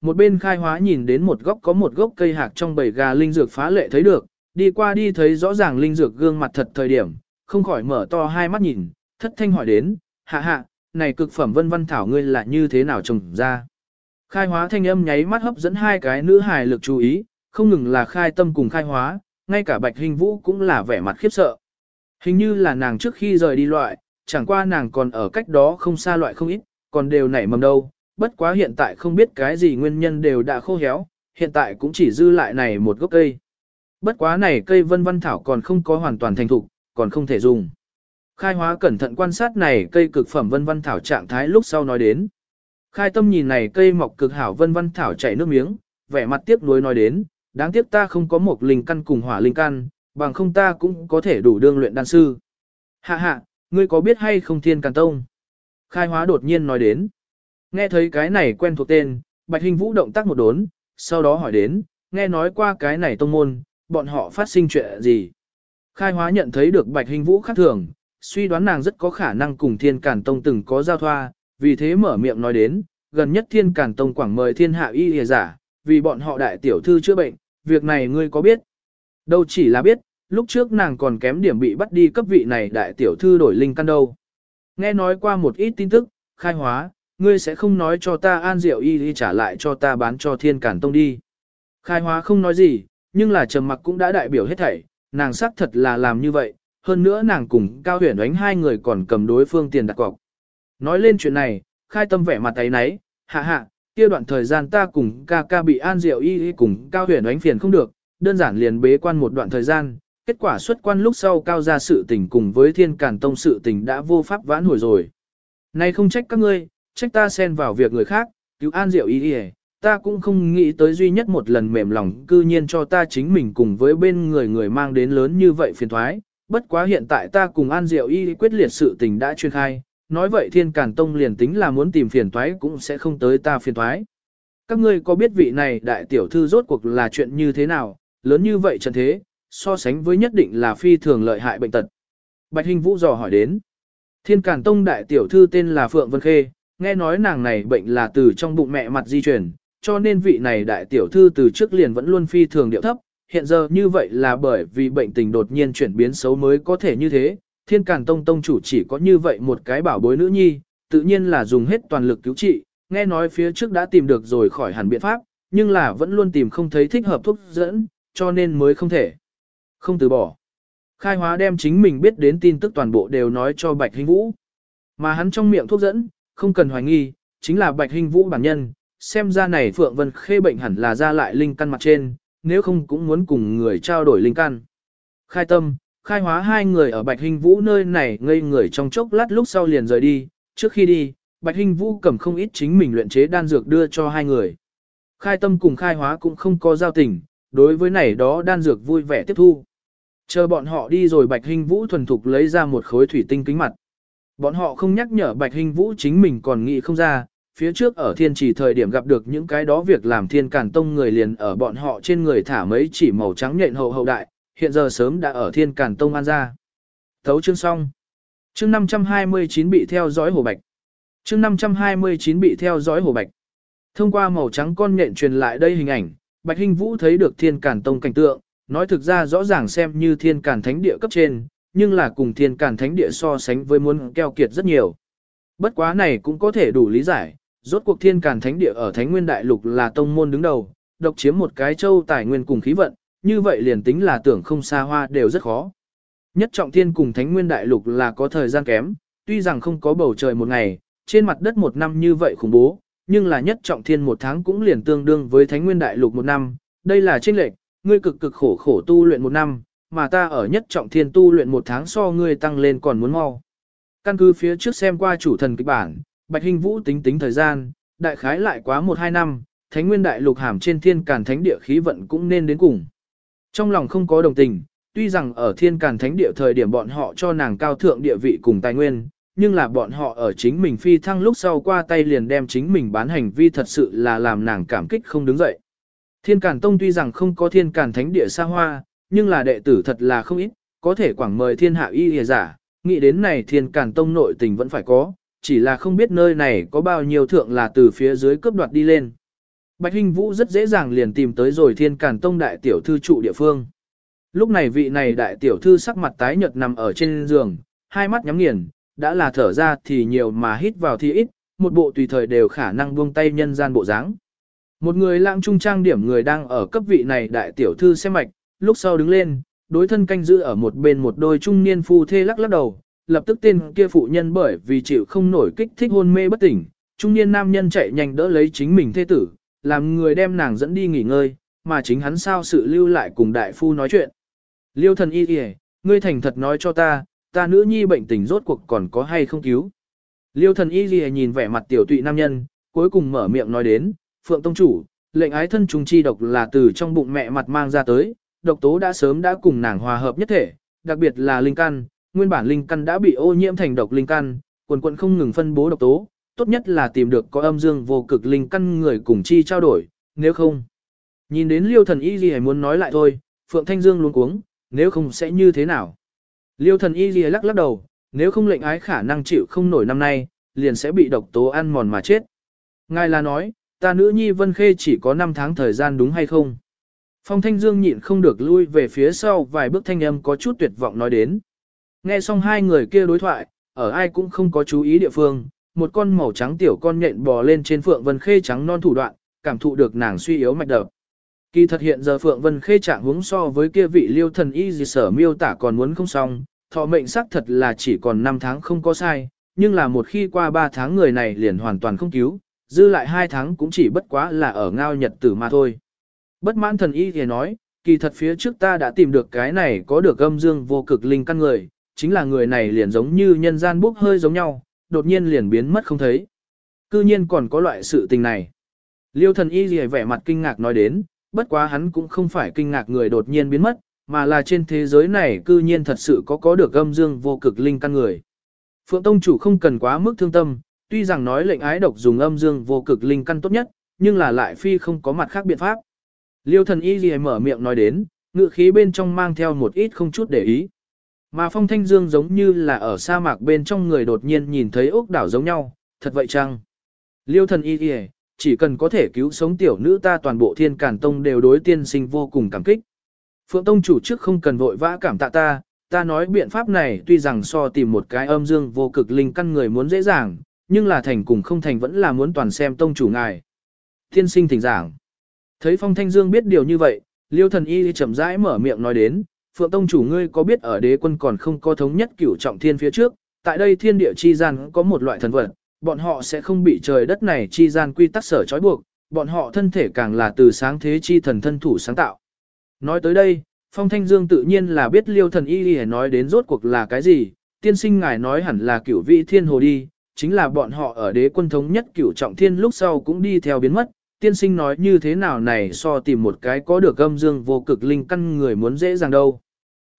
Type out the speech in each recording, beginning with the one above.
một bên khai hóa nhìn đến một góc có một gốc cây hạc trong bầy gà linh dược phá lệ thấy được, đi qua đi thấy rõ ràng linh dược gương mặt thật thời điểm, không khỏi mở to hai mắt nhìn, thất thanh hỏi đến, hạ hạ, này cực phẩm vân văn thảo ngươi là như thế nào trồng ra. Khai hóa thanh âm nháy mắt hấp dẫn hai cái nữ hài lực chú ý, không ngừng là khai tâm cùng khai hóa, ngay cả bạch hình vũ cũng là vẻ mặt khiếp sợ. Hình như là nàng trước khi rời đi loại, chẳng qua nàng còn ở cách đó không xa loại không ít, còn đều nảy mầm đâu, bất quá hiện tại không biết cái gì nguyên nhân đều đã khô héo, hiện tại cũng chỉ dư lại này một gốc cây. Bất quá này cây vân văn thảo còn không có hoàn toàn thành thục, còn không thể dùng. Khai hóa cẩn thận quan sát này cây cực phẩm vân văn thảo trạng thái lúc sau nói đến. Khai tâm nhìn này cây mọc cực hảo vân văn thảo chảy nước miếng, vẻ mặt tiếc nuối nói đến, đáng tiếc ta không có một linh căn cùng hỏa linh căn, bằng không ta cũng có thể đủ đương luyện đan sư. Hạ hạ, ngươi có biết hay không thiên càn tông? Khai hóa đột nhiên nói đến. Nghe thấy cái này quen thuộc tên, Bạch Hình Vũ động tác một đốn, sau đó hỏi đến, nghe nói qua cái này tông môn, bọn họ phát sinh chuyện gì? Khai hóa nhận thấy được Bạch Hình Vũ khác thường, suy đoán nàng rất có khả năng cùng Thiên Càn Tông từng có giao thoa, vì thế mở miệng nói đến, gần nhất Thiên Càn Tông quảng mời thiên hạ y hề giả, vì bọn họ đại tiểu thư chữa bệnh, việc này ngươi có biết? Đâu chỉ là biết, lúc trước nàng còn kém điểm bị bắt đi cấp vị này đại tiểu thư đổi linh căn đâu. Nghe nói qua một ít tin tức, khai hóa, ngươi sẽ không nói cho ta an diệu y đi trả lại cho ta bán cho thiên cản tông đi. Khai hóa không nói gì, nhưng là trầm mặc cũng đã đại biểu hết thảy, nàng xác thật là làm như vậy, hơn nữa nàng cùng cao huyền đánh hai người còn cầm đối phương tiền đặt cọc. Nói lên chuyện này, khai tâm vẻ mặt ấy nấy, hạ hạ, kia đoạn thời gian ta cùng ca ca bị an diệu y y cùng cao huyền đánh phiền không được, đơn giản liền bế quan một đoạn thời gian, kết quả xuất quan lúc sau cao ra sự tình cùng với thiên cản tông sự tình đã vô pháp vãn hồi rồi. Này không trách các ngươi, trách ta xen vào việc người khác, cứu an diệu y y ta cũng không nghĩ tới duy nhất một lần mềm lòng cư nhiên cho ta chính mình cùng với bên người người mang đến lớn như vậy phiền thoái. Bất quá hiện tại ta cùng An Diệu Y quyết liệt sự tình đã chuyên khai, nói vậy thiên càn tông liền tính là muốn tìm phiền thoái cũng sẽ không tới ta phiền thoái. Các ngươi có biết vị này đại tiểu thư rốt cuộc là chuyện như thế nào, lớn như vậy trần thế, so sánh với nhất định là phi thường lợi hại bệnh tật. Bạch Hình Vũ dò hỏi đến. Thiên Càn Tông đại tiểu thư tên là Phượng Vân Khê, nghe nói nàng này bệnh là từ trong bụng mẹ mặt di chuyển, cho nên vị này đại tiểu thư từ trước liền vẫn luôn phi thường điệu thấp, hiện giờ như vậy là bởi vì bệnh tình đột nhiên chuyển biến xấu mới có thể như thế. Thiên Càn Tông Tông chủ chỉ có như vậy một cái bảo bối nữ nhi, tự nhiên là dùng hết toàn lực cứu trị, nghe nói phía trước đã tìm được rồi khỏi hẳn biện pháp, nhưng là vẫn luôn tìm không thấy thích hợp thuốc dẫn, cho nên mới không thể. Không từ bỏ. Khai hóa đem chính mình biết đến tin tức toàn bộ đều nói cho Bạch hinh Vũ. Mà hắn trong miệng thuốc dẫn, không cần hoài nghi, chính là Bạch Hình Vũ bản nhân, xem ra này Phượng Vân Khê bệnh hẳn là ra lại linh căn mặt trên, nếu không cũng muốn cùng người trao đổi linh căn. Khai tâm, khai hóa hai người ở Bạch Hình Vũ nơi này ngây người trong chốc lát lúc sau liền rời đi, trước khi đi, Bạch Hình Vũ cầm không ít chính mình luyện chế đan dược đưa cho hai người. Khai tâm cùng khai hóa cũng không có giao tình, đối với này đó đan dược vui vẻ tiếp thu. Chờ bọn họ đi rồi Bạch Hình Vũ thuần thục lấy ra một khối thủy tinh kính mặt. Bọn họ không nhắc nhở Bạch Hình Vũ chính mình còn nghĩ không ra, phía trước ở thiên trì thời điểm gặp được những cái đó việc làm thiên cản tông người liền ở bọn họ trên người thả mấy chỉ màu trắng nhện hậu hậu đại, hiện giờ sớm đã ở thiên cản tông an ra. Thấu chương xong. Chương 529 bị theo dõi hồ bạch. Chương 529 bị theo dõi hồ bạch. Thông qua màu trắng con nhện truyền lại đây hình ảnh, Bạch Hinh Vũ thấy được thiên cản tông cảnh tượng, nói thực ra rõ ràng xem như thiên cản thánh địa cấp trên, nhưng là cùng thiên càn thánh địa so sánh với muốn keo kiệt rất nhiều. Bất quá này cũng có thể đủ lý giải, rốt cuộc thiên càn thánh địa ở thánh nguyên đại lục là tông môn đứng đầu, độc chiếm một cái châu tài nguyên cùng khí vận, như vậy liền tính là tưởng không xa hoa đều rất khó. Nhất trọng thiên cùng thánh nguyên đại lục là có thời gian kém, tuy rằng không có bầu trời một ngày, trên mặt đất một năm như vậy khủng bố, nhưng là nhất trọng thiên một tháng cũng liền tương đương với thánh nguyên đại lục một năm, đây là trên lệch, ngươi cực cực khổ khổ tu luyện một năm, mà ta ở nhất trọng thiên tu luyện một tháng so ngươi tăng lên còn muốn mau. Căn cứ phía trước xem qua chủ thần kịch bản, Bạch Hình Vũ tính tính thời gian, đại khái lại quá 1-2 năm, Thánh Nguyên Đại Lục hàm trên thiên càn thánh địa khí vận cũng nên đến cùng. Trong lòng không có đồng tình, tuy rằng ở thiên càn thánh địa thời điểm bọn họ cho nàng cao thượng địa vị cùng tài nguyên, nhưng là bọn họ ở chính mình phi thăng lúc sau qua tay liền đem chính mình bán hành vi thật sự là làm nàng cảm kích không đứng dậy. Thiên Càn Tông tuy rằng không có Thiên Càn Thánh Địa xa hoa, nhưng là đệ tử thật là không ít, có thể quảng mời thiên hạ y hề giả, nghĩ đến này Thiên Càn Tông nội tình vẫn phải có, chỉ là không biết nơi này có bao nhiêu thượng là từ phía dưới cướp đoạt đi lên. Bạch Hinh Vũ rất dễ dàng liền tìm tới rồi thiên càn tông đại tiểu thư trụ địa phương. Lúc này vị này đại tiểu thư sắc mặt tái nhợt nằm ở trên giường, hai mắt nhắm nghiền, đã là thở ra thì nhiều mà hít vào thì ít, một bộ tùy thời đều khả năng buông tay nhân gian bộ dáng. Một người lãng trung trang điểm người đang ở cấp vị này đại tiểu thư xem mạch, lúc sau đứng lên, đối thân canh giữ ở một bên một đôi trung niên phu thê lắc lắc đầu, lập tức tên kia phụ nhân bởi vì chịu không nổi kích thích hôn mê bất tỉnh, trung niên nam nhân chạy nhanh đỡ lấy chính mình thê tử, làm người đem nàng dẫn đi nghỉ ngơi, mà chính hắn sao sự lưu lại cùng đại phu nói chuyện. Liêu thần y kìa, ngươi thành thật nói cho ta, ta nữ nhi bệnh tình rốt cuộc còn có hay không cứu. Liêu thần y kìa nhìn vẻ mặt tiểu tụy nam nhân, cuối cùng mở miệng nói đến, Phượng Tông Chủ, lệnh ái thân trùng chi độc là từ trong bụng mẹ mặt mang ra tới, độc tố đã sớm đã cùng nàng hòa hợp nhất thể, đặc biệt là linh căn, nguyên bản linh căn đã bị ô nhiễm thành độc linh căn, quần quần không ngừng phân bố độc tố, tốt nhất là tìm được có âm dương vô cực linh căn người cùng chi trao đổi, nếu không. Nhìn đến liêu thần y Liễu muốn nói lại thôi, Phượng Thanh Dương luống cuống, nếu không sẽ như thế nào. Liêu thần y Liễu lắc lắc đầu, nếu không lệnh ái khả năng chịu không nổi năm nay, liền sẽ bị độc tố ăn mòn mà chết. Ngài là nói, ta nữ nhi Vân Khê chỉ có 5 tháng thời gian đúng hay không? Phong Thanh Dương nhịn không được lui về phía sau vài bước thanh âm có chút tuyệt vọng nói đến. Nghe xong hai người kia đối thoại, ở ai cũng không có chú ý địa phương, một con màu trắng tiểu con nhện bò lên trên Phượng Vân Khê trắng non thủ đoạn, cảm thụ được nàng suy yếu mạch đập. Kỳ thật hiện giờ Phượng Vân Khê trạng huống so với kia vị liêu thần y gì sở miêu tả còn muốn không xong, thọ mệnh sắc thật là chỉ còn 5 tháng không có sai, nhưng là một khi qua 3 tháng người này liền hoàn toàn không cứu, dư lại 2 tháng cũng chỉ bất quá là ở ngao nhật tử mà thôi. Bất mãn thần y thì nói, kỳ thật phía trước ta đã tìm được cái này có được âm dương vô cực linh căn người, chính là người này liền giống như nhân gian bốc hơi giống nhau, đột nhiên liền biến mất không thấy. Cư nhiên còn có loại sự tình này. Liêu thần y gì vẻ mặt kinh ngạc nói đến, bất quá hắn cũng không phải kinh ngạc người đột nhiên biến mất, mà là trên thế giới này cư nhiên thật sự có có được âm dương vô cực linh căn người. Phượng Tông chủ không cần quá mức thương tâm, tuy rằng nói lệnh ái độc dùng âm dương vô cực linh căn tốt nhất, nhưng là lại phi không có mặt khác biện pháp. Liêu thần y gì mở miệng nói đến, ngự khí bên trong mang theo một ít không chút để ý. Mà phong thanh dương giống như là ở sa mạc bên trong người đột nhiên nhìn thấy ốc đảo giống nhau, thật vậy chăng? Liêu thần y gì, chỉ cần có thể cứu sống tiểu nữ ta toàn bộ thiên cản tông đều đối tiên sinh vô cùng cảm kích. Phượng tông chủ trước không cần vội vã cảm tạ ta, ta nói biện pháp này tuy rằng so tìm một cái âm dương vô cực linh căn người muốn dễ dàng, nhưng là thành cùng không thành vẫn là muốn toàn xem tông chủ ngài. Tiên sinh thỉnh giảng. Thấy phong thanh dương biết điều như vậy, liêu thần y chậm rãi mở miệng nói đến, Phượng Tông chủ ngươi có biết ở đế quân còn không có thống nhất cửu trọng thiên phía trước, tại đây thiên địa chi gian có một loại thần vật, bọn họ sẽ không bị trời đất này chi gian quy tắc sở trói buộc, bọn họ thân thể càng là từ sáng thế chi thần thân thủ sáng tạo. Nói tới đây, Phong Thanh Dương tự nhiên là biết liêu thần y Y nói đến rốt cuộc là cái gì, tiên sinh ngài nói hẳn là cửu vị thiên hồ đi, chính là bọn họ ở đế quân thống nhất cửu trọng thiên lúc sau cũng đi theo biến mất, tiên sinh nói như thế nào này so tìm một cái có được âm dương vô cực linh căn người muốn dễ dàng đâu.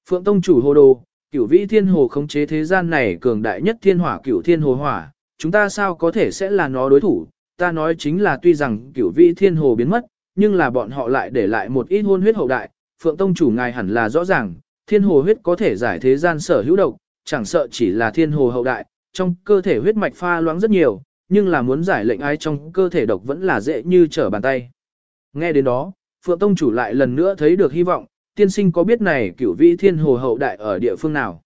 Phượng Tông chủ hồ đồ, cửu vĩ thiên hồ khống chế thế gian này cường đại nhất thiên hỏa cửu thiên hồ hỏa, chúng ta sao có thể sẽ là nó đối thủ, ta nói chính là tuy rằng cửu vĩ thiên hồ biến mất, nhưng là bọn họ lại để lại một ít hôn huyết hậu đại, Phượng Tông chủ ngài hẳn là rõ ràng, thiên hồ huyết có thể giải thế gian sở hữu độc, chẳng sợ chỉ là thiên hồ hậu đại, trong cơ thể huyết mạch pha loãng rất nhiều, nhưng là muốn giải lệnh ai trong cơ thể độc vẫn là dễ như trở bàn tay. Nghe đến đó, Phượng Tông chủ lại lần nữa thấy được hy vọng, tiên sinh có biết này cửu vĩ thiên hồ hậu đại ở địa phương nào?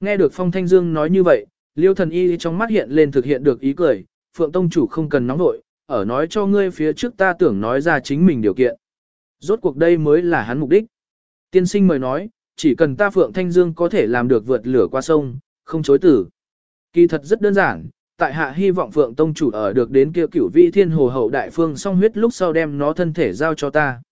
Nghe được Phong Thanh Dương nói như vậy, Liêu thần y trong mắt hiện lên thực hiện được ý cười, Phượng Tông chủ không cần nóng nội, ở nói cho ngươi phía trước ta tưởng nói ra chính mình điều kiện. Rốt cuộc đây mới là hắn mục đích. Tiên sinh mời nói, chỉ cần ta Phượng Thanh Dương có thể làm được vượt lửa qua sông, không chối tử. Kỳ thật rất đơn giản, tại hạ hy vọng Phượng Tông chủ ở được đến kia cửu vi thiên hồ hậu đại phương song huyết lúc sau đem nó thân thể giao cho ta.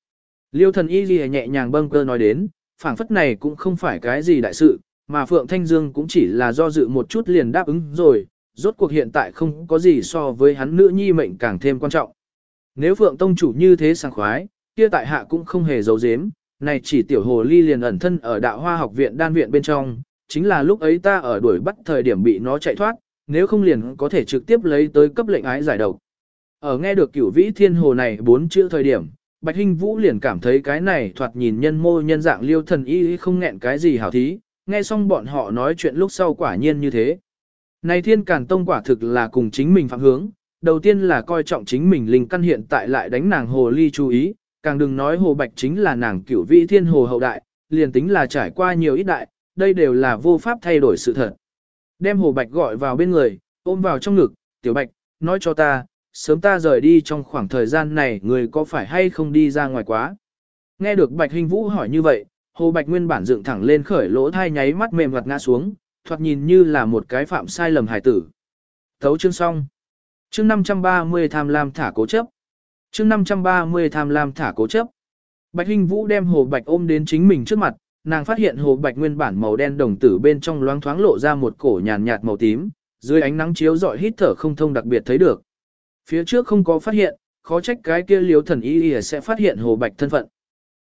Liêu thần y ghi nhẹ nhàng bâng cơ nói đến, phảng phất này cũng không phải cái gì đại sự, mà Phượng Thanh Dương cũng chỉ là do dự một chút liền đáp ứng rồi, rốt cuộc hiện tại không có gì so với hắn nữ nhi mệnh càng thêm quan trọng. Nếu Phượng Tông chủ như thế sảng khoái, kia tại hạ cũng không hề giấu giếm, này chỉ tiểu hồ ly liền ẩn thân ở đạo hoa học viện đan viện bên trong, chính là lúc ấy ta ở đuổi bắt thời điểm bị nó chạy thoát, nếu không liền có thể trực tiếp lấy tới cấp lệnh ái giải độc. Ở nghe được cửu vĩ thiên hồ này bốn chữ thời điểm, Bạch Hinh Vũ liền cảm thấy cái này thoạt nhìn nhân mô nhân dạng liêu thần y không nghẹn cái gì hảo thí, nghe xong bọn họ nói chuyện lúc sau quả nhiên như thế. Này thiên càn tông quả thực là cùng chính mình phạm hướng, đầu tiên là coi trọng chính mình linh căn hiện tại lại đánh nàng hồ ly chú ý, càng đừng nói hồ bạch chính là nàng cửu vĩ thiên hồ hậu đại, liền tính là trải qua nhiều ít đại, đây đều là vô pháp thay đổi sự thật. Đem hồ bạch gọi vào bên người, ôm vào trong ngực, tiểu bạch, nói cho ta, sớm ta rời đi trong khoảng thời gian này người có phải hay không đi ra ngoài quá. Nghe được bạch hình vũ hỏi như vậy, hồ bạch nguyên bản dựng thẳng lên khởi lỗ thai nháy mắt mềm mặt ngã xuống, thoạt nhìn như là một cái phạm sai lầm hải tử. Thấu chương xong. Chương 530 tham lam thả cố chấp. Chương 530 tham lam thả cố chấp. Bạch Hình Vũ đem Hồ Bạch ôm đến chính mình trước mặt, nàng phát hiện Hồ Bạch nguyên bản màu đen đồng tử bên trong loáng thoáng lộ ra một cổ nhàn nhạt màu tím, dưới ánh nắng chiếu rọi hít thở không thông đặc biệt thấy được. Phía trước không có phát hiện, khó trách cái kia liếu thần y sẽ phát hiện Hồ Bạch thân phận.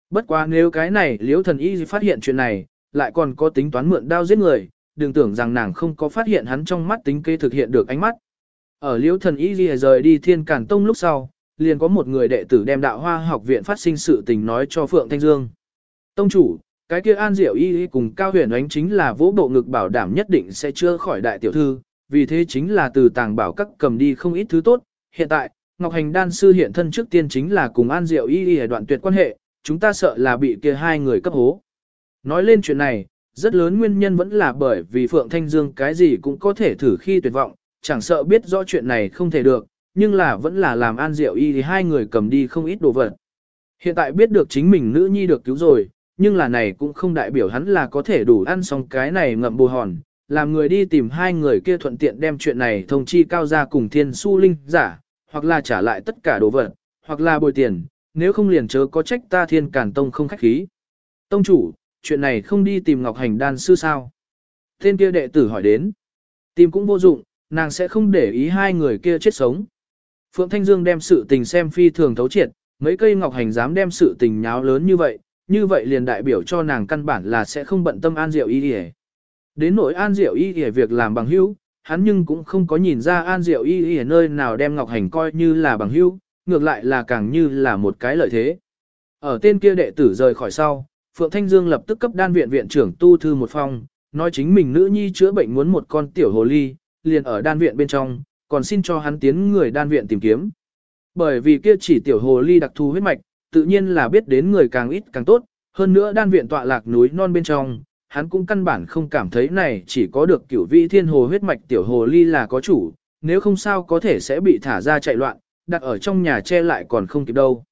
Bất quá nếu cái này liếu thần y phát hiện chuyện này, lại còn có tính toán mượn đao giết người, đừng tưởng rằng nàng không có phát hiện hắn trong mắt tính kê thực hiện được ánh mắt. Ở liễu thần y rời đi thiên cản tông lúc sau, liền có một người đệ tử đem đạo hoa học viện phát sinh sự tình nói cho Phượng Thanh Dương. Tông chủ, cái kia an diệu y cùng cao huyền ánh chính là vỗ bộ ngực bảo đảm nhất định sẽ chưa khỏi đại tiểu thư, vì thế chính là từ tàng bảo các cầm đi không ít thứ tốt. Hiện tại, Ngọc Hành Đan Sư hiện thân trước tiên chính là cùng an diệu y y đoạn tuyệt quan hệ, chúng ta sợ là bị kia hai người cấp hố. Nói lên chuyện này, rất lớn nguyên nhân vẫn là bởi vì Phượng Thanh Dương cái gì cũng có thể thử khi tuyệt vọng, chẳng sợ biết rõ chuyện này không thể được, nhưng là vẫn là làm an diệu y thì hai người cầm đi không ít đồ vật. Hiện tại biết được chính mình nữ nhi được cứu rồi, nhưng là này cũng không đại biểu hắn là có thể đủ ăn xong cái này ngậm bù hòn, làm người đi tìm hai người kia thuận tiện đem chuyện này thông chi cao ra cùng thiên su linh giả, hoặc là trả lại tất cả đồ vật, hoặc là bồi tiền, nếu không liền chớ có trách ta thiên cản tông không khách khí. Tông chủ, chuyện này không đi tìm Ngọc Hành đan sư sao? Tên kia đệ tử hỏi đến. Tìm cũng vô dụng, nàng sẽ không để ý hai người kia chết sống. Phượng Thanh Dương đem sự tình xem phi thường thấu triệt, mấy cây Ngọc Hành dám đem sự tình nháo lớn như vậy, như vậy liền đại biểu cho nàng căn bản là sẽ không bận tâm An Diệu Y Y. Đến nỗi An Diệu Y Y việc làm bằng hữu, hắn nhưng cũng không có nhìn ra An Diệu Y Y nơi nào đem Ngọc Hành coi như là bằng hữu, ngược lại là càng như là một cái lợi thế. Ở tên kia đệ tử rời khỏi sau, Phượng Thanh Dương lập tức cấp đan viện viện trưởng tu thư một phong, nói chính mình nữ nhi chữa bệnh muốn một con tiểu hồ ly, liền ở đan viện bên trong, còn xin cho hắn tiến người đan viện tìm kiếm. Bởi vì kia chỉ tiểu hồ ly đặc thù huyết mạch, tự nhiên là biết đến người càng ít càng tốt, hơn nữa đan viện tọa lạc núi non bên trong, hắn cũng căn bản không cảm thấy này chỉ có được cửu vị thiên hồ huyết mạch tiểu hồ ly là có chủ, nếu không sao có thể sẽ bị thả ra chạy loạn, đặt ở trong nhà che lại còn không kịp đâu.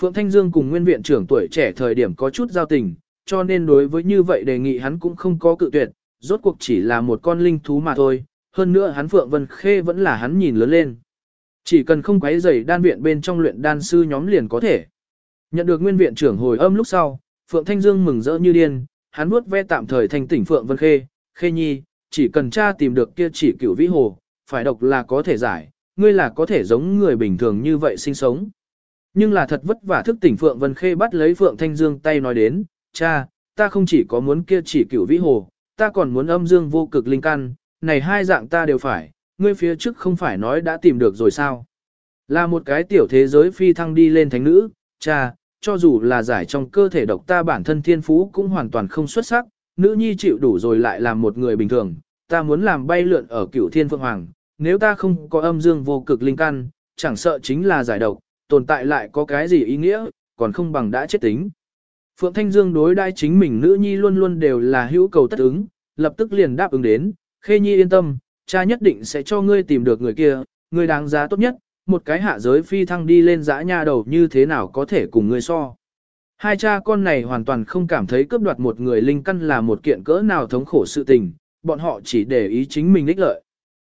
Phượng Thanh Dương cùng nguyên viện trưởng tuổi trẻ thời điểm có chút giao tình, cho nên đối với như vậy đề nghị hắn cũng không có cự tuyệt, rốt cuộc chỉ là một con linh thú mà thôi, hơn nữa hắn Phượng Vân Khê vẫn là hắn nhìn lớn lên. Chỉ cần không quấy rầy đan viện bên trong luyện đan sư nhóm liền có thể. Nhận được nguyên viện trưởng hồi âm lúc sau, Phượng Thanh Dương mừng rỡ như điên, hắn vuốt ve tạm thời thành tỉnh Phượng Vân Khê, Khê Nhi, chỉ cần cha tìm được kia chỉ cửu vĩ hồ, phải độc là có thể giải, ngươi là có thể giống người bình thường như vậy sinh sống. Nhưng là thật vất vả thức tỉnh Phượng Vân Khê bắt lấy Phượng Thanh Dương tay nói đến, cha, ta không chỉ có muốn kia chỉ cửu vĩ hồ, ta còn muốn âm dương vô cực linh căn, này hai dạng ta đều phải, ngươi phía trước không phải nói đã tìm được rồi sao. Là một cái tiểu thế giới phi thăng đi lên thánh nữ, cha, cho dù là giải trong cơ thể độc ta bản thân thiên phú cũng hoàn toàn không xuất sắc, nữ nhi chịu đủ rồi lại làm một người bình thường, ta muốn làm bay lượn ở cửu thiên phượng hoàng, nếu ta không có âm dương vô cực linh căn, chẳng sợ chính là giải độc, tồn tại lại có cái gì ý nghĩa, còn không bằng đã chết tính. Phượng Thanh Dương đối đai chính mình nữ nhi luôn luôn đều là hữu cầu tất ứng, lập tức liền đáp ứng đến, Khê Nhi yên tâm, cha nhất định sẽ cho ngươi tìm được người kia, người đáng giá tốt nhất, một cái hạ giới phi thăng đi lên dã nha đầu như thế nào có thể cùng ngươi so. Hai cha con này hoàn toàn không cảm thấy cướp đoạt một người linh căn là một kiện cỡ nào thống khổ sự tình, bọn họ chỉ để ý chính mình ích lợi.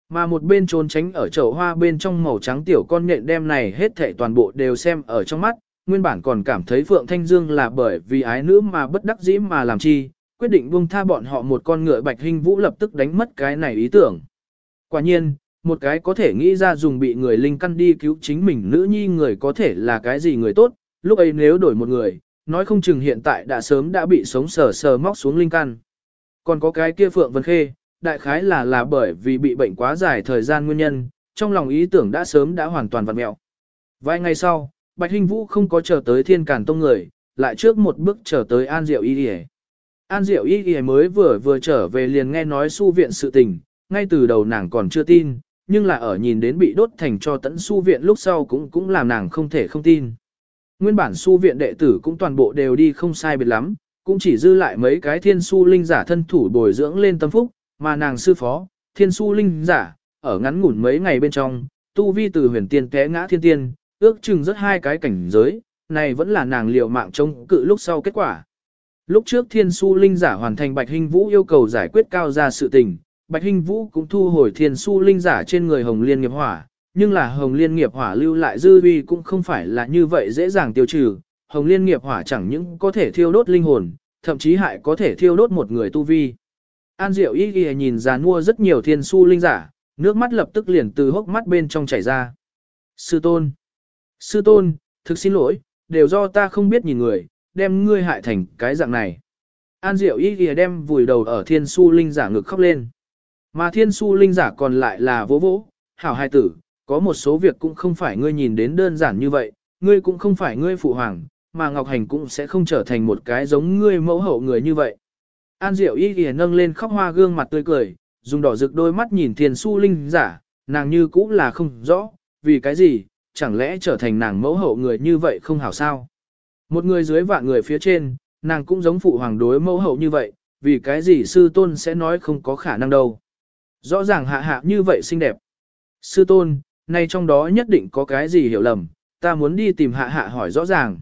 Mà một bên trốn tránh ở chậu hoa bên trong màu trắng tiểu con nhện đem này hết thảy toàn bộ đều xem ở trong mắt, nguyên bản còn cảm thấy Phượng Thanh Dương là bởi vì ái nữ mà bất đắc dĩ mà làm chi, quyết định buông tha bọn họ một con ngựa bạch hình vũ lập tức đánh mất cái này ý tưởng. Quả nhiên, một cái có thể nghĩ ra dùng bị người linh căn đi cứu chính mình nữ nhi người có thể là cái gì người tốt, lúc ấy nếu đổi một người, nói không chừng hiện tại đã sớm đã bị sống sờ sờ móc xuống linh căn. Còn có cái kia Phượng Vân Khê, đại khái là là bởi vì bị bệnh quá dài thời gian nguyên nhân, trong lòng ý tưởng đã sớm đã hoàn toàn vặn mẹo. Vài ngày sau, Bạch Hinh Vũ không có chờ tới thiên cản tông người, lại trước một bước chờ tới An Diệu Y Y. An Diệu Y Y mới vừa vừa trở về liền nghe nói su viện sự tình, ngay từ đầu nàng còn chưa tin, nhưng là ở nhìn đến bị đốt thành cho tẫn su viện lúc sau cũng cũng làm nàng không thể không tin. Nguyên bản su viện đệ tử cũng toàn bộ đều đi không sai biệt lắm, cũng chỉ dư lại mấy cái thiên su linh giả thân thủ bồi dưỡng lên tâm phúc, mà nàng sư phó, thiên su linh giả, ở ngắn ngủn mấy ngày bên trong, tu vi từ huyền tiên té ngã thiên tiên, ước chừng rất hai cái cảnh giới, này vẫn là nàng liều mạng chống cự lúc sau kết quả. Lúc trước thiên su linh giả hoàn thành bạch hình vũ yêu cầu giải quyết cao ra sự tình, bạch Hinh vũ cũng thu hồi thiên su linh giả trên người hồng liên nghiệp hỏa, nhưng là hồng liên nghiệp hỏa lưu lại dư uy cũng không phải là như vậy dễ dàng tiêu trừ. Hồng liên nghiệp hỏa chẳng những có thể thiêu đốt linh hồn, thậm chí hại có thể thiêu đốt một người tu vi. An Diệu Y Y nhìn già mua rất nhiều thiên su linh giả, nước mắt lập tức liền từ hốc mắt bên trong chảy ra. Sư tôn! Sư tôn, thực xin lỗi, đều do ta không biết nhìn người, đem ngươi hại thành cái dạng này. An Diệu Y Y đem vùi đầu ở thiên su linh giả ngực khóc lên. Mà thiên su linh giả còn lại là vỗ vỗ, hảo hai tử, có một số việc cũng không phải ngươi nhìn đến đơn giản như vậy, ngươi cũng không phải ngươi phụ hoàng, mà Ngọc Hành cũng sẽ không trở thành một cái giống ngươi mẫu hậu người như vậy. An Diệu Y Ghi nâng lên khóc hoa gương mặt tươi cười, dùng đỏ rực đôi mắt nhìn thiên su linh giả, nàng như cũng là không rõ, vì cái gì, chẳng lẽ trở thành nàng mẫu hậu người như vậy không hảo sao? Một người dưới vạn người phía trên, nàng cũng giống phụ hoàng đối mẫu hậu như vậy, vì cái gì sư tôn sẽ nói không có khả năng đâu. Rõ ràng hạ hạ như vậy xinh đẹp. Sư tôn, nay trong đó nhất định có cái gì hiểu lầm, ta muốn đi tìm hạ hạ hỏi rõ ràng.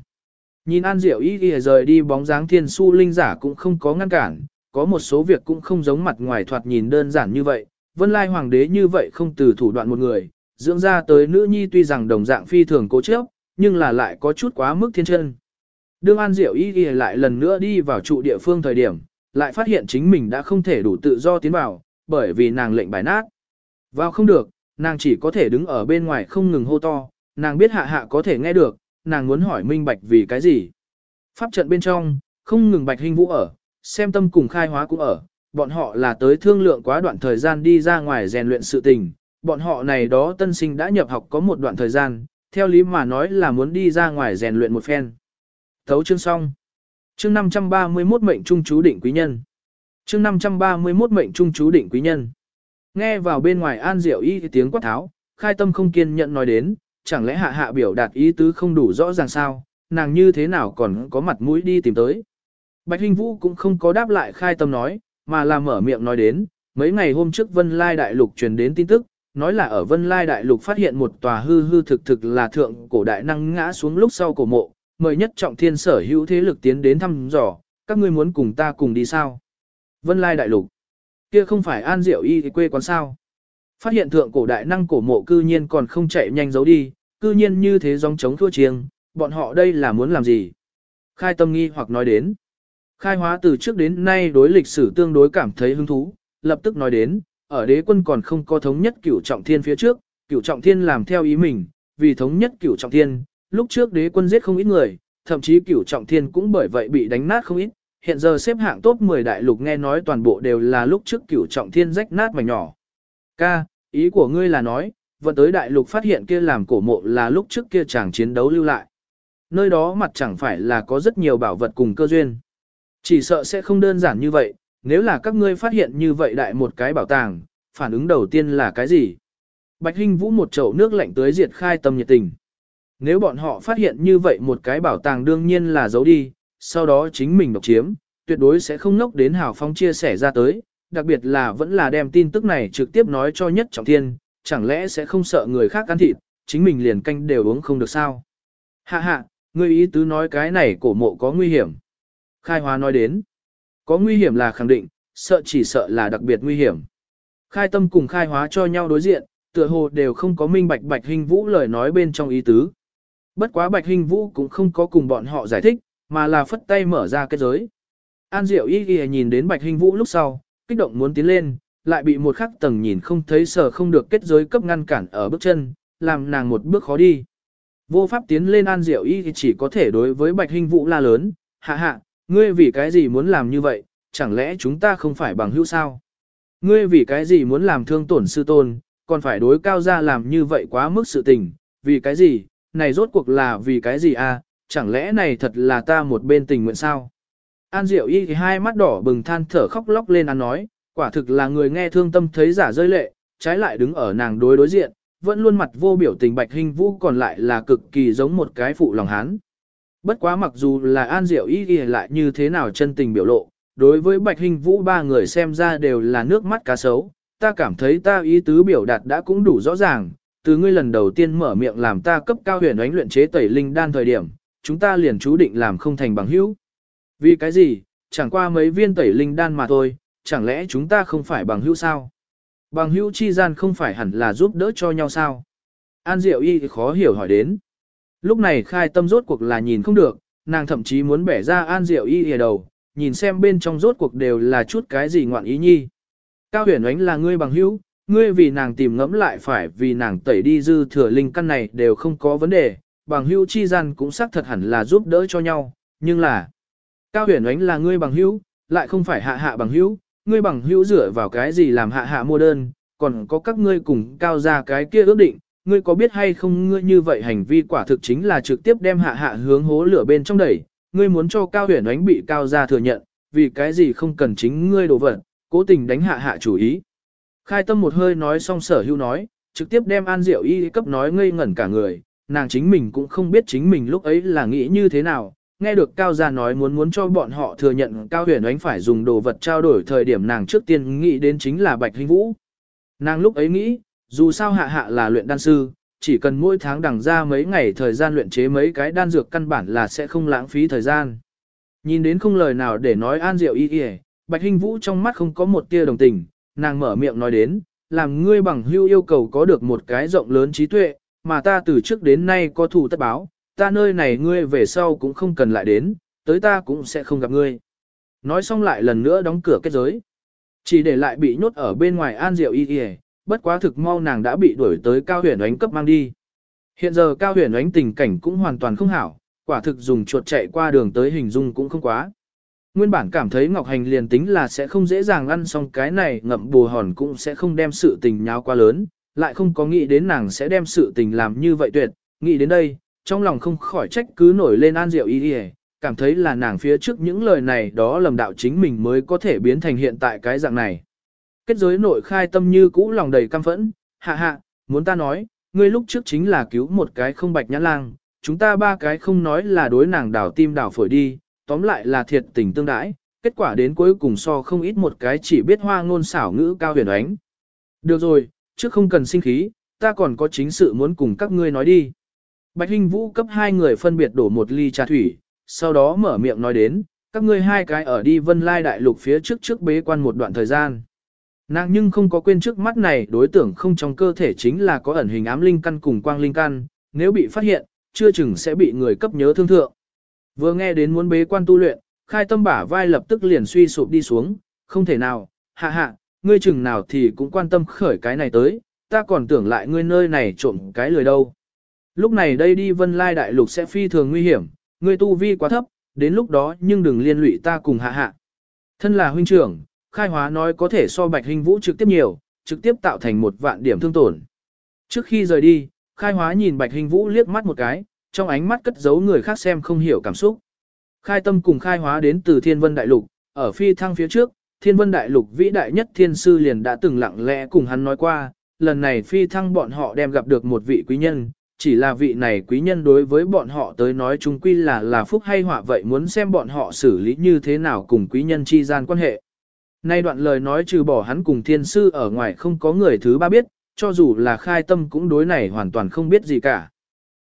Nhìn An Diệu ý ghi rời đi bóng dáng thiên su linh giả cũng không có ngăn cản, có một số việc cũng không giống mặt ngoài thoạt nhìn đơn giản như vậy. Vân Lai Hoàng đế như vậy không từ thủ đoạn một người, dưỡng ra tới nữ nhi tuy rằng đồng dạng phi thường cố chấp, nhưng là lại có chút quá mức thiên chân. Đương An Diệu ý ghi lại lần nữa đi vào trụ địa phương thời điểm, lại phát hiện chính mình đã không thể đủ tự do tiến vào, bởi vì nàng lệnh bài nát. Vào không được, nàng chỉ có thể đứng ở bên ngoài không ngừng hô to, nàng biết hạ hạ có thể nghe được, nàng muốn hỏi minh bạch vì cái gì. Pháp trận bên trong, không ngừng bạch hình vũ ở, xem tâm cùng khai hóa cũng ở, bọn họ là tới thương lượng quá đoạn thời gian đi ra ngoài rèn luyện sự tình, bọn họ này đó tân sinh đã nhập học có một đoạn thời gian, theo lý mà nói là muốn đi ra ngoài rèn luyện một phen. Thấu chương xong. Chương 531 mệnh trung chú định quý nhân. Chương 531 mệnh trung chú định quý nhân. Nghe vào bên ngoài An Diệu Y tiếng quát tháo, khai tâm không kiên nhận nói đến, chẳng lẽ hạ hạ biểu đạt ý tứ không đủ rõ ràng sao, nàng như thế nào còn có mặt mũi đi tìm tới. Bạch Hinh Vũ cũng không có đáp lại khai tâm nói, mà là mở miệng nói đến, mấy ngày hôm trước Vân Lai Đại Lục truyền đến tin tức, nói là ở Vân Lai Đại Lục phát hiện một tòa hư hư thực thực là thượng cổ đại năng ngã xuống lúc sau cổ mộ, mời nhất trọng thiên sở hữu thế lực tiến đến thăm dò, các ngươi muốn cùng ta cùng đi sao? Vân Lai Đại Lục, kia không phải An Diệu Y thì quê quán sao? Phát hiện thượng cổ đại năng cổ mộ cư nhiên còn không chạy nhanh giấu đi, cư nhiên như thế dòng chống thua chiêng, bọn họ đây là muốn làm gì? Khai tâm nghi hoặc nói đến. Khai hóa từ trước đến nay đối lịch sử tương đối cảm thấy hứng thú, lập tức nói đến, ở đế quân còn không có thống nhất cửu trọng thiên phía trước, cửu trọng thiên làm theo ý mình, vì thống nhất cửu trọng thiên, lúc trước đế quân giết không ít người, thậm chí cửu trọng thiên cũng bởi vậy bị đánh nát không ít, hiện giờ xếp hạng top 10 đại lục nghe nói toàn bộ đều là lúc trước cửu trọng thiên rách nát mảnh nhỏ. Ca, ý của ngươi là nói, vận tới đại lục phát hiện kia làm cổ mộ là lúc trước kia chàng chiến đấu lưu lại. Nơi đó mặt chẳng phải là có rất nhiều bảo vật cùng cơ duyên. Chỉ sợ sẽ không đơn giản như vậy, nếu là các ngươi phát hiện như vậy đại một cái bảo tàng, phản ứng đầu tiên là cái gì? Bạch Hinh Vũ một chậu nước lạnh tới diệt khai tâm nhiệt tình. Nếu bọn họ phát hiện như vậy một cái bảo tàng đương nhiên là giấu đi, sau đó chính mình độc chiếm, tuyệt đối sẽ không nốc đến hào phong chia sẻ ra tới, đặc biệt là vẫn là đem tin tức này trực tiếp nói cho nhất trọng thiên, chẳng lẽ sẽ không sợ người khác ăn thịt, chính mình liền canh đều uống không được sao. Hạ hạ, ngươi ý tứ nói cái này cổ mộ có nguy hiểm. Khai hóa nói đến, có nguy hiểm là khẳng định, sợ chỉ sợ là đặc biệt nguy hiểm. Khai tâm cùng khai hóa cho nhau đối diện, tựa hồ đều không có minh bạch bạch hình vũ lời nói bên trong ý tứ. Bất quá bạch hình vũ cũng không có cùng bọn họ giải thích, mà là phất tay mở ra kết giới. An Diệu Y Y nhìn đến bạch hình vũ lúc sau, kích động muốn tiến lên, lại bị một khắc tầng nhìn không thấy sở không được kết giới cấp ngăn cản ở bước chân, làm nàng một bước khó đi. Vô pháp tiến lên An Diệu Y thì chỉ có thể đối với Bạch Hinh Vũ la lớn, hạ hạ, ngươi vì cái gì muốn làm như vậy, chẳng lẽ chúng ta không phải bằng hữu sao? Ngươi vì cái gì muốn làm thương tổn sư tôn, còn phải đối cao ra làm như vậy quá mức sự tình, vì cái gì, này rốt cuộc là vì cái gì à, chẳng lẽ này thật là ta một bên tình nguyện sao? An Diệu Y thì hai mắt đỏ bừng than thở khóc lóc lên ăn nói, quả thực là người nghe thương tâm thấy giả rơi lệ, trái lại đứng ở nàng đối đối diện, vẫn luôn mặt vô biểu tình Bạch Hình Vũ còn lại là cực kỳ giống một cái phụ lòng hán. Bất quá mặc dù là An Diệu Y thì lại như thế nào chân tình biểu lộ, đối với Bạch Hình Vũ ba người xem ra đều là nước mắt cá sấu, ta cảm thấy ta ý tứ biểu đạt đã cũng đủ rõ ràng, từ ngươi lần đầu tiên mở miệng làm ta cấp cao huyền ánh luyện chế tẩy linh đan thời điểm, chúng ta liền chú định làm không thành bằng hữu. Vì cái gì, chẳng qua mấy viên tẩy linh đan mà thôi, chẳng lẽ chúng ta không phải bằng hữu sao? Bằng hữu chi gian không phải hẳn là giúp đỡ cho nhau sao? An Diệu Y khó hiểu hỏi đến. Lúc này khai tâm rốt cuộc là nhìn không được, nàng thậm chí muốn bẻ ra An Diệu Y ở đầu, nhìn xem bên trong rốt cuộc đều là chút cái gì ngoạn ý nhi. Cao huyền ánh là ngươi bằng hữu, ngươi vì nàng tìm ngẫm lại phải vì nàng tẩy đi dư thừa linh căn này đều không có vấn đề, bằng hữu chi gian cũng xác thật hẳn là giúp đỡ cho nhau, nhưng là Cao huyền ánh là ngươi bằng hữu, lại không phải hạ hạ bằng hữu, ngươi bằng hữu dựa vào cái gì làm hạ hạ mua đơn, còn có các ngươi cùng cao ra cái kia ước định, ngươi có biết hay không ngươi như vậy hành vi quả thực chính là trực tiếp đem hạ hạ hướng hố lửa bên trong đẩy, ngươi muốn cho cao huyền ánh bị cao ra thừa nhận, vì cái gì không cần chính ngươi đổ vật, cố tình đánh hạ hạ chủ ý. Khai tâm một hơi nói xong sở hưu nói, trực tiếp đem an diệu y cấp nói ngây ngẩn cả người, nàng chính mình cũng không biết chính mình lúc ấy là nghĩ như thế nào, nghe được Cao Gia nói muốn muốn cho bọn họ thừa nhận Cao Huyền Ánh phải dùng đồ vật trao đổi thời điểm nàng trước tiên nghĩ đến chính là Bạch hinh Vũ. Nàng lúc ấy nghĩ, dù sao hạ hạ là luyện đan sư, chỉ cần mỗi tháng đằng ra mấy ngày thời gian luyện chế mấy cái đan dược căn bản là sẽ không lãng phí thời gian. Nhìn đến không lời nào để nói an diệu y y, Bạch hinh Vũ trong mắt không có một tia đồng tình, nàng mở miệng nói đến, làm ngươi bằng hưu yêu cầu có được một cái rộng lớn trí tuệ, mà ta từ trước đến nay có thù tất báo, ta nơi này ngươi về sau cũng không cần lại đến, tới ta cũng sẽ không gặp ngươi. Nói xong lại lần nữa đóng cửa kết giới. Chỉ để lại bị nhốt ở bên ngoài an diệu y y, bất quá thực mau nàng đã bị đuổi tới cao huyền ánh cấp mang đi. Hiện giờ cao huyền ánh tình cảnh cũng hoàn toàn không hảo, quả thực dùng chuột chạy qua đường tới hình dung cũng không quá. Nguyên bản cảm thấy Ngọc Hành liền tính là sẽ không dễ dàng ăn xong cái này ngậm bù hòn cũng sẽ không đem sự tình nháo quá lớn, lại không có nghĩ đến nàng sẽ đem sự tình làm như vậy tuyệt, nghĩ đến đây, trong lòng không khỏi trách cứ nổi lên an diệu ý đi cảm thấy là nàng phía trước những lời này đó lầm đạo chính mình mới có thể biến thành hiện tại cái dạng này. Kết giới nội khai tâm như cũ lòng đầy căm phẫn, hạ hạ, muốn ta nói, ngươi lúc trước chính là cứu một cái không bạch nhã lang, chúng ta ba cái không nói là đối nàng đảo tim đảo phổi đi, tóm lại là thiệt tình tương đãi, kết quả đến cuối cùng so không ít một cái chỉ biết hoa ngôn xảo ngữ cao huyền ánh. Được rồi, trước không cần sinh khí, ta còn có chính sự muốn cùng các ngươi nói đi. Bạch Hinh Vũ cấp hai người phân biệt đổ một ly trà thủy, sau đó mở miệng nói đến, các ngươi hai cái ở đi vân lai đại lục phía trước trước bế quan một đoạn thời gian. Nàng nhưng không có quên trước mắt này đối tượng không trong cơ thể chính là có ẩn hình ám linh căn cùng quang linh căn, nếu bị phát hiện, chưa chừng sẽ bị người cấp nhớ thương thượng. Vừa nghe đến muốn bế quan tu luyện, khai tâm bả vai lập tức liền suy sụp đi xuống, không thể nào, hạ hạ, ngươi chừng nào thì cũng quan tâm khởi cái này tới, ta còn tưởng lại ngươi nơi này trộm cái lời đâu. Lúc này đây đi vân lai đại lục sẽ phi thường nguy hiểm, ngươi tu vi quá thấp, đến lúc đó nhưng đừng liên lụy ta cùng hạ hạ. Thân là huynh trưởng, khai hóa nói có thể so bạch hình vũ trực tiếp nhiều, trực tiếp tạo thành một vạn điểm thương tổn. Trước khi rời đi, khai hóa nhìn bạch hình vũ liếc mắt một cái, trong ánh mắt cất giấu người khác xem không hiểu cảm xúc. Khai tâm cùng khai hóa đến từ thiên vân đại lục, ở phi thăng phía trước, thiên vân đại lục vĩ đại nhất thiên sư liền đã từng lặng lẽ cùng hắn nói qua, lần này phi thăng bọn họ đem gặp được một vị quý nhân, chỉ là vị này quý nhân đối với bọn họ tới nói chung quy là là phúc hay họa vậy muốn xem bọn họ xử lý như thế nào cùng quý nhân chi gian quan hệ. Nay đoạn lời nói trừ bỏ hắn cùng thiên sư ở ngoài không có người thứ ba biết, cho dù là khai tâm cũng đối này hoàn toàn không biết gì cả.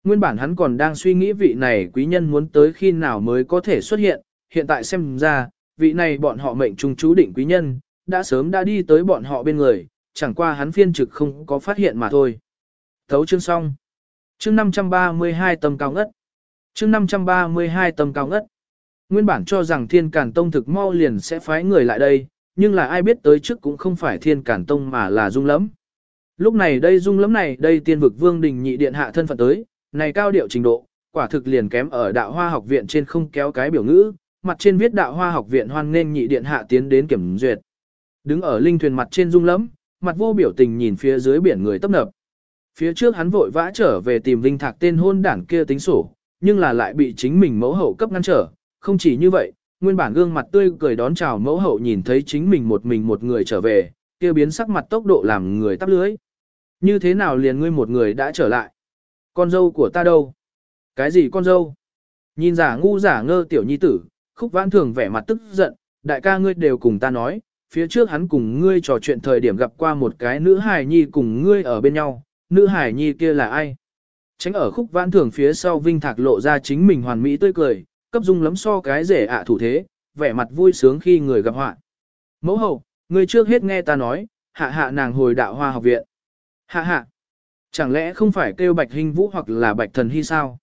Nguyên bản hắn còn đang suy nghĩ vị này quý nhân muốn tới khi nào mới có thể xuất hiện, hiện tại xem ra, vị này bọn họ mệnh trung chú định quý nhân, đã sớm đã đi tới bọn họ bên người, chẳng qua hắn phiên trực không có phát hiện mà thôi. Thấu chương xong. Chương 532 tầm cao ngất. Chương 532 tầm cao ngất. Nguyên bản cho rằng Thiên Cản Tông thực mau liền sẽ phái người lại đây, nhưng là ai biết tới trước cũng không phải Thiên Cản Tông mà là Dung Lẫm. Lúc này đây Dung Lẫm này, đây tiên vực Vương Đình nhị điện hạ thân phận tới, này cao điệu trình độ, quả thực liền kém ở Đạo Hoa học viện trên không kéo cái biểu ngữ, mặt trên viết Đạo Hoa học viện hoan nên nhị điện hạ tiến đến kiểm duyệt. Đứng ở linh thuyền mặt trên rung Lẫm, mặt vô biểu tình nhìn phía dưới biển người tấp nập. Phía trước hắn vội vã trở về tìm Vinh Thạc tên hôn đảng kia tính sổ, nhưng là lại bị chính mình mẫu hậu cấp ngăn trở. Không chỉ như vậy, nguyên bản gương mặt tươi cười đón chào mẫu hậu nhìn thấy chính mình một mình một người trở về, kia biến sắc mặt tốc độ làm người tắp lưới. Như thế nào liền ngươi một người đã trở lại? Con dâu của ta đâu? Cái gì con dâu? Nhìn giả ngu giả ngơ tiểu nhi tử, khúc vãn thường vẻ mặt tức giận, đại ca ngươi đều cùng ta nói, phía trước hắn cùng ngươi trò chuyện thời điểm gặp qua một cái nữ hài nhi cùng ngươi ở bên nhau, nữ hài nhi kia là ai? Tránh ở khúc vãn thường phía sau Vinh Thạc lộ ra chính mình hoàn mỹ tươi cười, cấp dung lắm so cái rể ạ thủ thế, vẻ mặt vui sướng khi người gặp họa. Mẫu hậu, ngươi trước hết nghe ta nói, hạ hạ nàng hồi đạo hoa học viện. Hạ hạ, chẳng lẽ không phải kêu bạch hình vũ hoặc là bạch thần hy sao?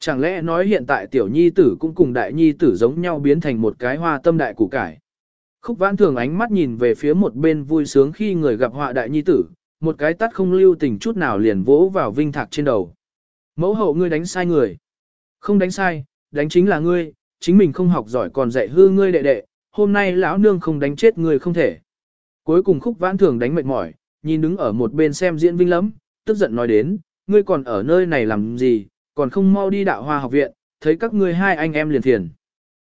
Chẳng lẽ nói hiện tại tiểu nhi tử cũng cùng đại nhi tử giống nhau biến thành một cái hoa tâm đại củ cải? Khúc vãn thường ánh mắt nhìn về phía một bên vui sướng khi người gặp họa đại nhi tử, một cái tắt không lưu tình chút nào liền vỗ vào vinh thạc trên đầu. Mẫu hậu ngươi đánh sai người. Không đánh sai, đánh chính là ngươi, chính mình không học giỏi còn dạy hư ngươi đệ đệ, hôm nay lão nương không đánh chết ngươi không thể. Cuối cùng khúc vãn thường đánh mệt mỏi, nhìn đứng ở một bên xem diễn vinh lắm, tức giận nói đến, ngươi còn ở nơi này làm gì, còn không mau đi đạo hoa học viện, thấy các ngươi hai anh em liền thiền.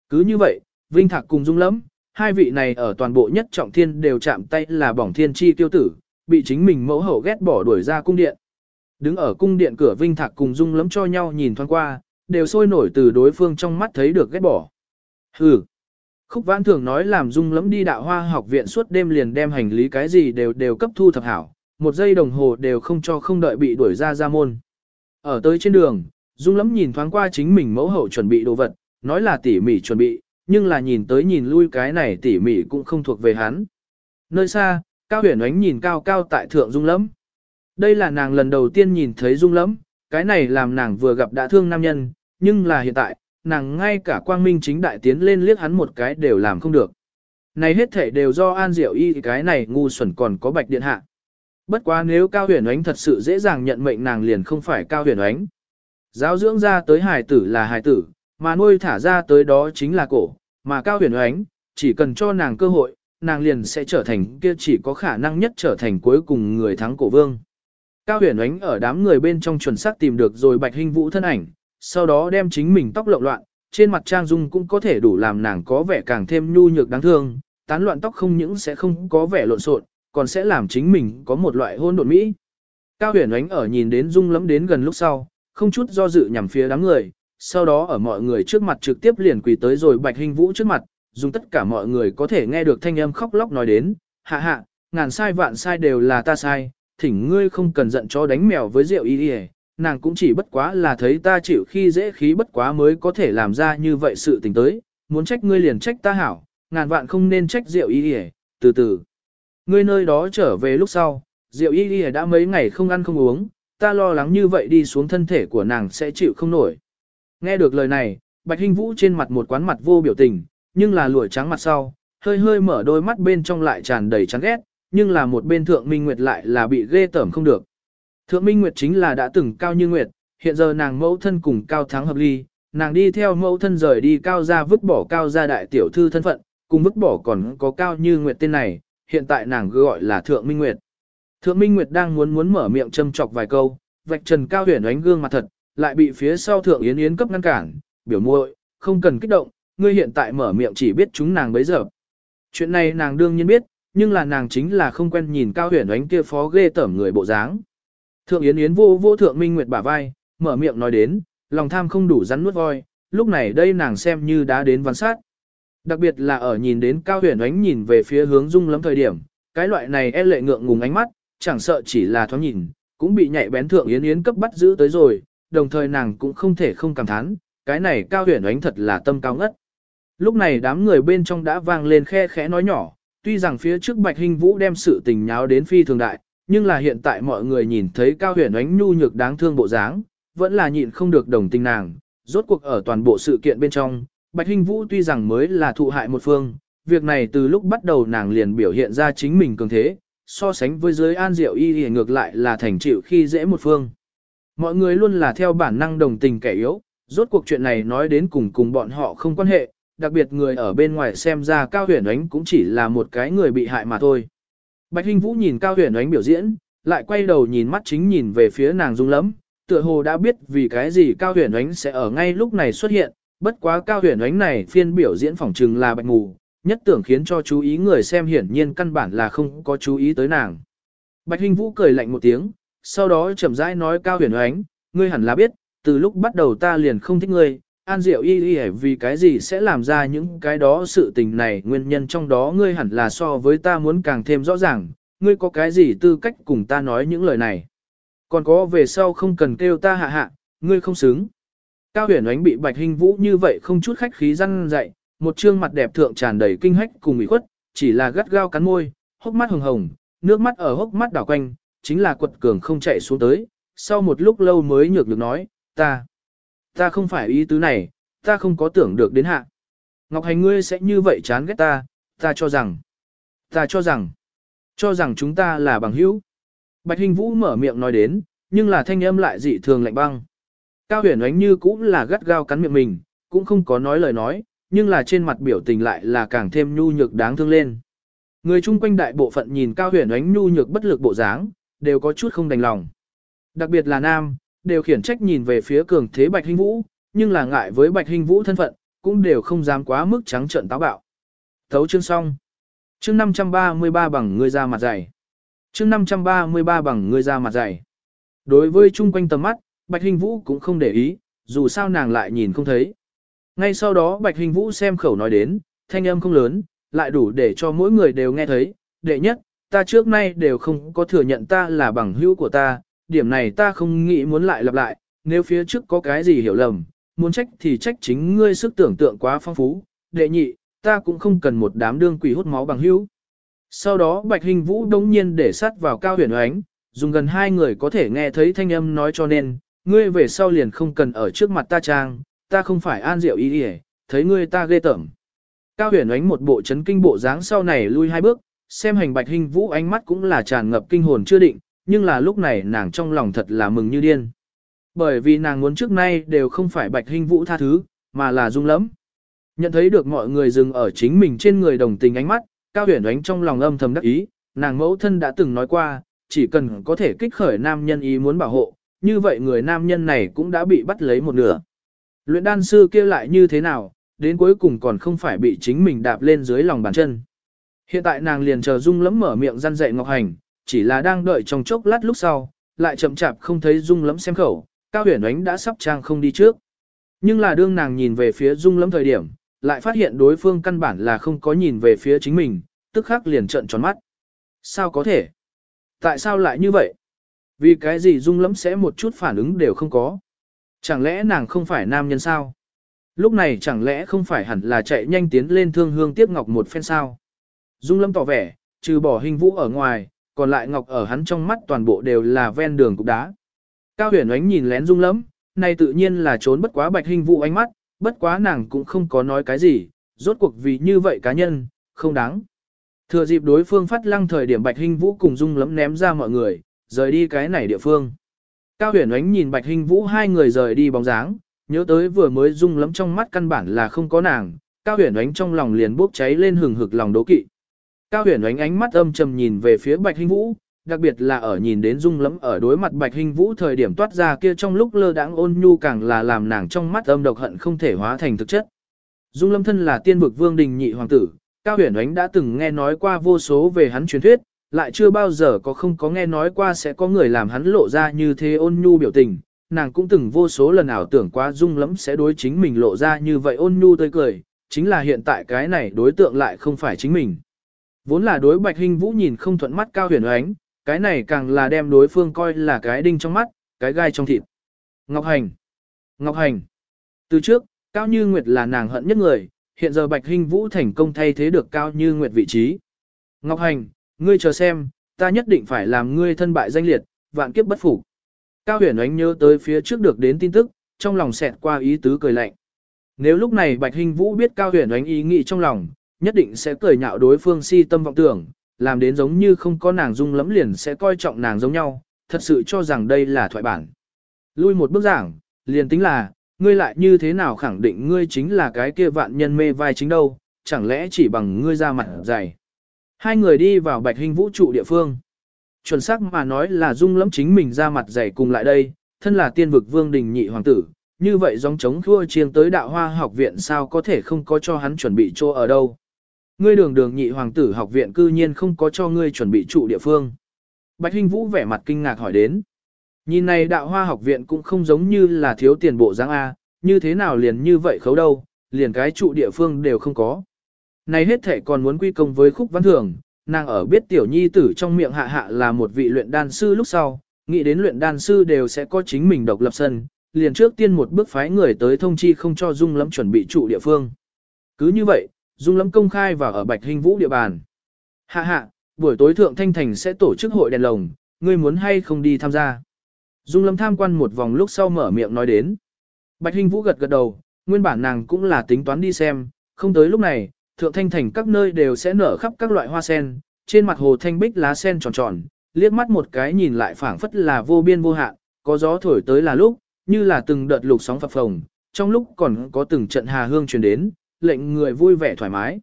Cứ như vậy, Vinh Thạc cùng Dung lắm, hai vị này ở toàn bộ nhất trọng thiên đều chạm tay là bỏng thiên chi tiêu tử, bị chính mình mẫu hậu ghét bỏ đuổi ra cung điện. Đứng ở cung điện cửa Vinh Thạc cùng Dung lắm cho nhau nhìn thoáng qua, đều sôi nổi từ đối phương trong mắt thấy được ghét bỏ. Hừ. Khúc Vãn thường nói làm Dung lắm đi đạo hoa học viện suốt đêm liền đem hành lý cái gì đều đều cấp thu thập hảo, một giây đồng hồ đều không cho không đợi bị đuổi ra ra môn. Ở tới trên đường, Dung lắm nhìn thoáng qua chính mình mẫu hậu chuẩn bị đồ vật, nói là tỉ mỉ chuẩn bị, nhưng là nhìn tới nhìn lui cái này tỉ mỉ cũng không thuộc về hắn. Nơi xa, Cao Huyền Ánh nhìn cao cao tại thượng Dung lắm. Đây là nàng lần đầu tiên nhìn thấy Dung lắm, cái này làm nàng vừa gặp đã thương nam nhân, nhưng là hiện tại, nàng ngay cả quang minh chính đại tiến lên liếc hắn một cái đều làm không được. Này hết thể đều do An Diệu Y cái này ngu xuẩn còn có bạch điện hạ. Bất quá nếu Cao Huyền Ánh thật sự dễ dàng nhận mệnh nàng liền không phải Cao Huyền Ánh. Giáo dưỡng ra tới hài tử là hài tử, mà nuôi thả ra tới đó chính là cổ, mà Cao Huyền Ánh, chỉ cần cho nàng cơ hội, nàng liền sẽ trở thành kia chỉ có khả năng nhất trở thành cuối cùng người thắng cổ vương. Cao Huyền Ánh ở đám người bên trong chuẩn xác tìm được rồi Bạch hình Vũ thân ảnh, sau đó đem chính mình tóc lộn loạn, trên mặt trang dung cũng có thể đủ làm nàng có vẻ càng thêm nhu nhược đáng thương, tán loạn tóc không những sẽ không có vẻ lộn xộn, còn sẽ làm chính mình có một loại hôn độn mỹ. Cao huyền ánh ở nhìn đến dung lắm đến gần lúc sau, không chút do dự nhằm phía đám người, sau đó ở mọi người trước mặt trực tiếp liền quỳ tới rồi bạch hình vũ trước mặt, dùng tất cả mọi người có thể nghe được thanh âm khóc lóc nói đến, hạ hạ, ngàn sai vạn sai đều là ta sai, thỉnh ngươi không cần giận cho đánh mèo với rượu y đi nàng cũng chỉ bất quá là thấy ta chịu khi dễ khí bất quá mới có thể làm ra như vậy sự tình tới, muốn trách ngươi liền trách ta hảo, ngàn vạn không nên trách rượu y đi từ từ. Ngươi nơi đó trở về lúc sau, rượu y y đã mấy ngày không ăn không uống, ta lo lắng như vậy đi xuống thân thể của nàng sẽ chịu không nổi. Nghe được lời này, Bạch Hinh Vũ trên mặt một quán mặt vô biểu tình, nhưng là lụa trắng mặt sau, hơi hơi mở đôi mắt bên trong lại tràn đầy chán ghét, nhưng là một bên Thượng Minh Nguyệt lại là bị ghê tởm không được. Thượng Minh Nguyệt chính là đã từng cao như Nguyệt, hiện giờ nàng mẫu thân cùng cao thắng hợp ly, nàng đi theo mẫu thân rời đi cao gia vứt bỏ cao gia đại tiểu thư thân phận, cùng vứt bỏ còn có cao như Nguyệt tên này, hiện tại nàng gọi là Thượng Minh Nguyệt. Thượng Minh Nguyệt đang muốn muốn mở miệng châm chọc vài câu, vạch trần cao huyền ánh gương mặt thật, lại bị phía sau Thượng Yến Yến cấp ngăn cản, biểu muội, không cần kích động, ngươi hiện tại mở miệng chỉ biết chúng nàng bấy giờ. Chuyện này nàng đương nhiên biết, nhưng là nàng chính là không quen nhìn cao huyền ánh kia phó ghê tởm người bộ dáng. Thượng Yến Yến vô vô Thượng Minh Nguyệt bả vai, mở miệng nói đến, lòng tham không đủ rắn nuốt voi, lúc này đây nàng xem như đã đến văn sát. Đặc biệt là ở nhìn đến Cao Huyền Ánh nhìn về phía hướng Dung lắm thời điểm, cái loại này e lệ ngượng ngùng ánh mắt, chẳng sợ chỉ là thoáng nhìn, cũng bị nhạy bén thượng yến yến cấp bắt giữ tới rồi, đồng thời nàng cũng không thể không cảm thán, cái này Cao Huyền Ánh thật là tâm cao ngất. Lúc này đám người bên trong đã vang lên khe khẽ nói nhỏ, tuy rằng phía trước Bạch hình Vũ đem sự tình nháo đến phi thường đại, nhưng là hiện tại mọi người nhìn thấy Cao Huyền Ánh nhu nhược đáng thương bộ dáng, vẫn là nhịn không được đồng tình nàng, rốt cuộc ở toàn bộ sự kiện bên trong, Bạch hình Vũ tuy rằng mới là thụ hại một phương, việc này từ lúc bắt đầu nàng liền biểu hiện ra chính mình cường thế, so sánh với giới an diệu y thì ngược lại là thành chịu khi dễ một phương. Mọi người luôn là theo bản năng đồng tình kẻ yếu, rốt cuộc chuyện này nói đến cùng cùng bọn họ không quan hệ, đặc biệt người ở bên ngoài xem ra Cao Huyền Ánh cũng chỉ là một cái người bị hại mà thôi. Bạch Hinh Vũ nhìn Cao Huyền Ánh biểu diễn, lại quay đầu nhìn mắt chính nhìn về phía nàng dung lắm, tựa hồ đã biết vì cái gì Cao Huyền Ánh sẽ ở ngay lúc này xuất hiện, bất quá cao huyền ánh này phiên biểu diễn phỏng trừng là bạch ngủ, nhất tưởng khiến cho chú ý người xem hiển nhiên căn bản là không có chú ý tới nàng. Bạch Hinh Vũ cười lạnh một tiếng, sau đó chậm rãi nói cao huyền ánh, ngươi hẳn là biết, từ lúc bắt đầu ta liền không thích ngươi, An Diệu y y vì cái gì sẽ làm ra những cái đó sự tình này nguyên nhân trong đó ngươi hẳn là so với ta muốn càng thêm rõ ràng, ngươi có cái gì tư cách cùng ta nói những lời này. Còn có về sau không cần kêu ta hạ hạ, ngươi không xứng. Cao huyền ánh bị bạch hình vũ như vậy không chút khách khí răn dạy, một trương mặt đẹp thượng tràn đầy kinh hách cùng ủy khuất, chỉ là gắt gao cắn môi, hốc mắt hồng hồng, nước mắt ở hốc mắt đảo quanh, chính là quật cường không chạy xuống tới, sau một lúc lâu mới nhược được nói, ta, ta không phải ý tứ này, ta không có tưởng được đến hạ. Ngọc Hành ngươi sẽ như vậy chán ghét ta, ta cho rằng, ta cho rằng, cho rằng chúng ta là bằng hữu. Bạch Hình Vũ mở miệng nói đến, nhưng là thanh âm lại dị thường lạnh băng. Cao huyền ánh như cũng là gắt gao cắn miệng mình, cũng không có nói lời nói, nhưng là trên mặt biểu tình lại là càng thêm nhu nhược đáng thương lên. Người chung quanh đại bộ phận nhìn Cao huyền ánh nhu nhược bất lực bộ dáng, đều có chút không đành lòng. Đặc biệt là nam, đều khiển trách nhìn về phía cường thế Bạch Hinh Vũ, nhưng là ngại với Bạch Hinh Vũ thân phận, cũng đều không dám quá mức trắng trợn táo bạo. Thấu chương xong. Chương 533 bằng người ra mặt dày. Chương 533 bằng người ra mặt dày. Đối với chung quanh tầm mắt, Bạch Hinh Vũ cũng không để ý, dù sao nàng lại nhìn không thấy. Ngay sau đó Bạch hình Vũ xem khẩu nói đến, thanh âm không lớn, lại đủ để cho mỗi người đều nghe thấy. Đệ nhất, ta trước nay đều không có thừa nhận ta là bằng hữu của ta, điểm này ta không nghĩ muốn lại lặp lại, nếu phía trước có cái gì hiểu lầm, muốn trách thì trách chính ngươi sức tưởng tượng quá phong phú. Đệ nhị, ta cũng không cần một đám đương quỷ hút máu bằng hữu. Sau đó Bạch Hình Vũ đống nhiên để sát vào cao huyền ánh, dùng gần hai người có thể nghe thấy thanh âm nói cho nên, ngươi về sau liền không cần ở trước mặt ta trang, ta không phải an diệu ý ý, thấy ngươi ta ghê tởm. Cao huyền ánh một bộ chấn kinh bộ dáng sau này lui hai bước, xem hành Bạch Hình Vũ ánh mắt cũng là tràn ngập kinh hồn chưa định, nhưng là lúc này nàng trong lòng thật là mừng như điên. Bởi vì nàng muốn trước nay đều không phải Bạch Hình Vũ tha thứ, mà là dung lắm. Nhận thấy được mọi người dừng ở chính mình trên người đồng tình ánh mắt, Cao Huyền Ánh trong lòng âm thầm đắc ý, nàng mẫu thân đã từng nói qua, chỉ cần có thể kích khởi nam nhân ý muốn bảo hộ, như vậy người nam nhân này cũng đã bị bắt lấy một nửa. Luyện đan sư kia lại như thế nào, đến cuối cùng còn không phải bị chính mình đạp lên dưới lòng bàn chân. Hiện tại nàng liền chờ Dung lẫm mở miệng răn dạy Ngọc Hành, chỉ là đang đợi trong chốc lát lúc sau, lại chậm chạp không thấy Dung lẫm xem khẩu, Cao Huyền Ánh đã sắp trang không đi trước. Nhưng là đương nàng nhìn về phía Dung lẫm thời điểm, lại phát hiện đối phương căn bản là không có nhìn về phía chính mình, tức khắc liền trợn tròn mắt. Sao có thể? Tại sao lại như vậy? Vì cái gì dung lẫm sẽ một chút phản ứng đều không có? Chẳng lẽ nàng không phải nam nhân sao? Lúc này chẳng lẽ không phải hẳn là chạy nhanh tiến lên thương hương tiếp ngọc một phen sao? Dung lâm tỏ vẻ, trừ bỏ hình vũ ở ngoài, còn lại ngọc ở hắn trong mắt toàn bộ đều là ven đường cục đá. Cao huyền ánh nhìn lén dung lâm, này tự nhiên là trốn bất quá bạch hình vũ ánh mắt, bất quá nàng cũng không có nói cái gì, rốt cuộc vì như vậy cá nhân, không đáng. Thừa dịp đối phương phát lăng thời điểm Bạch hình Vũ cùng Dung lấm ném ra mọi người, rời đi cái này địa phương. Cao huyền ánh nhìn Bạch Hinh Vũ hai người rời đi bóng dáng, nhớ tới vừa mới Dung lắm trong mắt căn bản là không có nàng, Cao huyền ánh trong lòng liền bốc cháy lên hừng hực lòng đố kỵ. Cao huyền ánh ánh mắt âm trầm nhìn về phía Bạch Hinh Vũ, đặc biệt là ở nhìn đến Dung lắm ở đối mặt Bạch Hinh Vũ thời điểm toát ra kia trong lúc lơ đãng ôn nhu càng là làm nàng trong mắt âm độc hận không thể hóa thành thực chất. Dung lâm thân là tiên vực vương đình nhị hoàng tử, Cao huyền ánh đã từng nghe nói qua vô số về hắn truyền thuyết, lại chưa bao giờ có không có nghe nói qua sẽ có người làm hắn lộ ra như thế ôn nhu biểu tình. Nàng cũng từng vô số lần ảo tưởng qua dung lắm sẽ đối chính mình lộ ra như vậy ôn nhu tươi cười, chính là hiện tại cái này đối tượng lại không phải chính mình. Vốn là đối bạch hình vũ nhìn không thuận mắt cao huyền ánh, cái này càng là đem đối phương coi là cái đinh trong mắt, cái gai trong thịt. Ngọc Hành Ngọc Hành Từ trước, Cao Như Nguyệt là nàng hận nhất người, hiện giờ Bạch Hinh Vũ thành công thay thế được Cao Như Nguyệt vị trí. Ngọc Hành, ngươi chờ xem, ta nhất định phải làm ngươi thân bại danh liệt, vạn kiếp bất phục. Cao Huyền Ánh nhớ tới phía trước được đến tin tức, trong lòng xẹt qua ý tứ cười lạnh. Nếu lúc này Bạch Hinh Vũ biết Cao Huyền Ánh ý nghĩ trong lòng, nhất định sẽ cười nhạo đối phương si tâm vọng tưởng, làm đến giống như không có nàng dung lắm liền sẽ coi trọng nàng giống nhau, thật sự cho rằng đây là thoại bản. Lui một bước giảng, liền tính là, ngươi lại như thế nào khẳng định ngươi chính là cái kia vạn nhân mê vai chính đâu, chẳng lẽ chỉ bằng ngươi ra mặt dày. Hai người đi vào bạch hình vũ trụ địa phương. Chuẩn xác mà nói là dung lắm chính mình ra mặt dày cùng lại đây, thân là tiên vực vương đình nhị hoàng tử, như vậy dòng chống khua chiêng tới đạo hoa học viện sao có thể không có cho hắn chuẩn bị chỗ ở đâu. Ngươi đường đường nhị hoàng tử học viện cư nhiên không có cho ngươi chuẩn bị trụ địa phương. Bạch Hinh Vũ vẻ mặt kinh ngạc hỏi đến. Nhìn này đạo hoa học viện cũng không giống như là thiếu tiền bộ dáng A, như thế nào liền như vậy khấu đâu, liền cái trụ địa phương đều không có. Này hết thể còn muốn quy công với khúc văn thường, nàng ở biết tiểu nhi tử trong miệng hạ hạ là một vị luyện đan sư lúc sau, nghĩ đến luyện đan sư đều sẽ có chính mình độc lập sân, liền trước tiên một bước phái người tới thông chi không cho Dung Lâm chuẩn bị trụ địa phương. Cứ như vậy, Dung Lâm công khai và ở Bạch Hình Vũ địa bàn. Hạ hạ, buổi tối thượng Thanh Thành sẽ tổ chức hội đèn lồng, ngươi muốn hay không đi tham gia. Dung Lâm tham quan một vòng lúc sau mở miệng nói đến. Bạch Hình Vũ gật gật đầu, nguyên bản nàng cũng là tính toán đi xem, không tới lúc này, thượng thanh thành các nơi đều sẽ nở khắp các loại hoa sen, trên mặt hồ thanh bích lá sen tròn tròn, liếc mắt một cái nhìn lại phảng phất là vô biên vô hạn, có gió thổi tới là lúc, như là từng đợt lục sóng phập phồng, trong lúc còn có từng trận hà hương truyền đến, lệnh người vui vẻ thoải mái.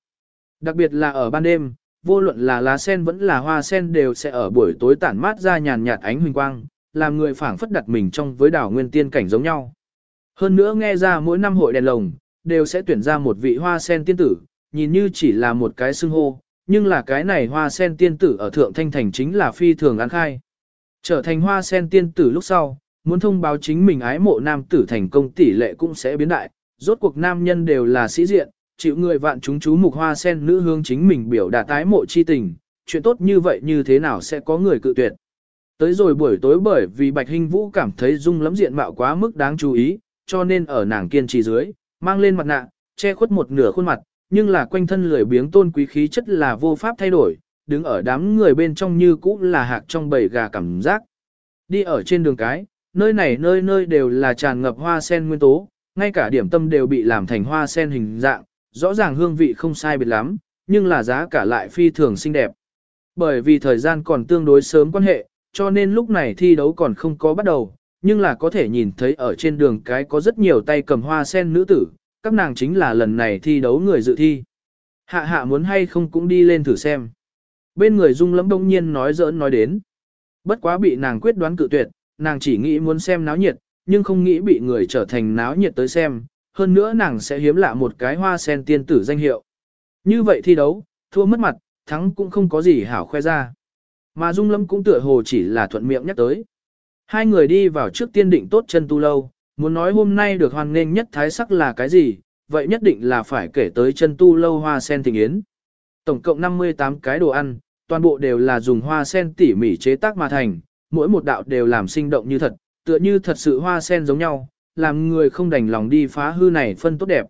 Đặc biệt là ở ban đêm, vô luận là lá sen vẫn là hoa sen đều sẽ ở buổi tối tản mát ra nhàn nhạt ánh huỳnh quang, làm người phảng phất đặt mình trong với đảo nguyên tiên cảnh giống nhau. Hơn nữa nghe ra mỗi năm hội đèn lồng, đều sẽ tuyển ra một vị hoa sen tiên tử, nhìn như chỉ là một cái xưng hô, nhưng là cái này hoa sen tiên tử ở Thượng Thanh Thành chính là phi thường án khai. Trở thành hoa sen tiên tử lúc sau, muốn thông báo chính mình ái mộ nam tử thành công tỷ lệ cũng sẽ biến đại, rốt cuộc nam nhân đều là sĩ diện, chịu người vạn chúng chú mục hoa sen nữ hương chính mình biểu đạt tái mộ chi tình, chuyện tốt như vậy như thế nào sẽ có người cự tuyệt. Tới rồi buổi tối bởi vì Bạch Hinh Vũ cảm thấy dung lắm diện mạo quá mức đáng chú ý, cho nên ở nàng kiên trì dưới, mang lên mặt nạ, che khuất một nửa khuôn mặt, nhưng là quanh thân lười biếng tôn quý khí chất là vô pháp thay đổi, đứng ở đám người bên trong như cũ là hạc trong bầy gà cảm giác. Đi ở trên đường cái, nơi này nơi nơi đều là tràn ngập hoa sen nguyên tố, ngay cả điểm tâm đều bị làm thành hoa sen hình dạng, rõ ràng hương vị không sai biệt lắm, nhưng là giá cả lại phi thường xinh đẹp. Bởi vì thời gian còn tương đối sớm quan hệ, cho nên lúc này thi đấu còn không có bắt đầu, nhưng là có thể nhìn thấy ở trên đường cái có rất nhiều tay cầm hoa sen nữ tử, các nàng chính là lần này thi đấu người dự thi. Hạ hạ muốn hay không cũng đi lên thử xem. Bên người dung lẫm đông nhiên nói giỡn nói đến. Bất quá bị nàng quyết đoán cự tuyệt, nàng chỉ nghĩ muốn xem náo nhiệt, nhưng không nghĩ bị người trở thành náo nhiệt tới xem, hơn nữa nàng sẽ hiếm lạ một cái hoa sen tiên tử danh hiệu. Như vậy thi đấu, thua mất mặt, thắng cũng không có gì hảo khoe ra. Mà Dung Lâm cũng tựa hồ chỉ là thuận miệng nhắc tới. Hai người đi vào trước tiên định tốt chân tu lâu, muốn nói hôm nay được hoan nghênh nhất thái sắc là cái gì, vậy nhất định là phải kể tới chân tu lâu hoa sen tình yến. Tổng cộng 58 cái đồ ăn, toàn bộ đều là dùng hoa sen tỉ mỉ chế tác mà thành, mỗi một đạo đều làm sinh động như thật, tựa như thật sự hoa sen giống nhau, làm người không đành lòng đi phá hư này phân tốt đẹp.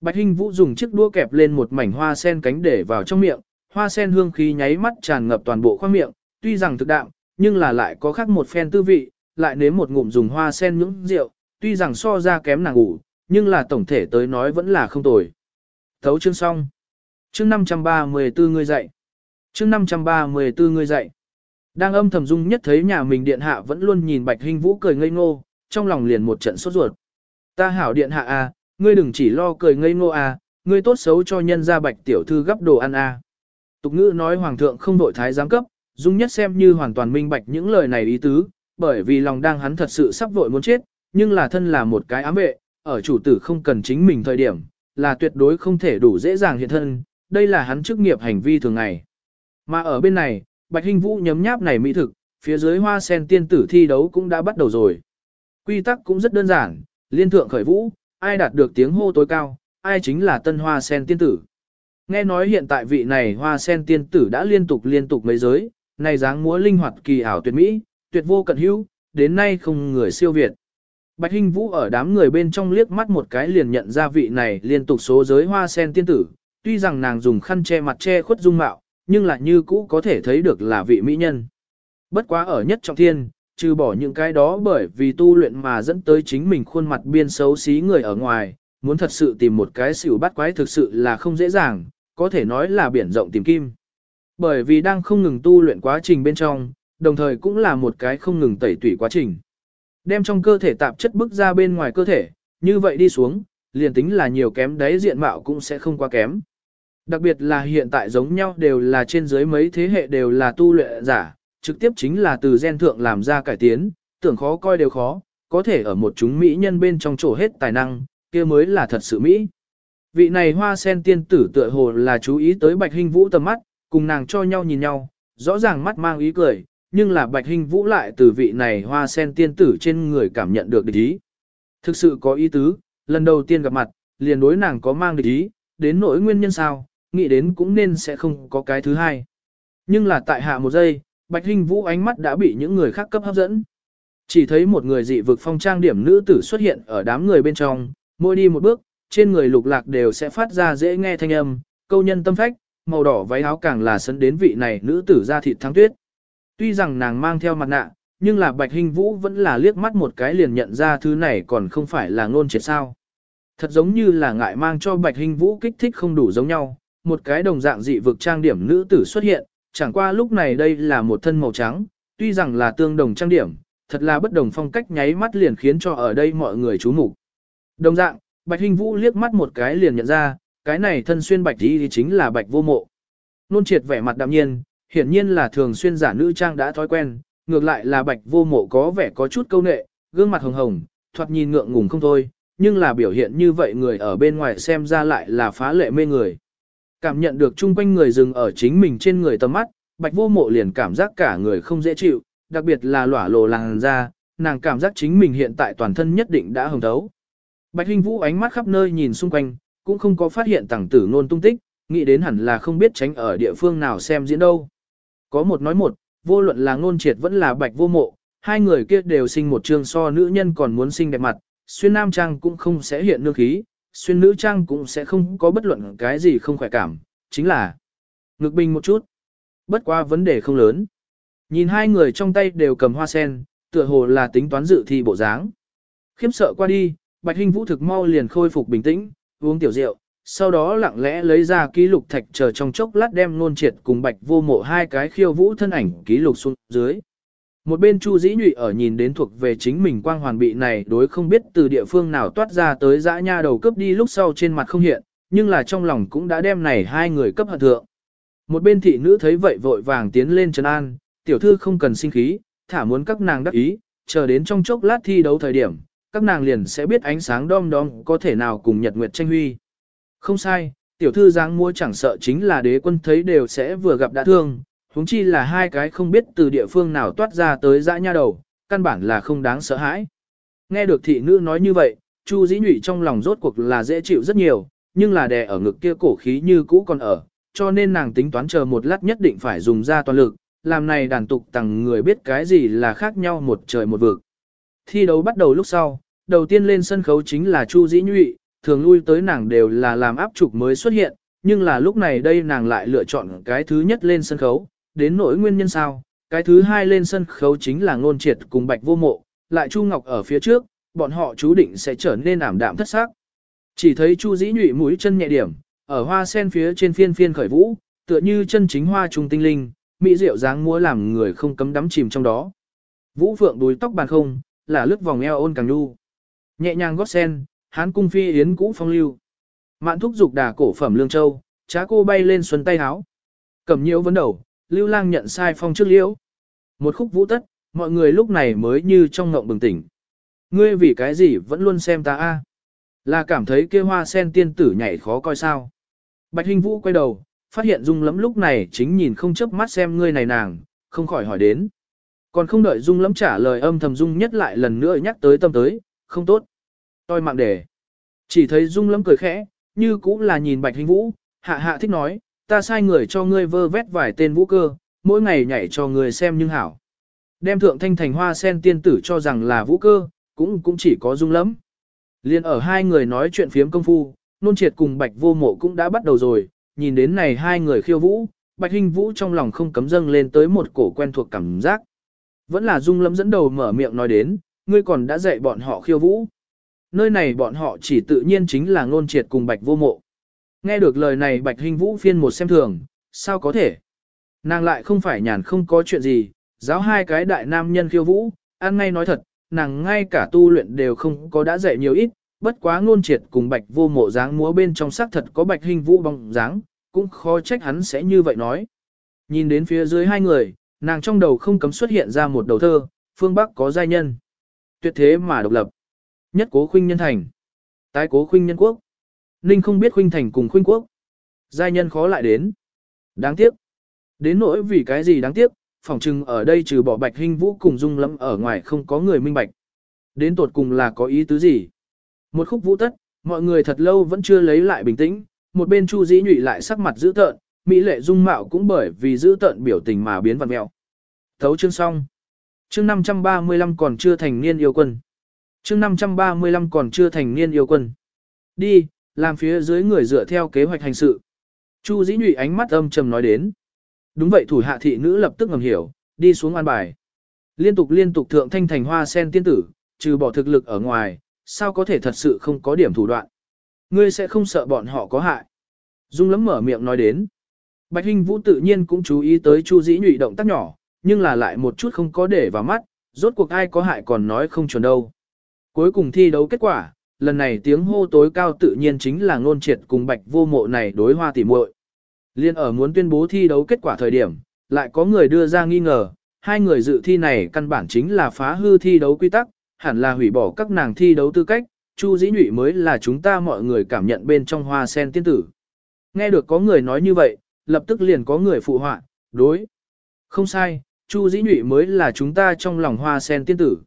Bạch Hinh Vũ dùng chiếc đũa kẹp lên một mảnh hoa sen cánh để vào trong miệng, hoa sen hương khí nháy mắt tràn ngập toàn bộ khoang miệng, tuy rằng thực đạm, nhưng là lại có khác một phen tư vị, lại nếm một ngụm dùng hoa sen những rượu, tuy rằng so ra kém nàng ngủ, nhưng là tổng thể tới nói vẫn là không tồi. Thấu chương xong. Chương 534 người dậy. Chương 534 người dậy. Đang âm thầm dung nhất thấy nhà mình điện hạ vẫn luôn nhìn Bạch Hinh Vũ cười ngây ngô, trong lòng liền một trận sốt ruột. Ta hảo điện hạ a, à, ngươi đừng chỉ lo cười ngây ngô a, à, ngươi tốt xấu cho nhân gia Bạch tiểu thư gấp đồ ăn a. À. Tục ngữ nói hoàng thượng không đội thái giám cấp, dung nhất xem như hoàn toàn minh bạch những lời này ý tứ, bởi vì lòng đang hắn thật sự sắp vội muốn chết, nhưng là thân là một cái ám vệ, ở chủ tử không cần chính mình thời điểm, là tuyệt đối không thể đủ dễ dàng hiện thân, đây là hắn chức nghiệp hành vi thường ngày. Mà ở bên này, Bạch Hinh Vũ nhấm nháp này mỹ thực, phía dưới hoa sen tiên tử thi đấu cũng đã bắt đầu rồi. Quy tắc cũng rất đơn giản, liên thượng khởi vũ, ai đạt được tiếng hô tối cao, ai chính là tân hoa sen tiên tử. Nghe nói hiện tại vị này hoa sen tiên tử đã liên tục liên tục mấy giới, này dáng múa linh hoạt kỳ ảo tuyệt mỹ, tuyệt vô cận hữu, đến nay không người siêu việt. Bạch Hinh Vũ ở đám người bên trong liếc mắt một cái liền nhận ra vị này liên tục số giới hoa sen tiên tử, tuy rằng nàng dùng khăn che mặt che khuất dung mạo, nhưng lại như cũ có thể thấy được là vị mỹ nhân. Bất quá ở nhất trọng thiên, trừ bỏ những cái đó bởi vì tu luyện mà dẫn tới chính mình khuôn mặt biên xấu xí người ở ngoài, muốn thật sự tìm một cái xỉu bắt quái thực sự là không dễ dàng, có thể nói là biển rộng tìm kim. Bởi vì đang không ngừng tu luyện quá trình bên trong, đồng thời cũng là một cái không ngừng tẩy tủy quá trình. Đem trong cơ thể tạp chất bức ra bên ngoài cơ thể, như vậy đi xuống, liền tính là nhiều kém đấy diện mạo cũng sẽ không quá kém. Đặc biệt là hiện tại giống nhau đều là trên dưới mấy thế hệ đều là tu luyện giả, trực tiếp chính là từ gen thượng làm ra cải tiến, tưởng khó coi đều khó, có thể ở một chúng mỹ nhân bên trong chỗ hết tài năng, kia mới là thật sự mỹ. Vị này hoa sen tiên tử tựa hồ là chú ý tới Bạch Hinh Vũ tầm mắt, cùng nàng cho nhau nhìn nhau, rõ ràng mắt mang ý cười, nhưng là Bạch Hinh Vũ lại từ vị này hoa sen tiên tử trên người cảm nhận được địch ý. Thực sự có ý tứ, lần đầu tiên gặp mặt, liền đối nàng có mang địch ý, đến nỗi nguyên nhân sao, nghĩ đến cũng nên sẽ không có cái thứ hai. Nhưng là tại hạ một giây, Bạch Hinh Vũ ánh mắt đã bị những người khác cấp hấp dẫn. Chỉ thấy một người dị vực phong trang điểm nữ tử xuất hiện ở đám người bên trong, mỗi đi một bước, trên người lục lạc đều sẽ phát ra dễ nghe thanh âm, câu nhân tâm phách, màu đỏ váy áo càng là sấn đến vị này nữ tử ra thịt thắng tuyết. Tuy rằng nàng mang theo mặt nạ, nhưng là Bạch Hình Vũ vẫn là liếc mắt một cái liền nhận ra thứ này còn không phải là ngôn triệt sao. Thật giống như là ngại mang cho Bạch Hình Vũ kích thích không đủ giống nhau, một cái đồng dạng dị vực trang điểm nữ tử xuất hiện, chẳng qua lúc này đây là một thân màu trắng, tuy rằng là tương đồng trang điểm, thật là bất đồng phong cách nháy mắt liền khiến cho ở đây mọi người chú mục. Đồng dạng, Bạch Hình Vũ liếc mắt một cái liền nhận ra, cái này thân xuyên bạch đi thì chính là bạch vô mộ. Nôn triệt vẻ mặt đạm nhiên, hiển nhiên là thường xuyên giả nữ trang đã thói quen, ngược lại là bạch vô mộ có vẻ có chút câu nệ, gương mặt hồng hồng, thoạt nhìn ngượng ngùng không thôi, nhưng là biểu hiện như vậy người ở bên ngoài xem ra lại là phá lệ mê người. Cảm nhận được chung quanh người dừng ở chính mình trên người tầm mắt, bạch vô mộ liền cảm giác cả người không dễ chịu, đặc biệt là lỏa lồ làng ra, nàng cảm giác chính mình hiện tại toàn thân nhất định đã hồng thấu. Bạch Hinh Vũ ánh mắt khắp nơi nhìn xung quanh, cũng không có phát hiện tàng tử nôn tung tích, nghĩ đến hẳn là không biết tránh ở địa phương nào xem diễn đâu. Có một nói một, vô luận là ngôn triệt vẫn là bạch vô mộ, hai người kia đều sinh một trương so nữ nhân còn muốn sinh đẹp mặt, xuyên nam trang cũng không sẽ hiện nương khí, xuyên nữ trang cũng sẽ không có bất luận cái gì không khỏe cảm, chính là ngực bình một chút. Bất qua vấn đề không lớn. Nhìn hai người trong tay đều cầm hoa sen, tựa hồ là tính toán dự thi bộ dáng. Khiếm sợ qua đi, Bạch Hinh Vũ thực mau liền khôi phục bình tĩnh, uống tiểu rượu, sau đó lặng lẽ lấy ra ký lục thạch chờ trong chốc lát đem nôn triệt cùng Bạch Vô Mộ hai cái khiêu vũ thân ảnh ký lục xuống dưới. Một bên Chu Dĩ Nhụy ở nhìn đến thuộc về chính mình quang hoàn bị này đối không biết từ địa phương nào toát ra tới dã nha đầu cấp đi lúc sau trên mặt không hiện, nhưng là trong lòng cũng đã đem này hai người cấp hận thượng. Một bên thị nữ thấy vậy vội vàng tiến lên trấn an, tiểu thư không cần sinh khí, thả muốn các nàng đắc ý, chờ đến trong chốc lát thi đấu thời điểm, các nàng liền sẽ biết ánh sáng đom đóm có thể nào cùng nhật nguyệt tranh huy. Không sai, tiểu thư giáng mua chẳng sợ chính là đế quân thấy đều sẽ vừa gặp đã thương, huống chi là hai cái không biết từ địa phương nào toát ra tới dã nha đầu, căn bản là không đáng sợ hãi. Nghe được thị nữ nói như vậy, Chu Dĩ Nhụy trong lòng rốt cuộc là dễ chịu rất nhiều, nhưng là đè ở ngực kia cổ khí như cũ còn ở, cho nên nàng tính toán chờ một lát nhất định phải dùng ra toàn lực, làm này đàn tục tặng người biết cái gì là khác nhau một trời một vực. Thi đấu bắt đầu lúc sau, đầu tiên lên sân khấu chính là Chu Dĩ Nhụy, thường lui tới nàng đều là làm áp trục mới xuất hiện, nhưng là lúc này đây nàng lại lựa chọn cái thứ nhất lên sân khấu, đến nỗi nguyên nhân sao, cái thứ hai lên sân khấu chính là ngôn triệt cùng bạch vô mộ, lại Chu Ngọc ở phía trước, bọn họ chú định sẽ trở nên ảm đạm thất xác. Chỉ thấy Chu Dĩ Nhụy mũi chân nhẹ điểm, ở hoa sen phía trên phiên phiên khởi vũ, tựa như chân chính hoa trung tinh linh, mỹ diệu dáng múa làm người không cấm đắm chìm trong đó. Vũ Phượng đuôi tóc bàn không, là lướt vòng eo ôn càng nhu. Nhẹ nhàng gót sen, hán cung phi yến cũ phong lưu. Mạn thúc dục đà cổ phẩm lương châu, trá cô bay lên xuân tay háo. Cầm nhiễu vấn đầu, lưu lang nhận sai phong trước liễu. Một khúc vũ tất, mọi người lúc này mới như trong ngộng bừng tỉnh. Ngươi vì cái gì vẫn luôn xem ta a? Là cảm thấy kia hoa sen tiên tử nhảy khó coi sao. Bạch Hinh Vũ quay đầu, phát hiện Dung lẫm lúc này chính nhìn không chớp mắt xem ngươi này nàng, không khỏi hỏi đến. Còn không đợi Dung lẫm trả lời âm thầm Dung nhất lại lần nữa nhắc tới tâm tới, không tốt. Tôi mạng đề. Chỉ thấy Dung lắm cười khẽ, như cũng là nhìn Bạch hình Vũ, hạ hạ thích nói, ta sai người cho ngươi vơ vét vài tên vũ cơ, mỗi ngày nhảy cho ngươi xem nhưng hảo. Đem thượng thanh thành hoa sen tiên tử cho rằng là vũ cơ, cũng cũng chỉ có Dung lắm. Liên ở hai người nói chuyện phiếm công phu, nôn triệt cùng Bạch vô mộ cũng đã bắt đầu rồi, nhìn đến này hai người khiêu vũ, Bạch hình Vũ trong lòng không cấm dâng lên tới một cổ quen thuộc cảm giác. Vẫn là Dung Lâm dẫn đầu mở miệng nói đến, ngươi còn đã dạy bọn họ khiêu vũ. Nơi này bọn họ chỉ tự nhiên chính là ngôn triệt cùng Bạch vô mộ. Nghe được lời này Bạch hình Vũ phiên một xem thường, sao có thể? Nàng lại không phải nhàn không có chuyện gì, giáo hai cái đại nam nhân khiêu vũ, ăn ngay nói thật, nàng ngay cả tu luyện đều không có đã dạy nhiều ít, bất quá ngôn triệt cùng bạch vô mộ dáng múa bên trong xác thật có bạch hình vũ bóng dáng, cũng khó trách hắn sẽ như vậy nói. Nhìn đến phía dưới hai người, nàng trong đầu không cấm xuất hiện ra một đầu thơ, phương Bắc có giai nhân. Tuyệt thế mà độc lập. Nhất cố khuynh nhân thành. Tái cố khuynh nhân quốc. Ninh không biết khuynh thành cùng khuynh quốc. Giai nhân khó lại đến. Đáng tiếc. Đến nỗi vì cái gì đáng tiếc, phỏng chừng ở đây trừ bỏ bạch hình vũ cùng dung lắm ở ngoài không có người minh bạch. Đến tột cùng là có ý tứ gì? Một khúc vũ tất, mọi người thật lâu vẫn chưa lấy lại bình tĩnh, một bên chu dĩ nhụy lại sắc mặt dữ tợn, mỹ lệ dung mạo cũng bởi vì dữ tợn biểu tình mà biến vặn mẹo. Thấu chương xong. Chương 535 còn chưa thành niên yêu quân. Chương 535 còn chưa thành niên yêu quân. Đi, làm phía dưới người dựa theo kế hoạch hành sự. Chu dĩ nhụy ánh mắt âm trầm nói đến. Đúng vậy thủ hạ thị nữ lập tức ngầm hiểu, đi xuống an bài. Liên tục liên tục thượng thanh thành hoa sen tiên tử, trừ bỏ thực lực ở ngoài, sao có thể thật sự không có điểm thủ đoạn. Ngươi sẽ không sợ bọn họ có hại. Dung lắm mở miệng nói đến. Bạch Hinh Vũ tự nhiên cũng chú ý tới Chu Dĩ nhụy động tác nhỏ, nhưng là lại một chút không có để vào mắt, rốt cuộc ai có hại còn nói không chuẩn đâu. Cuối cùng thi đấu kết quả, lần này tiếng hô tối cao tự nhiên chính là ngôn triệt cùng Bạch Vô Mộ này đối hoa tỉ muội. Liên ở muốn tuyên bố thi đấu kết quả thời điểm, lại có người đưa ra nghi ngờ, hai người dự thi này căn bản chính là phá hư thi đấu quy tắc, hẳn là hủy bỏ các nàng thi đấu tư cách, Chu Dĩ Nhụy mới là chúng ta mọi người cảm nhận bên trong hoa sen tiên tử. Nghe được có người nói như vậy, lập tức liền có người phụ họa, đối. Không sai, Chu Dĩ Nhụy mới là chúng ta trong lòng hoa sen tiên tử.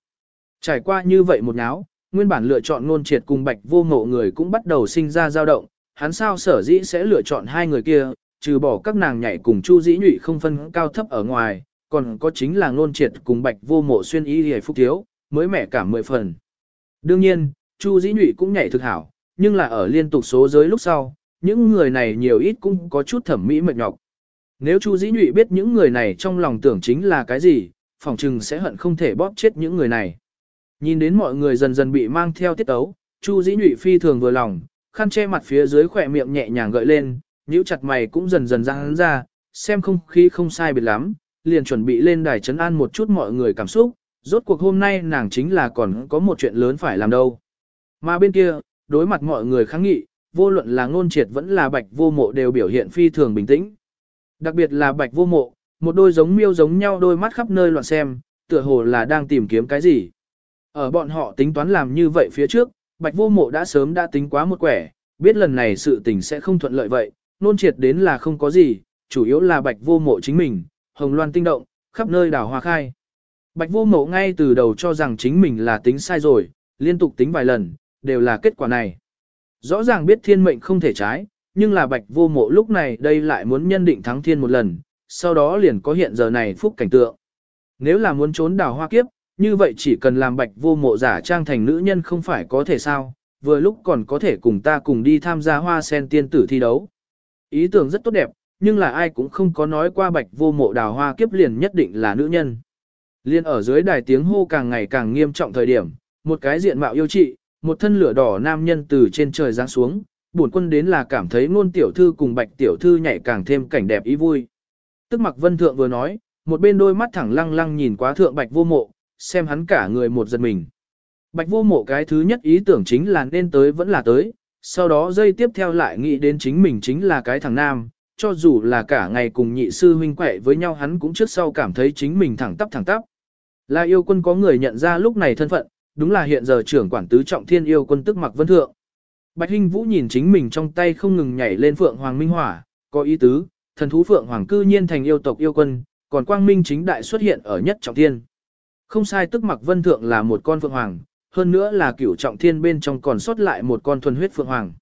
Trải qua như vậy một náo, nguyên bản lựa chọn ngôn triệt cùng bạch vô ngộ người cũng bắt đầu sinh ra dao động, hắn sao sở dĩ sẽ lựa chọn hai người kia, trừ bỏ các nàng nhảy cùng Chu Dĩ Nhụy không phân cao thấp ở ngoài, còn có chính là ngôn triệt cùng bạch vô mộ xuyên y hề phúc thiếu, mới mẻ cả mười phần. Đương nhiên, Chu Dĩ Nhụy cũng nhảy thực hảo, nhưng là ở liên tục số giới lúc sau, những người này nhiều ít cũng có chút thẩm mỹ mệt nhọc. Nếu Chu Dĩ Nhụy biết những người này trong lòng tưởng chính là cái gì, phỏng chừng sẽ hận không thể bóp chết những người này. Nhìn đến mọi người dần dần bị mang theo tiết tấu, Chu Dĩ Nhụy phi thường vừa lòng, khăn che mặt phía dưới khỏe miệng nhẹ nhàng gợi lên, nhíu chặt mày cũng dần dần giãn ra, xem không khí không sai biệt lắm, liền chuẩn bị lên đài chấn an một chút mọi người cảm xúc, rốt cuộc hôm nay nàng chính là còn có một chuyện lớn phải làm đâu. Mà bên kia, đối mặt mọi người kháng nghị, vô luận là ngôn triệt vẫn là bạch vô mộ đều biểu hiện phi thường bình tĩnh. Đặc biệt là bạch vô mộ, một đôi giống miêu giống nhau đôi mắt khắp nơi loạn xem, tựa hồ là đang tìm kiếm cái gì. Ở bọn họ tính toán làm như vậy phía trước, bạch vô mộ đã sớm đã tính quá một quẻ, biết lần này sự tình sẽ không thuận lợi vậy, nôn triệt đến là không có gì, chủ yếu là bạch vô mộ chính mình, hồng loan tinh động, khắp nơi đảo hoa khai. Bạch vô mộ ngay từ đầu cho rằng chính mình là tính sai rồi, liên tục tính vài lần, đều là kết quả này. Rõ ràng biết thiên mệnh không thể trái, nhưng là bạch vô mộ lúc này đây lại muốn nhân định thắng thiên một lần, sau đó liền có hiện giờ này phúc cảnh tượng. Nếu là muốn trốn đảo hoa kiếp, như vậy chỉ cần làm bạch vô mộ giả trang thành nữ nhân không phải có thể sao, vừa lúc còn có thể cùng ta cùng đi tham gia hoa sen tiên tử thi đấu. Ý tưởng rất tốt đẹp, nhưng là ai cũng không có nói qua bạch vô mộ đào hoa kiếp liền nhất định là nữ nhân. Liên ở dưới đài tiếng hô càng ngày càng nghiêm trọng thời điểm, một cái diện mạo yêu trị, một thân lửa đỏ nam nhân từ trên trời giáng xuống, bổn quân đến là cảm thấy ngôn tiểu thư cùng bạch tiểu thư nhảy càng thêm cảnh đẹp ý vui. Tức mặc vân thượng vừa nói, một bên đôi mắt thẳng lăng lăng nhìn quá thượng bạch vô mộ, xem hắn cả người một giật mình. Bạch vô mộ cái thứ nhất ý tưởng chính là nên tới vẫn là tới, sau đó dây tiếp theo lại nghĩ đến chính mình chính là cái thằng nam, cho dù là cả ngày cùng nhị sư huynh quậy với nhau hắn cũng trước sau cảm thấy chính mình thẳng tắp thẳng tắp. Là yêu quân có người nhận ra lúc này thân phận, đúng là hiện giờ trưởng quản tứ trọng thiên yêu quân tức mặc vân thượng. Bạch Hinh Vũ nhìn chính mình trong tay không ngừng nhảy lên Phượng Hoàng Minh Hỏa, có ý tứ, thần thú Phượng Hoàng cư nhiên thành yêu tộc yêu quân, còn Quang Minh chính đại xuất hiện ở nhất trọng thiên. Không sai tức mặc vân thượng là một con Phượng Hoàng, hơn nữa là cửu trọng thiên bên trong còn sót lại một con thuần huyết Phượng Hoàng.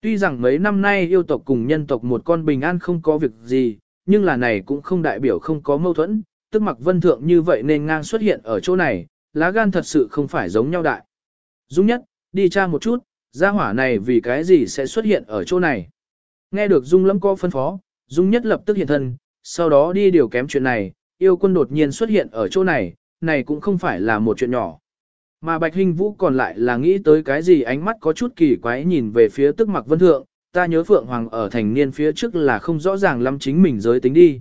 Tuy rằng mấy năm nay yêu tộc cùng nhân tộc một con bình an không có việc gì, nhưng là này cũng không đại biểu không có mâu thuẫn, tức mặc vân thượng như vậy nên ngang xuất hiện ở chỗ này, lá gan thật sự không phải giống nhau đại. Dung nhất, đi tra một chút, gia hỏa này vì cái gì sẽ xuất hiện ở chỗ này. Nghe được Dung lâm có phân phó, Dung nhất lập tức hiện thân, sau đó đi điều kém chuyện này, yêu quân đột nhiên xuất hiện ở chỗ này, này cũng không phải là một chuyện nhỏ. Mà Bạch Hình Vũ còn lại là nghĩ tới cái gì ánh mắt có chút kỳ quái nhìn về phía tức mặc vân thượng, ta nhớ Phượng Hoàng ở thành niên phía trước là không rõ ràng lắm chính mình giới tính đi.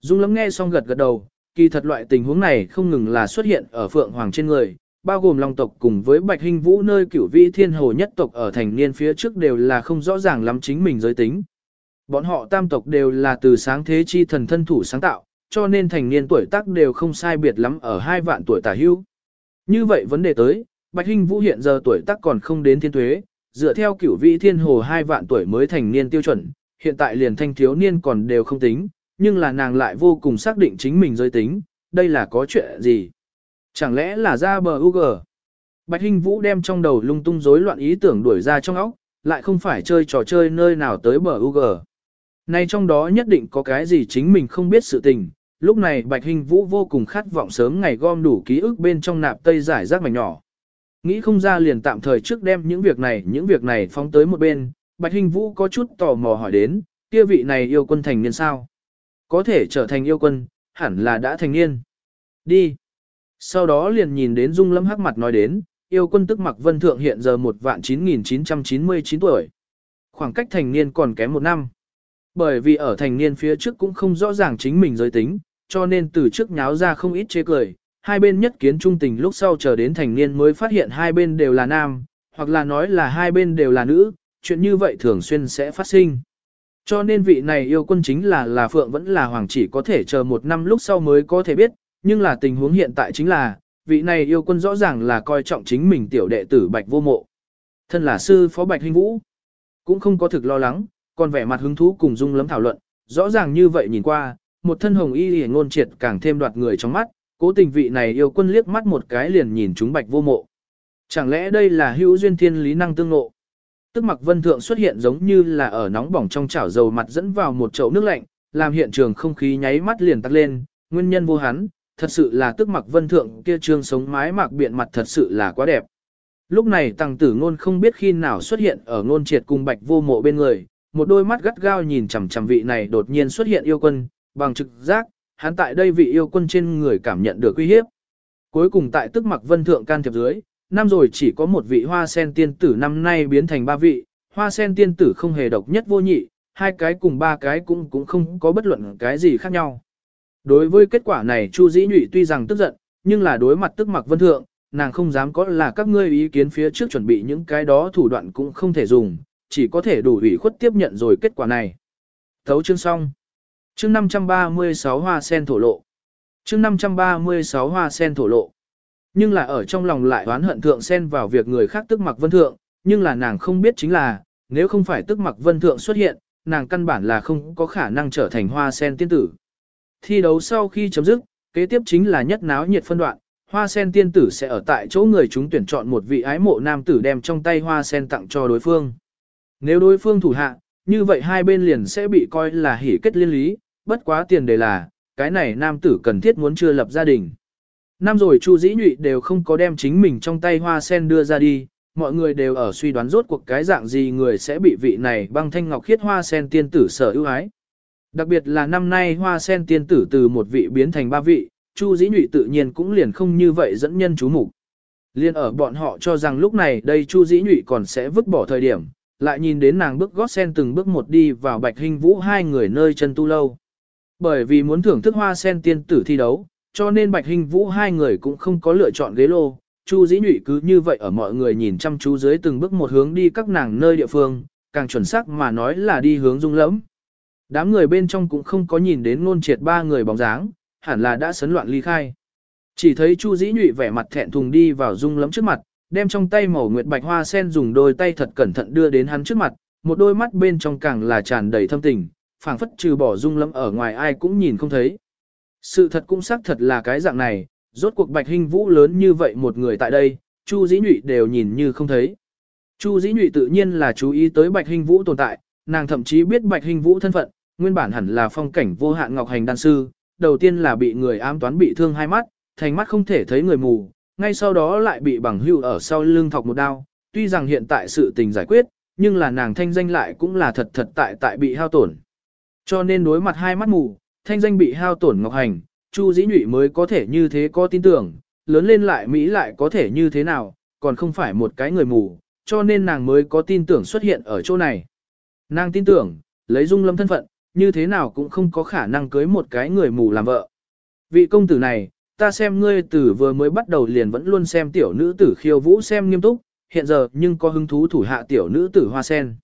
Dung lắm nghe xong gật gật đầu, kỳ thật loại tình huống này không ngừng là xuất hiện ở Phượng Hoàng trên người, bao gồm Long tộc cùng với Bạch Hình Vũ nơi cửu vĩ thiên hồ nhất tộc ở thành niên phía trước đều là không rõ ràng lắm chính mình giới tính. Bọn họ tam tộc đều là từ sáng thế chi thần thân thủ sáng tạo, cho nên thành niên tuổi tác đều không sai biệt lắm ở hai vạn tuổi tả hưu. Như vậy vấn đề tới, Bạch Hinh Vũ hiện giờ tuổi tác còn không đến thiên tuế, dựa theo cửu vị thiên hồ hai vạn tuổi mới thành niên tiêu chuẩn, hiện tại liền thanh thiếu niên còn đều không tính, nhưng là nàng lại vô cùng xác định chính mình giới tính, đây là có chuyện gì? Chẳng lẽ là ra bờ UG? Bạch Hinh Vũ đem trong đầu lung tung rối loạn ý tưởng đuổi ra trong óc, lại không phải chơi trò chơi nơi nào tới bờ UG. Này trong đó nhất định có cái gì chính mình không biết sự tình, lúc này Bạch Hinh Vũ vô cùng khát vọng sớm ngày gom đủ ký ức bên trong nạp tây giải rác mảnh nhỏ. Nghĩ không ra liền tạm thời trước đem những việc này, những việc này phóng tới một bên, Bạch Hinh Vũ có chút tò mò hỏi đến, kia vị này yêu quân thành niên sao? Có thể trở thành yêu quân, hẳn là đã thành niên. Đi. Sau đó liền nhìn đến Dung Lâm hắc mặt nói đến, yêu quân tức mặc vân thượng hiện giờ một vạn 9.999 tuổi. Khoảng cách thành niên còn kém một năm. Bởi vì ở thành niên phía trước cũng không rõ ràng chính mình giới tính, cho nên từ trước nháo ra không ít chế cười, hai bên nhất kiến trung tình lúc sau chờ đến thành niên mới phát hiện hai bên đều là nam, hoặc là nói là hai bên đều là nữ, chuyện như vậy thường xuyên sẽ phát sinh. Cho nên vị này yêu quân chính là là phượng vẫn là hoàng chỉ có thể chờ một năm lúc sau mới có thể biết, nhưng là tình huống hiện tại chính là, vị này yêu quân rõ ràng là coi trọng chính mình tiểu đệ tử bạch vô mộ. Thân là sư phó bạch huynh vũ, cũng không có thực lo lắng, còn vẻ mặt hứng thú cùng dung lấm thảo luận, rõ ràng như vậy nhìn qua, một thân hồng y hề ngôn triệt càng thêm đoạt người trong mắt, cố tình vị này yêu quân liếc mắt một cái liền nhìn chúng bạch vô mộ. Chẳng lẽ đây là hữu duyên thiên lý năng tương ngộ? Tức mặc vân thượng xuất hiện giống như là ở nóng bỏng trong chảo dầu mặt dẫn vào một chậu nước lạnh, làm hiện trường không khí nháy mắt liền tắt lên, nguyên nhân vô hắn, thật sự là tức mặc vân thượng kia trương sống mái mạc biện mặt thật sự là quá đẹp. Lúc này tăng tử ngôn không biết khi nào xuất hiện ở ngôn triệt cùng bạch vô mộ bên người, một đôi mắt gắt gao nhìn chằm chằm vị này đột nhiên xuất hiện yêu quân, bằng trực giác, hắn tại đây vị yêu quân trên người cảm nhận được uy hiếp. Cuối cùng tại tức mặc vân thượng can thiệp dưới, năm rồi chỉ có một vị hoa sen tiên tử năm nay biến thành ba vị, hoa sen tiên tử không hề độc nhất vô nhị, hai cái cùng ba cái cũng cũng không có bất luận cái gì khác nhau. Đối với kết quả này Chu Dĩ Nhụy tuy rằng tức giận, nhưng là đối mặt tức mặc vân thượng, nàng không dám có là các ngươi ý kiến phía trước chuẩn bị những cái đó thủ đoạn cũng không thể dùng, chỉ có thể đủ ủy khuất tiếp nhận rồi kết quả này. Thấu chương xong. Chương 536 hoa sen thổ lộ. Chương 536 hoa sen thổ lộ. Nhưng là ở trong lòng lại oán hận thượng sen vào việc người khác tức mặc vân thượng, nhưng là nàng không biết chính là, nếu không phải tức mặc vân thượng xuất hiện, nàng căn bản là không có khả năng trở thành hoa sen tiên tử. Thi đấu sau khi chấm dứt, kế tiếp chính là nhất náo nhiệt phân đoạn, hoa sen tiên tử sẽ ở tại chỗ người chúng tuyển chọn một vị ái mộ nam tử đem trong tay hoa sen tặng cho đối phương. Nếu đối phương thủ hạ, như vậy hai bên liền sẽ bị coi là hỉ kết liên lý, bất quá tiền đề là, cái này nam tử cần thiết muốn chưa lập gia đình. Năm rồi Chu Dĩ Nhụy đều không có đem chính mình trong tay hoa sen đưa ra đi, mọi người đều ở suy đoán rốt cuộc cái dạng gì người sẽ bị vị này băng thanh ngọc khiết hoa sen tiên tử sở ưu ái. Đặc biệt là năm nay hoa sen tiên tử từ một vị biến thành ba vị, Chu Dĩ Nhụy tự nhiên cũng liền không như vậy dẫn nhân chú mục. Liên ở bọn họ cho rằng lúc này đây Chu Dĩ Nhụy còn sẽ vứt bỏ thời điểm, lại nhìn đến nàng bước gót sen từng bước một đi vào Bạch Hinh Vũ hai người nơi chân tu lâu. Bởi vì muốn thưởng thức hoa sen tiên tử thi đấu, cho nên Bạch Hinh Vũ hai người cũng không có lựa chọn ghế lô. Chu Dĩ Nhụy cứ như vậy ở mọi người nhìn chăm chú dưới từng bước một hướng đi các nàng nơi địa phương, càng chuẩn xác mà nói là đi hướng dung lẫm. Đám người bên trong cũng không có nhìn đến ngôn triệt ba người bóng dáng, hẳn là đã sấn loạn ly khai. Chỉ thấy Chu Dĩ Nhụy vẻ mặt thẹn thùng đi vào dung lẫm trước mặt, đem trong tay màu nguyệt bạch hoa sen dùng đôi tay thật cẩn thận đưa đến hắn trước mặt, một đôi mắt bên trong càng là tràn đầy thâm tình, phảng phất trừ bỏ dung lâm ở ngoài ai cũng nhìn không thấy. Sự thật cũng xác thật là cái dạng này, rốt cuộc bạch hình vũ lớn như vậy một người tại đây, Chu Dĩ Nhụy đều nhìn như không thấy. Chu Dĩ Nhụy tự nhiên là chú ý tới bạch hình vũ tồn tại, nàng thậm chí biết bạch hình vũ thân phận, nguyên bản hẳn là phong cảnh vô hạn ngọc hành đan sư, đầu tiên là bị người ám toán bị thương hai mắt, thành mắt không thể thấy người mù, ngay sau đó lại bị bằng hưu ở sau lưng thọc một đao, tuy rằng hiện tại sự tình giải quyết, nhưng là nàng thanh danh lại cũng là thật thật tại tại bị hao tổn. Cho nên đối mặt hai mắt mù, thanh danh bị hao tổn ngọc hành, Chu Dĩ Nhụy mới có thể như thế có tin tưởng, lớn lên lại Mỹ lại có thể như thế nào, còn không phải một cái người mù, cho nên nàng mới có tin tưởng xuất hiện ở chỗ này. Nàng tin tưởng, lấy dung lâm thân phận, như thế nào cũng không có khả năng cưới một cái người mù làm vợ. Vị công tử này, ta xem ngươi từ vừa mới bắt đầu liền vẫn luôn xem tiểu nữ tử khiêu vũ xem nghiêm túc, hiện giờ nhưng có hứng thú thủ hạ tiểu nữ tử hoa sen.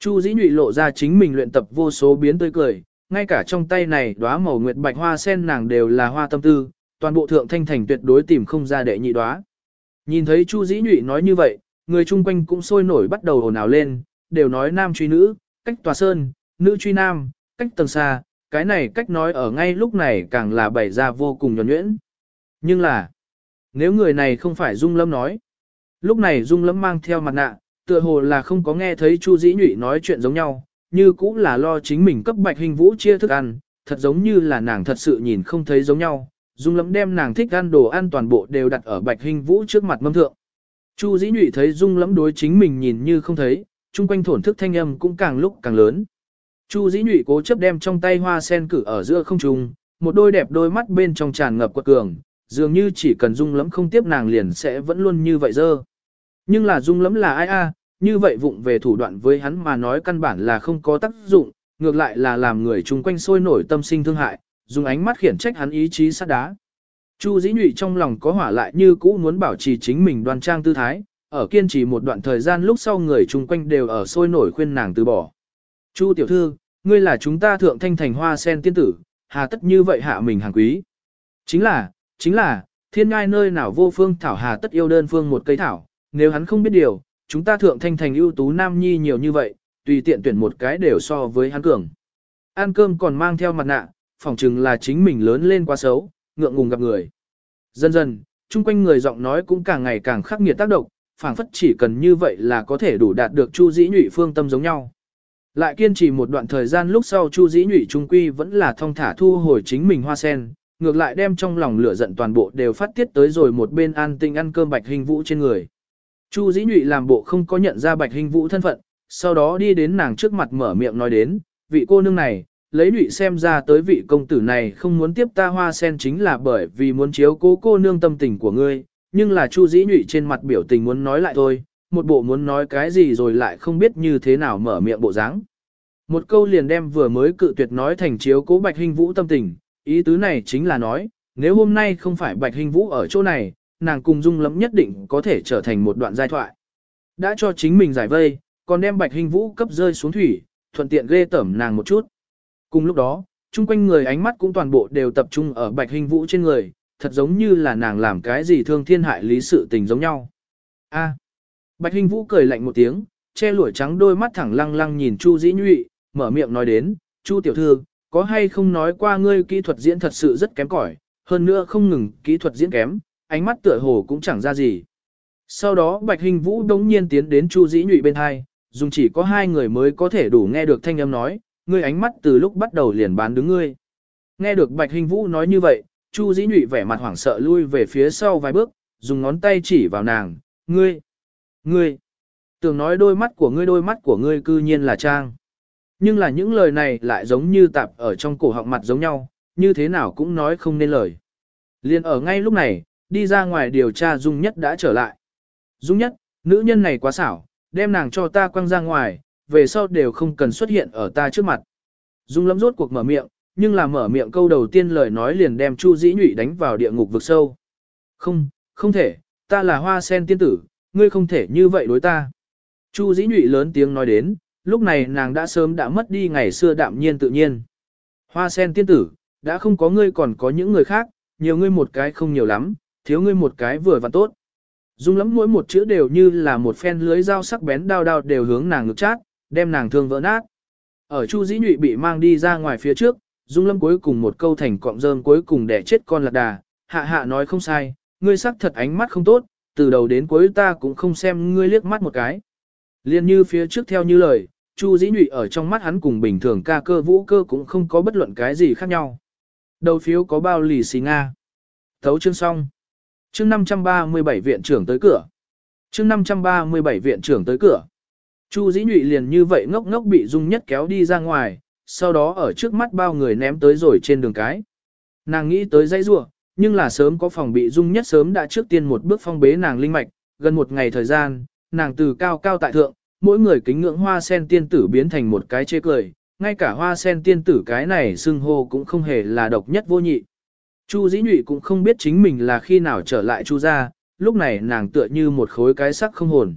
Chu dĩ nhụy lộ ra chính mình luyện tập vô số biến tươi cười, ngay cả trong tay này đóa màu nguyệt bạch hoa sen nàng đều là hoa tâm tư, toàn bộ thượng thanh thành tuyệt đối tìm không ra đệ nhị đóa. Nhìn thấy Chu dĩ nhụy nói như vậy, người chung quanh cũng sôi nổi bắt đầu ồn ào lên, đều nói nam truy nữ, cách tòa sơn, nữ truy nam, cách tầng xa, cái này cách nói ở ngay lúc này càng là bày ra vô cùng nhuẩn nhuyễn. Nhưng là, nếu người này không phải Dung Lâm nói, lúc này Dung Lâm mang theo mặt nạ, tựa hồ là không có nghe thấy Chu Dĩ Nhụy nói chuyện giống nhau, như cũng là lo chính mình cấp bạch hình vũ chia thức ăn, thật giống như là nàng thật sự nhìn không thấy giống nhau. Dung Lâm đem nàng thích ăn đồ ăn toàn bộ đều đặt ở bạch hình vũ trước mặt mâm thượng. Chu Dĩ Nhụy thấy Dung Lâm đối chính mình nhìn như không thấy, chung quanh thổn thức thanh âm cũng càng lúc càng lớn. Chu Dĩ Nhụy cố chấp đem trong tay hoa sen cử ở giữa không trung, một đôi đẹp đôi mắt bên trong tràn ngập quật cường, dường như chỉ cần Dung lẫm không tiếp nàng liền sẽ vẫn luôn như vậy dơ. Nhưng là Dung lẫm là ai a? như vậy vụng về thủ đoạn với hắn mà nói căn bản là không có tác dụng, ngược lại là làm người chung quanh sôi nổi tâm sinh thương hại, dùng ánh mắt khiển trách hắn ý chí sát đá. Chu Dĩ Nhụy trong lòng có hỏa lại như cũ muốn bảo trì chính mình đoan trang tư thái, ở kiên trì một đoạn thời gian lúc sau người chung quanh đều ở sôi nổi khuyên nàng từ bỏ. Chu tiểu thư, ngươi là chúng ta thượng thanh thành hoa sen tiên tử, hà tất như vậy hạ mình hàng quý. Chính là, chính là, thiên ngai nơi nào vô phương thảo hà tất yêu đơn phương một cây thảo, nếu hắn không biết điều, chúng ta thượng thanh thành ưu tú nam nhi nhiều như vậy, tùy tiện tuyển một cái đều so với hắn cường. Ăn cơm còn mang theo mặt nạ, phỏng chừng là chính mình lớn lên quá xấu, ngượng ngùng gặp người. Dần dần, chung quanh người giọng nói cũng càng ngày càng khắc nghiệt tác động, phảng phất chỉ cần như vậy là có thể đủ đạt được Chu Dĩ Nhụy phương tâm giống nhau. Lại kiên trì một đoạn thời gian lúc sau Chu Dĩ Nhụy trung quy vẫn là thông thả thu hồi chính mình hoa sen, ngược lại đem trong lòng lửa giận toàn bộ đều phát tiết tới rồi một bên an tinh ăn cơm bạch hình vũ trên người. Chu Dĩ Nhụy làm bộ không có nhận ra Bạch Hình Vũ thân phận, sau đó đi đến nàng trước mặt mở miệng nói đến, vị cô nương này, lấy Nhụy xem ra tới vị công tử này không muốn tiếp ta hoa sen chính là bởi vì muốn chiếu cố cô nương tâm tình của ngươi, nhưng là Chu Dĩ Nhụy trên mặt biểu tình muốn nói lại thôi, một bộ muốn nói cái gì rồi lại không biết như thế nào mở miệng bộ dáng. Một câu liền đem vừa mới cự tuyệt nói thành chiếu cố Bạch Hình Vũ tâm tình, ý tứ này chính là nói, nếu hôm nay không phải Bạch Hình Vũ ở chỗ này, nàng cùng dung Lâm nhất định có thể trở thành một đoạn giai thoại. Đã cho chính mình giải vây, còn đem bạch hình vũ cấp rơi xuống thủy, thuận tiện ghê tẩm nàng một chút. Cùng lúc đó, chung quanh người ánh mắt cũng toàn bộ đều tập trung ở bạch hình vũ trên người, thật giống như là nàng làm cái gì thương thiên hại lý sự tình giống nhau. A. bạch hình vũ cười lạnh một tiếng, che lụa trắng đôi mắt thẳng lăng lăng nhìn Chu Dĩ Nhụy, mở miệng nói đến, Chu tiểu thư, có hay không nói qua ngươi kỹ thuật diễn thật sự rất kém cỏi, hơn nữa không ngừng kỹ thuật diễn kém, ánh mắt tựa hồ cũng chẳng ra gì. Sau đó Bạch Hình Vũ đống nhiên tiến đến Chu Dĩ Nhụy bên hai, dùng chỉ có hai người mới có thể đủ nghe được thanh âm nói, ngươi ánh mắt từ lúc bắt đầu liền bán đứng ngươi. Nghe được Bạch Hình Vũ nói như vậy, Chu Dĩ Nhụy vẻ mặt hoảng sợ lui về phía sau vài bước, dùng ngón tay chỉ vào nàng, ngươi, ngươi, tưởng nói đôi mắt của ngươi đôi mắt của ngươi cư nhiên là trang. Nhưng là những lời này lại giống như tạp ở trong cổ họng mặt giống nhau, như thế nào cũng nói không nên lời. Liên ở ngay lúc này, đi ra ngoài điều tra Dung Nhất đã trở lại. Dung Nhất, nữ nhân này quá xảo, đem nàng cho ta quăng ra ngoài, về sau đều không cần xuất hiện ở ta trước mặt. Dung Lắm rốt cuộc mở miệng, nhưng là mở miệng câu đầu tiên lời nói liền đem Chu Dĩ Nhụy đánh vào địa ngục vực sâu. Không, không thể, ta là hoa sen tiên tử, ngươi không thể như vậy đối ta. Chu Dĩ Nhụy lớn tiếng nói đến, lúc này nàng đã sớm đã mất đi ngày xưa đạm nhiên tự nhiên. Hoa sen tiên tử, đã không có ngươi còn có những người khác, nhiều ngươi một cái không nhiều lắm, thiếu ngươi một cái vừa và tốt. Dung lắm mỗi một chữ đều như là một phen lưới dao sắc bén đao đao đều hướng nàng ngực chát, đem nàng thương vỡ nát. Ở Chu Dĩ Nhụy bị mang đi ra ngoài phía trước, Dung Lâm cuối cùng một câu thành cọng rơm cuối cùng để chết con lạc đà, hạ hạ nói không sai, ngươi sắc thật ánh mắt không tốt, từ đầu đến cuối ta cũng không xem ngươi liếc mắt một cái. Liên như phía trước theo như lời, Chu Dĩ Nhụy ở trong mắt hắn cùng bình thường ca cơ vũ cơ cũng không có bất luận cái gì khác nhau. Đầu phiếu có bao lì xì Nga. Thấu chương xong chương 537 viện trưởng tới cửa. chương 537 viện trưởng tới cửa. Chu dĩ nhụy liền như vậy ngốc ngốc bị dung nhất kéo đi ra ngoài, sau đó ở trước mắt bao người ném tới rồi trên đường cái. Nàng nghĩ tới dãy rua, nhưng là sớm có phòng bị dung nhất sớm đã trước tiên một bước phong bế nàng linh mạch, gần một ngày thời gian, nàng từ cao cao tại thượng, mỗi người kính ngưỡng hoa sen tiên tử biến thành một cái chê cười, ngay cả hoa sen tiên tử cái này xưng hô cũng không hề là độc nhất vô nhị. Chu dĩ nhụy cũng không biết chính mình là khi nào trở lại chu ra, lúc này nàng tựa như một khối cái sắc không hồn.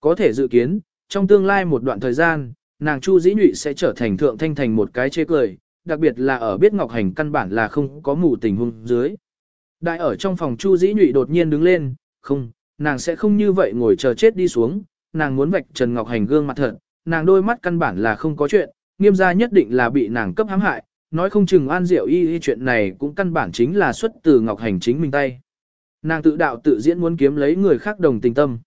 Có thể dự kiến, trong tương lai một đoạn thời gian, nàng chu dĩ nhụy sẽ trở thành thượng thanh thành một cái chê cười, đặc biệt là ở biết ngọc hành căn bản là không có mù tình huống dưới. Đại ở trong phòng chu dĩ nhụy đột nhiên đứng lên, không, nàng sẽ không như vậy ngồi chờ chết đi xuống, nàng muốn vạch Trần Ngọc Hành gương mặt thật, nàng đôi mắt căn bản là không có chuyện, nghiêm gia nhất định là bị nàng cấp hãm hại, nói không chừng an diệu y y chuyện này cũng căn bản chính là xuất từ Ngọc Hành chính mình tay. Nàng tự đạo tự diễn muốn kiếm lấy người khác đồng tình tâm.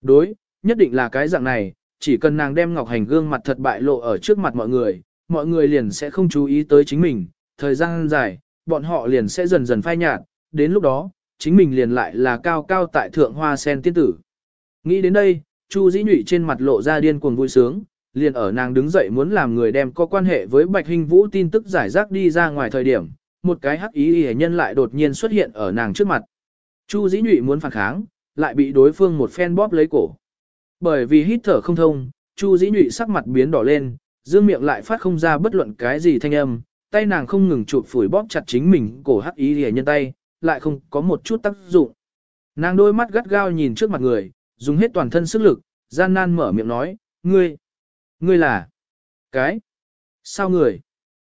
Đối, nhất định là cái dạng này, chỉ cần nàng đem Ngọc Hành gương mặt thật bại lộ ở trước mặt mọi người, mọi người liền sẽ không chú ý tới chính mình, thời gian dài, bọn họ liền sẽ dần dần phai nhạt, đến lúc đó, chính mình liền lại là cao cao tại thượng hoa sen tiên tử. Nghĩ đến đây, Chu Dĩ Nhụy trên mặt lộ ra điên cuồng vui sướng, liền ở nàng đứng dậy muốn làm người đem có quan hệ với Bạch Hình Vũ tin tức giải rác đi ra ngoài thời điểm, một cái hắc ý hề nhân lại đột nhiên xuất hiện ở nàng trước mặt. Chu Dĩ Nhụy muốn phản kháng, lại bị đối phương một phen bóp lấy cổ. Bởi vì hít thở không thông, Chu Dĩ Nhụy sắc mặt biến đỏ lên, dương miệng lại phát không ra bất luận cái gì thanh âm, tay nàng không ngừng chụp phủi bóp chặt chính mình cổ hắc ý hề nhân tay, lại không có một chút tác dụng. Nàng đôi mắt gắt gao nhìn trước mặt người, dùng hết toàn thân sức lực, gian nan mở miệng nói, ngươi, ngươi là, cái, sao người?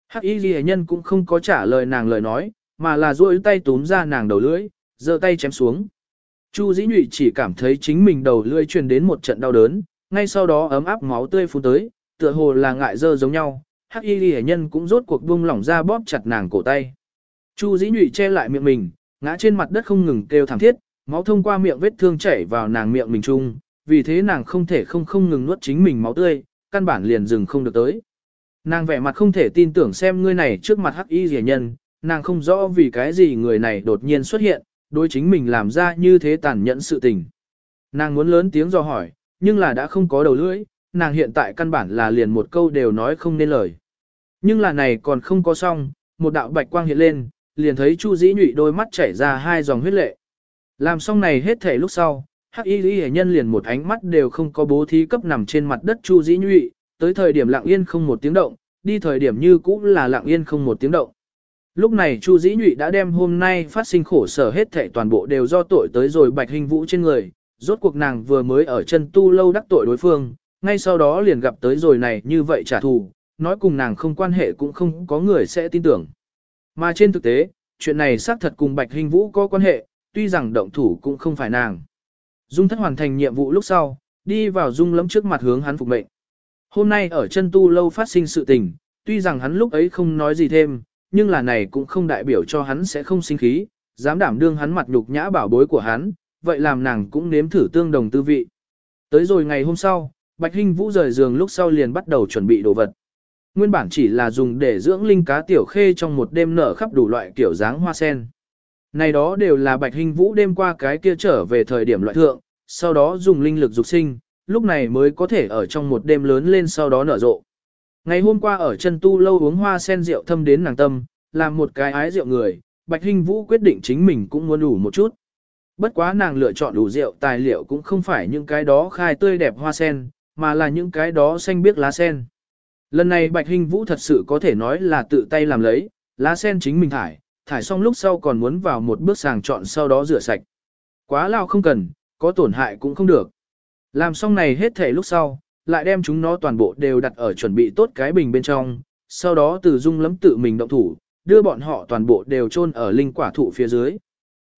Hắc y ghi nhân cũng không có trả lời nàng lời nói, mà là duỗi tay túm ra nàng đầu lưỡi, giơ tay chém xuống. Chu dĩ nhụy chỉ cảm thấy chính mình đầu lưỡi truyền đến một trận đau đớn, ngay sau đó ấm áp máu tươi phun tới, tựa hồ là ngại dơ giống nhau, hắc y ghi nhân cũng rốt cuộc buông lỏng ra bóp chặt nàng cổ tay. Chu dĩ nhụy che lại miệng mình, ngã trên mặt đất không ngừng kêu thảm thiết, máu thông qua miệng vết thương chảy vào nàng miệng mình chung, vì thế nàng không thể không không ngừng nuốt chính mình máu tươi, căn bản liền dừng không được tới. Nàng vẻ mặt không thể tin tưởng xem ngươi này trước mặt hắc y rẻ nhân, nàng không rõ vì cái gì người này đột nhiên xuất hiện, đối chính mình làm ra như thế tàn nhẫn sự tình. Nàng muốn lớn tiếng do hỏi, nhưng là đã không có đầu lưỡi, nàng hiện tại căn bản là liền một câu đều nói không nên lời. Nhưng là này còn không có xong, một đạo bạch quang hiện lên, liền thấy Chu Dĩ Nhụy đôi mắt chảy ra hai dòng huyết lệ. Làm xong này hết thể lúc sau, Hắc Y Lý Nhân liền một ánh mắt đều không có bố thí cấp nằm trên mặt đất Chu Dĩ Nhụy, tới thời điểm lặng yên không một tiếng động, đi thời điểm như cũ là lặng yên không một tiếng động. Lúc này Chu Dĩ Nhụy đã đem hôm nay phát sinh khổ sở hết thảy toàn bộ đều do tội tới rồi Bạch Hình Vũ trên người, rốt cuộc nàng vừa mới ở chân tu lâu đắc tội đối phương, ngay sau đó liền gặp tới rồi này như vậy trả thù, nói cùng nàng không quan hệ cũng không có người sẽ tin tưởng. Mà trên thực tế, chuyện này xác thật cùng Bạch Hình Vũ có quan hệ, tuy rằng động thủ cũng không phải nàng. Dung thất hoàn thành nhiệm vụ lúc sau, đi vào Dung lẫm trước mặt hướng hắn phục mệnh. Hôm nay ở chân tu lâu phát sinh sự tình, tuy rằng hắn lúc ấy không nói gì thêm, nhưng là này cũng không đại biểu cho hắn sẽ không sinh khí, dám đảm đương hắn mặt nhục nhã bảo bối của hắn, vậy làm nàng cũng nếm thử tương đồng tư vị. Tới rồi ngày hôm sau, Bạch Hinh Vũ rời giường lúc sau liền bắt đầu chuẩn bị đồ vật. Nguyên bản chỉ là dùng để dưỡng linh cá tiểu khê trong một đêm nở khắp đủ loại kiểu dáng hoa sen. Này đó đều là Bạch hình Vũ đêm qua cái kia trở về thời điểm loại thượng, sau đó dùng linh lực dục sinh, lúc này mới có thể ở trong một đêm lớn lên sau đó nở rộ. Ngày hôm qua ở chân tu lâu uống hoa sen rượu thâm đến nàng tâm, làm một cái ái rượu người, Bạch hình Vũ quyết định chính mình cũng muốn đủ một chút. Bất quá nàng lựa chọn đủ rượu tài liệu cũng không phải những cái đó khai tươi đẹp hoa sen, mà là những cái đó xanh biếc lá sen. Lần này Bạch hình Vũ thật sự có thể nói là tự tay làm lấy, lá sen chính mình thải, thải xong lúc sau còn muốn vào một bước sàng chọn sau đó rửa sạch. Quá lao không cần, có tổn hại cũng không được. Làm xong này hết thể lúc sau, lại đem chúng nó toàn bộ đều đặt ở chuẩn bị tốt cái bình bên trong, sau đó từ dung lấm tự mình động thủ, đưa bọn họ toàn bộ đều chôn ở linh quả thụ phía dưới.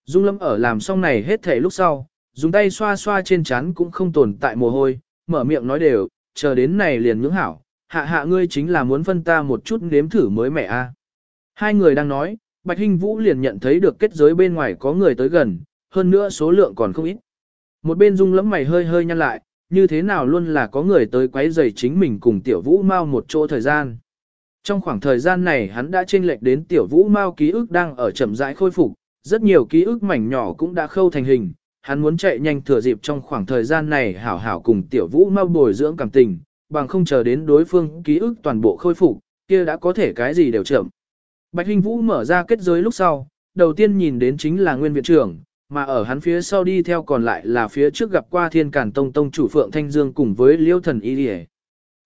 Dung lâm ở làm xong này hết thể lúc sau, dùng tay xoa xoa trên chán cũng không tồn tại mồ hôi, mở miệng nói đều, chờ đến này liền nhưỡng hảo, hạ hạ ngươi chính là muốn phân ta một chút nếm thử mới mẻ a. Hai người đang nói, Bạch Hinh Vũ liền nhận thấy được kết giới bên ngoài có người tới gần, hơn nữa số lượng còn không ít. Một bên dung lẫm mày hơi hơi nhăn lại, như thế nào luôn là có người tới quấy rầy chính mình cùng tiểu vũ Mao một chỗ thời gian. Trong khoảng thời gian này hắn đã chênh lệch đến tiểu vũ Mao ký ức đang ở chậm rãi khôi phục, rất nhiều ký ức mảnh nhỏ cũng đã khâu thành hình, hắn muốn chạy nhanh thừa dịp trong khoảng thời gian này hảo hảo cùng tiểu vũ Mao bồi dưỡng cảm tình, bằng không chờ đến đối phương ký ức toàn bộ khôi phục, kia đã có thể cái gì đều chậm. Bạch Hinh Vũ mở ra kết giới lúc sau, đầu tiên nhìn đến chính là nguyên viện trưởng, mà ở hắn phía sau đi theo còn lại là phía trước gặp qua thiên cản tông tông chủ Phượng Thanh Dương cùng với liêu thần y Lì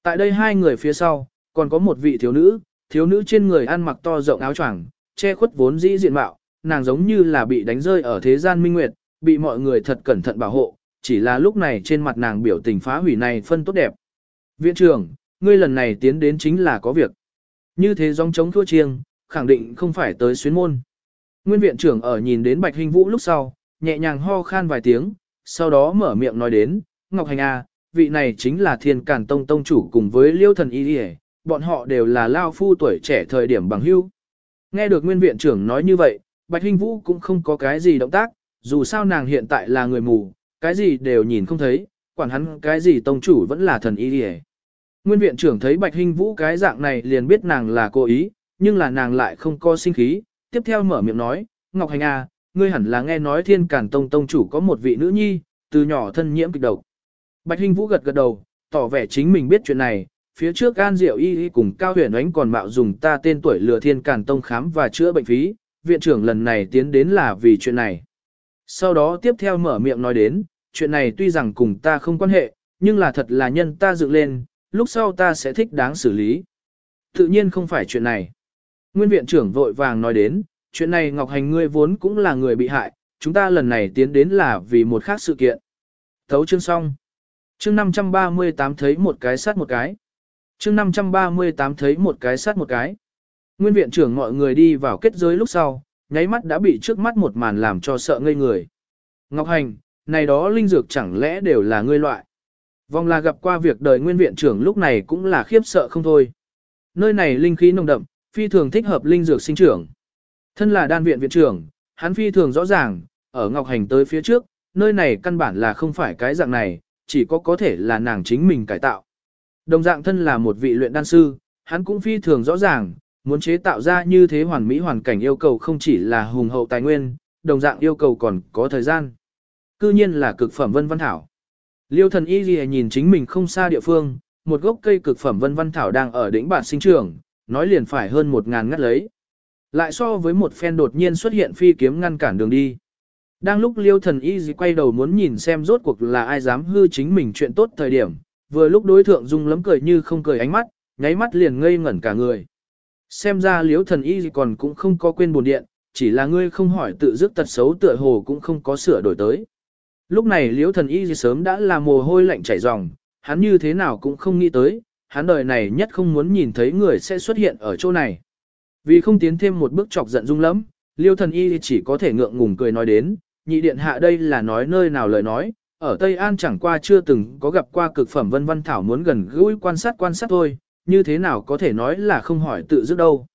Tại đây hai người phía sau, còn có một vị thiếu nữ, thiếu nữ trên người ăn mặc to rộng áo choàng, che khuất vốn dĩ diện mạo, nàng giống như là bị đánh rơi ở thế gian minh nguyệt, bị mọi người thật cẩn thận bảo hộ, chỉ là lúc này trên mặt nàng biểu tình phá hủy này phân tốt đẹp. Viện trưởng, ngươi lần này tiến đến chính là có việc. Như thế dòng chống thua chiêng, khẳng định không phải tới xuyến môn. Nguyên viện trưởng ở nhìn đến Bạch Hình Vũ lúc sau, nhẹ nhàng ho khan vài tiếng, sau đó mở miệng nói đến, Ngọc Hành A, vị này chính là thiên càn tông tông chủ cùng với liêu thần y đi bọn họ đều là lao phu tuổi trẻ thời điểm bằng hưu. Nghe được nguyên viện trưởng nói như vậy, Bạch Hình Vũ cũng không có cái gì động tác, dù sao nàng hiện tại là người mù, cái gì đều nhìn không thấy, quản hắn cái gì tông chủ vẫn là thần y đi Nguyên viện trưởng thấy Bạch Hình Vũ cái dạng này liền biết nàng là cố ý, nhưng là nàng lại không có sinh khí, tiếp theo mở miệng nói, Ngọc Hành A, ngươi hẳn là nghe nói thiên cản tông tông chủ có một vị nữ nhi, từ nhỏ thân nhiễm kịch độc. Bạch Hinh Vũ gật gật đầu, tỏ vẻ chính mình biết chuyện này, phía trước An Diệu Y Y cùng Cao Huyền Ánh còn mạo dùng ta tên tuổi lừa thiên cản tông khám và chữa bệnh phí, viện trưởng lần này tiến đến là vì chuyện này. Sau đó tiếp theo mở miệng nói đến, chuyện này tuy rằng cùng ta không quan hệ, nhưng là thật là nhân ta dựng lên, lúc sau ta sẽ thích đáng xử lý. Tự nhiên không phải chuyện này. Nguyên viện trưởng vội vàng nói đến, chuyện này Ngọc Hành ngươi vốn cũng là người bị hại, chúng ta lần này tiến đến là vì một khác sự kiện. Thấu chương xong. Chương 538 thấy một cái sát một cái. Chương 538 thấy một cái sát một cái. Nguyên viện trưởng mọi người đi vào kết giới lúc sau, nháy mắt đã bị trước mắt một màn làm cho sợ ngây người. Ngọc Hành, này đó linh dược chẳng lẽ đều là ngươi loại. Vòng là gặp qua việc đời nguyên viện trưởng lúc này cũng là khiếp sợ không thôi. Nơi này linh khí nồng đậm, phi thường thích hợp linh dược sinh trưởng. Thân là đan viện viện trưởng, hắn phi thường rõ ràng, ở Ngọc Hành tới phía trước, nơi này căn bản là không phải cái dạng này, chỉ có có thể là nàng chính mình cải tạo. Đồng dạng thân là một vị luyện đan sư, hắn cũng phi thường rõ ràng, muốn chế tạo ra như thế hoàn mỹ hoàn cảnh yêu cầu không chỉ là hùng hậu tài nguyên, đồng dạng yêu cầu còn có thời gian. Cư nhiên là cực phẩm vân văn thảo. Liêu thần y gì nhìn chính mình không xa địa phương, một gốc cây cực phẩm vân văn thảo đang ở đỉnh bản sinh trưởng nói liền phải hơn một ngàn ngắt lấy. Lại so với một phen đột nhiên xuất hiện phi kiếm ngăn cản đường đi. Đang lúc liêu thần y gì quay đầu muốn nhìn xem rốt cuộc là ai dám hư chính mình chuyện tốt thời điểm, vừa lúc đối thượng dung lắm cười như không cười ánh mắt, nháy mắt liền ngây ngẩn cả người. Xem ra liêu thần y gì còn cũng không có quên buồn điện, chỉ là ngươi không hỏi tự dứt tật xấu tựa hồ cũng không có sửa đổi tới. Lúc này liêu thần y gì sớm đã là mồ hôi lạnh chảy ròng, hắn như thế nào cũng không nghĩ tới, hắn đời này nhất không muốn nhìn thấy người sẽ xuất hiện ở chỗ này. Vì không tiến thêm một bước chọc giận dung lắm, liêu thần y chỉ có thể ngượng ngùng cười nói đến, nhị điện hạ đây là nói nơi nào lời nói, ở Tây An chẳng qua chưa từng có gặp qua cực phẩm vân văn thảo muốn gần gũi quan sát quan sát thôi, như thế nào có thể nói là không hỏi tự dứt đâu.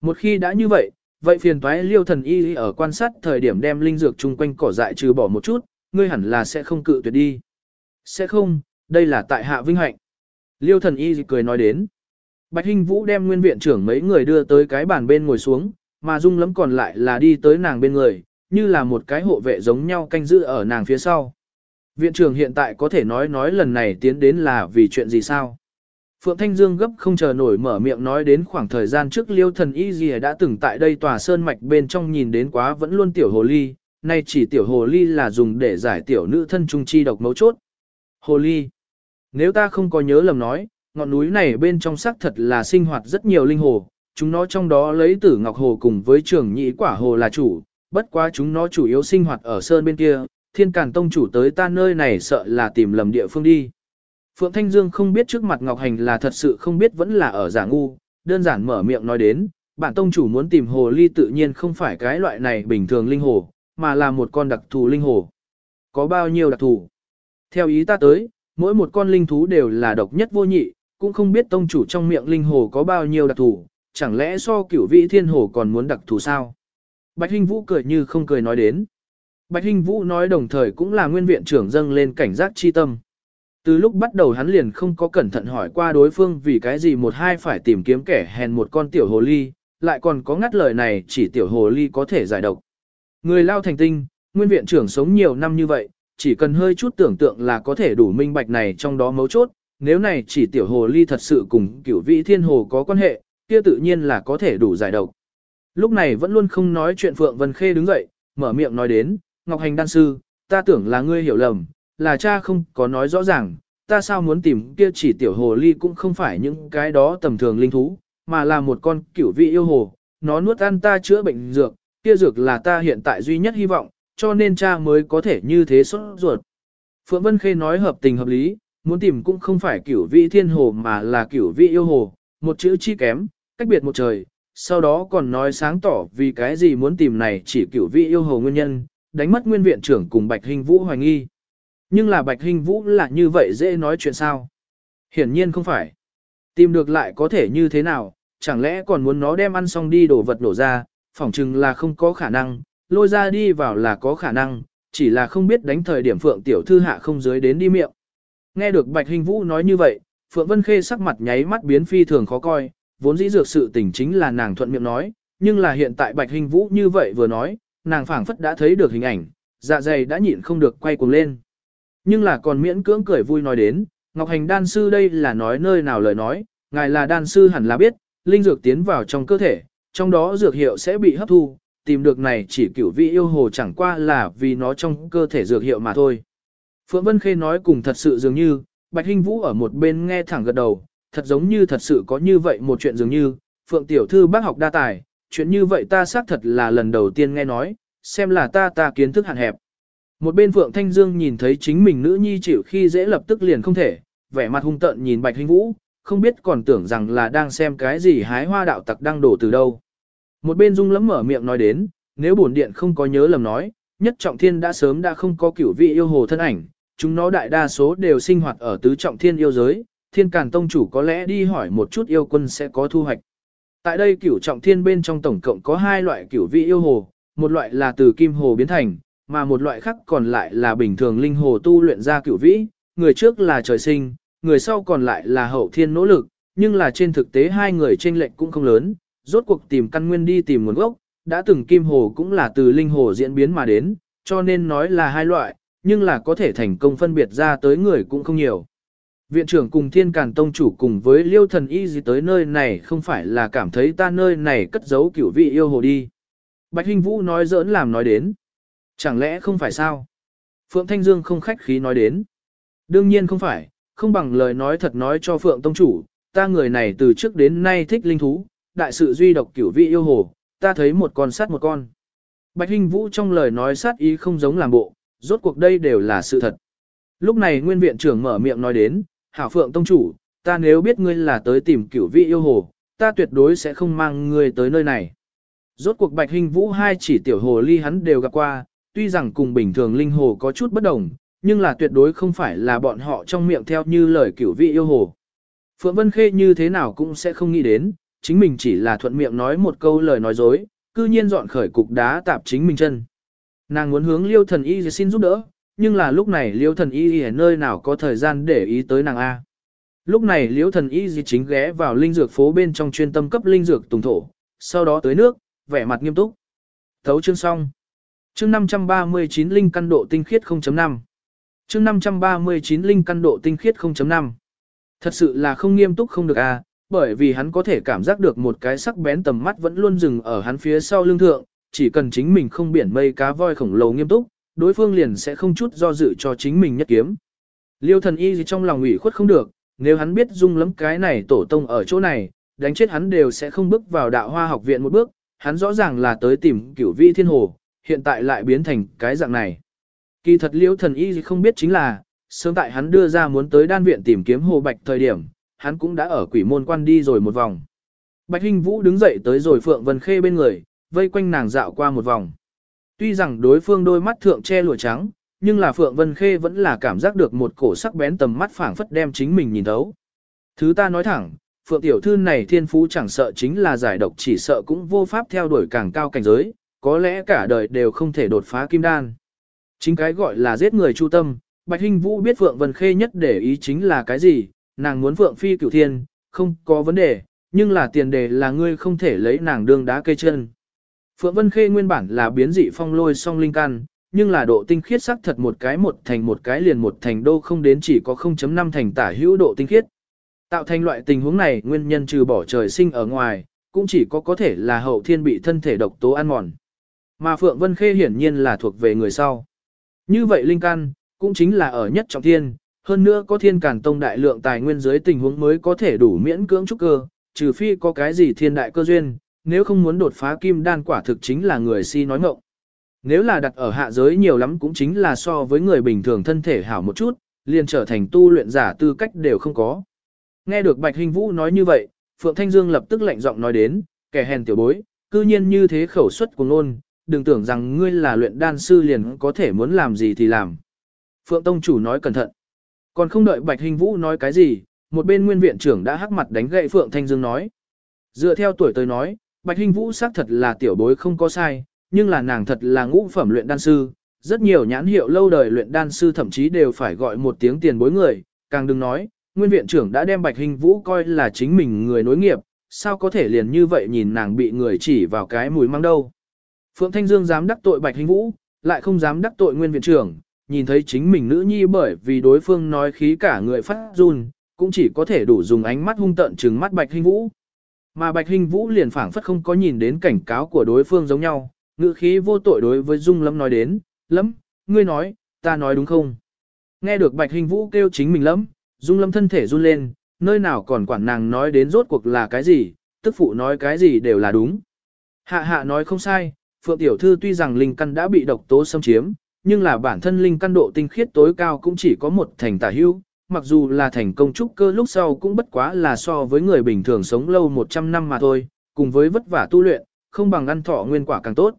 Một khi đã như vậy, vậy phiền toái liêu thần y ở quan sát thời điểm đem linh dược chung quanh cỏ dại trừ bỏ một chút, ngươi hẳn là sẽ không cự tuyệt đi. Sẽ không, đây là tại hạ vinh hạnh. Liêu thần y cười nói đến. Bạch Hinh Vũ đem nguyên viện trưởng mấy người đưa tới cái bàn bên ngồi xuống, mà Dung lắm còn lại là đi tới nàng bên người, như là một cái hộ vệ giống nhau canh giữ ở nàng phía sau. Viện trưởng hiện tại có thể nói nói lần này tiến đến là vì chuyện gì sao? Phượng Thanh Dương gấp không chờ nổi mở miệng nói đến khoảng thời gian trước liêu thần y gì đã từng tại đây tòa sơn mạch bên trong nhìn đến quá vẫn luôn tiểu hồ ly, nay chỉ tiểu hồ ly là dùng để giải tiểu nữ thân trung chi độc mấu chốt. Hồ ly. Nếu ta không có nhớ lầm nói, ngọn núi này bên trong xác thật là sinh hoạt rất nhiều linh hồ, chúng nó trong đó lấy tử ngọc hồ cùng với trường nhị quả hồ là chủ, bất quá chúng nó chủ yếu sinh hoạt ở sơn bên kia, thiên càn tông chủ tới ta nơi này sợ là tìm lầm địa phương đi. Phượng Thanh Dương không biết trước mặt Ngọc Hành là thật sự không biết vẫn là ở giả ngu, đơn giản mở miệng nói đến, bản tông chủ muốn tìm hồ ly tự nhiên không phải cái loại này bình thường linh hồ, mà là một con đặc thù linh hồ. Có bao nhiêu đặc thù? Theo ý ta tới, mỗi một con linh thú đều là độc nhất vô nhị, cũng không biết tông chủ trong miệng linh hồ có bao nhiêu đặc thù, chẳng lẽ so cửu vị thiên hồ còn muốn đặc thù sao? Bạch Hinh Vũ cười như không cười nói đến. Bạch Hinh Vũ nói đồng thời cũng là nguyên viện trưởng dâng lên cảnh giác chi tâm. Từ lúc bắt đầu hắn liền không có cẩn thận hỏi qua đối phương vì cái gì một hai phải tìm kiếm kẻ hèn một con tiểu hồ ly, lại còn có ngắt lời này chỉ tiểu hồ ly có thể giải độc. Người lao thành tinh, nguyên viện trưởng sống nhiều năm như vậy, chỉ cần hơi chút tưởng tượng là có thể đủ minh bạch này trong đó mấu chốt, nếu này chỉ tiểu hồ ly thật sự cùng cửu vị thiên hồ có quan hệ, kia tự nhiên là có thể đủ giải độc. Lúc này vẫn luôn không nói chuyện Phượng Vân Khê đứng dậy, mở miệng nói đến, Ngọc Hành đan sư, ta tưởng là ngươi hiểu lầm, là cha không có nói rõ ràng, ta sao muốn tìm kia chỉ tiểu hồ ly cũng không phải những cái đó tầm thường linh thú, mà là một con cửu vị yêu hồ, nó nuốt ăn ta chữa bệnh dược, kia dược là ta hiện tại duy nhất hy vọng, cho nên cha mới có thể như thế sốt ruột. Phượng Vân Khê nói hợp tình hợp lý, muốn tìm cũng không phải cửu vị thiên hồ mà là cửu vị yêu hồ, một chữ chi kém, cách biệt một trời, sau đó còn nói sáng tỏ vì cái gì muốn tìm này chỉ cửu vị yêu hồ nguyên nhân, đánh mất nguyên viện trưởng cùng Bạch Hình Vũ hoài nghi. Nhưng là Bạch Hình Vũ là như vậy dễ nói chuyện sao? Hiển nhiên không phải. Tìm được lại có thể như thế nào, chẳng lẽ còn muốn nó đem ăn xong đi đổ vật đổ ra, phỏng chừng là không có khả năng, lôi ra đi vào là có khả năng, chỉ là không biết đánh thời điểm Phượng Tiểu Thư hạ không dưới đến đi miệng. Nghe được Bạch Hình Vũ nói như vậy, Phượng Vân Khê sắc mặt nháy mắt biến phi thường khó coi, vốn dĩ dược sự tình chính là nàng thuận miệng nói, nhưng là hiện tại Bạch Hình Vũ như vậy vừa nói, nàng phảng phất đã thấy được hình ảnh, dạ dày đã nhịn không được quay cuồng lên. Nhưng là còn miễn cưỡng cười vui nói đến, Ngọc Hành đan sư đây là nói nơi nào lời nói, ngài là đan sư hẳn là biết, linh dược tiến vào trong cơ thể, trong đó dược hiệu sẽ bị hấp thu, tìm được này chỉ cửu vị yêu hồ chẳng qua là vì nó trong cơ thể dược hiệu mà thôi. Phượng Vân Khê nói cùng thật sự dường như, Bạch Hinh Vũ ở một bên nghe thẳng gật đầu, thật giống như thật sự có như vậy một chuyện dường như, Phượng Tiểu Thư bác học đa tài, chuyện như vậy ta xác thật là lần đầu tiên nghe nói, xem là ta ta kiến thức hạn hẹp. Một bên Phượng Thanh Dương nhìn thấy chính mình nữ nhi chịu khi dễ lập tức liền không thể, vẻ mặt hung tợn nhìn Bạch Hinh Vũ, không biết còn tưởng rằng là đang xem cái gì hái hoa đạo tặc đang đổ từ đâu. Một bên Dung lắm mở miệng nói đến, nếu bổn điện không có nhớ lầm nói, nhất trọng thiên đã sớm đã không có cửu vị yêu hồ thân ảnh, chúng nó đại đa số đều sinh hoạt ở tứ trọng thiên yêu giới, thiên càn tông chủ có lẽ đi hỏi một chút yêu quân sẽ có thu hoạch. Tại đây cửu trọng thiên bên trong tổng cộng có hai loại cửu vị yêu hồ, một loại là từ kim hồ biến thành, mà một loại khác còn lại là bình thường linh hồ tu luyện ra cửu vĩ, người trước là trời sinh, người sau còn lại là hậu thiên nỗ lực, nhưng là trên thực tế hai người trên lệnh cũng không lớn, rốt cuộc tìm căn nguyên đi tìm nguồn gốc, đã từng kim hồ cũng là từ linh hồ diễn biến mà đến, cho nên nói là hai loại, nhưng là có thể thành công phân biệt ra tới người cũng không nhiều. Viện trưởng cùng thiên càn tông chủ cùng với liêu thần y gì tới nơi này không phải là cảm thấy ta nơi này cất giấu kiểu vị yêu hồ đi. Bạch Hinh Vũ nói giỡn làm nói đến. Chẳng lẽ không phải sao? Phượng Thanh Dương không khách khí nói đến. Đương nhiên không phải, không bằng lời nói thật nói cho Phượng Tông Chủ, ta người này từ trước đến nay thích linh thú, đại sự duy độc cửu vị yêu hồ, ta thấy một con sát một con. Bạch Hinh Vũ trong lời nói sát ý không giống làm bộ, rốt cuộc đây đều là sự thật. Lúc này nguyên viện trưởng mở miệng nói đến, Hảo Phượng Tông Chủ, ta nếu biết ngươi là tới tìm cửu vị yêu hồ, ta tuyệt đối sẽ không mang ngươi tới nơi này. Rốt cuộc Bạch Hinh Vũ hai chỉ tiểu hồ ly hắn đều gặp qua, tuy rằng cùng bình thường linh hồ có chút bất đồng, nhưng là tuyệt đối không phải là bọn họ trong miệng theo như lời cửu vị yêu hồ. Phượng Vân Khê như thế nào cũng sẽ không nghĩ đến, chính mình chỉ là thuận miệng nói một câu lời nói dối, cư nhiên dọn khởi cục đá tạp chính mình chân. Nàng muốn hướng liêu thần y xin giúp đỡ, nhưng là lúc này liêu thần y ở nơi nào có thời gian để ý tới nàng A. Lúc này liêu thần y chính ghé vào linh dược phố bên trong chuyên tâm cấp linh dược tùng thổ, sau đó tới nước, vẻ mặt nghiêm túc. Thấu chương xong. Chương 539 linh căn độ tinh khiết 0.5. Chương 539 linh căn độ tinh khiết 0.5. Thật sự là không nghiêm túc không được à, bởi vì hắn có thể cảm giác được một cái sắc bén tầm mắt vẫn luôn dừng ở hắn phía sau lưng thượng, chỉ cần chính mình không biển mây cá voi khổng lồ nghiêm túc, đối phương liền sẽ không chút do dự cho chính mình nhất kiếm. Liêu thần y gì trong lòng ủy khuất không được, nếu hắn biết dung lắm cái này tổ tông ở chỗ này, đánh chết hắn đều sẽ không bước vào đạo hoa học viện một bước, hắn rõ ràng là tới tìm cửu vi thiên hồ, hiện tại lại biến thành cái dạng này. Kỳ thật liêu thần y gì không biết chính là, sớm tại hắn đưa ra muốn tới đan viện tìm kiếm hồ bạch thời điểm, hắn cũng đã ở quỷ môn quan đi rồi một vòng. Bạch Hinh Vũ đứng dậy tới rồi Phượng Vân Khê bên người, vây quanh nàng dạo qua một vòng. Tuy rằng đối phương đôi mắt thượng che lụa trắng, nhưng là Phượng Vân Khê vẫn là cảm giác được một cổ sắc bén tầm mắt phảng phất đem chính mình nhìn thấu. Thứ ta nói thẳng, Phượng tiểu thư này thiên phú chẳng sợ chính là giải độc chỉ sợ cũng vô pháp theo đuổi càng cao cảnh giới, có lẽ cả đời đều không thể đột phá kim đan. Chính cái gọi là giết người chu tâm, Bạch Hinh Vũ biết Phượng Vân Khê nhất để ý chính là cái gì, nàng muốn vượng Phi cửu thiên, không có vấn đề, nhưng là tiền đề là ngươi không thể lấy nàng đương đá cây chân. Phượng Vân Khê nguyên bản là biến dị phong lôi song linh căn, nhưng là độ tinh khiết sắc thật một cái một thành một cái liền một thành đô không đến chỉ có 0.5 thành tả hữu độ tinh khiết. Tạo thành loại tình huống này nguyên nhân trừ bỏ trời sinh ở ngoài, cũng chỉ có có thể là hậu thiên bị thân thể độc tố ăn mòn. Mà Phượng Vân Khê hiển nhiên là thuộc về người sau. Như vậy linh căn, cũng chính là ở nhất trọng thiên, hơn nữa có thiên cản tông đại lượng tài nguyên dưới tình huống mới có thể đủ miễn cưỡng trúc cơ, trừ phi có cái gì thiên đại cơ duyên, nếu không muốn đột phá kim đan quả thực chính là người si nói ngộng. Nếu là đặt ở hạ giới nhiều lắm cũng chính là so với người bình thường thân thể hảo một chút, liền trở thành tu luyện giả tư cách đều không có. Nghe được Bạch Hình Vũ nói như vậy, Phượng Thanh Dương lập tức lạnh giọng nói đến, kẻ hèn tiểu bối, cư nhiên như thế khẩu suất của ngôn, đừng tưởng rằng ngươi là luyện đan sư liền có thể muốn làm gì thì làm. Phượng Tông chủ nói cẩn thận. Còn không đợi Bạch Hình Vũ nói cái gì, một bên nguyên viện trưởng đã hắc mặt đánh gậy Phượng Thanh Dương nói. Dựa theo tuổi tới nói, Bạch Hình Vũ xác thật là tiểu bối không có sai, nhưng là nàng thật là ngũ phẩm luyện đan sư. Rất nhiều nhãn hiệu lâu đời luyện đan sư thậm chí đều phải gọi một tiếng tiền bối người, càng đừng nói, nguyên viện trưởng đã đem Bạch Hình Vũ coi là chính mình người nối nghiệp, sao có thể liền như vậy nhìn nàng bị người chỉ vào cái mùi mang đâu. Phượng Thanh Dương dám đắc tội Bạch Hình Vũ, lại không dám đắc tội nguyên viện trưởng, nhìn thấy chính mình nữ nhi bởi vì đối phương nói khí cả người phát run, cũng chỉ có thể đủ dùng ánh mắt hung tợn trừng mắt Bạch Hình Vũ. Mà Bạch Hình Vũ liền phảng phất không có nhìn đến cảnh cáo của đối phương giống nhau, ngữ khí vô tội đối với Dung Lâm nói đến, Lâm, ngươi nói, ta nói đúng không? Nghe được Bạch Hình Vũ kêu chính mình Lâm, Dung Lâm thân thể run lên, nơi nào còn quản nàng nói đến rốt cuộc là cái gì, tức phụ nói cái gì đều là đúng. Hạ hạ nói không sai, Phượng Tiểu Thư tuy rằng linh căn đã bị độc tố xâm chiếm, nhưng là bản thân linh căn độ tinh khiết tối cao cũng chỉ có một thành tả hưu, mặc dù là thành công trúc cơ lúc sau cũng bất quá là so với người bình thường sống lâu 100 năm mà thôi, cùng với vất vả tu luyện, không bằng ăn thọ nguyên quả càng tốt.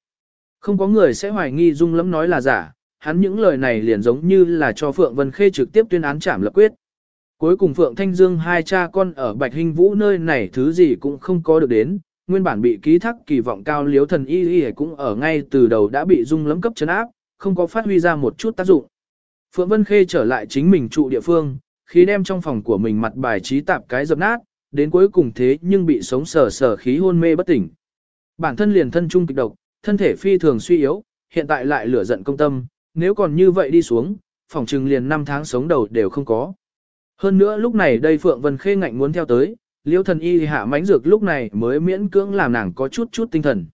Không có người sẽ hoài nghi Dung Lâm nói là giả, hắn những lời này liền giống như là cho Phượng Vân Khê trực tiếp tuyên án trảm lập quyết. Cuối cùng Phượng Thanh Dương hai cha con ở Bạch Hinh Vũ nơi này thứ gì cũng không có được đến, nguyên bản bị ký thác kỳ vọng cao liếu thần y y cũng ở ngay từ đầu đã bị dung lấm cấp chấn áp, không có phát huy ra một chút tác dụng. Phượng Vân Khê trở lại chính mình trụ địa phương, khí đem trong phòng của mình mặt bài trí tạp cái dập nát, đến cuối cùng thế nhưng bị sống sờ sờ khí hôn mê bất tỉnh. Bản thân liền thân trung kịch độc, thân thể phi thường suy yếu, hiện tại lại lửa giận công tâm, nếu còn như vậy đi xuống, phòng trừng liền 5 tháng sống đầu đều không có. Hơn nữa lúc này đây Phượng Vân Khê ngạnh muốn theo tới, Liễu thần y hạ mánh dược lúc này mới miễn cưỡng làm nàng có chút chút tinh thần.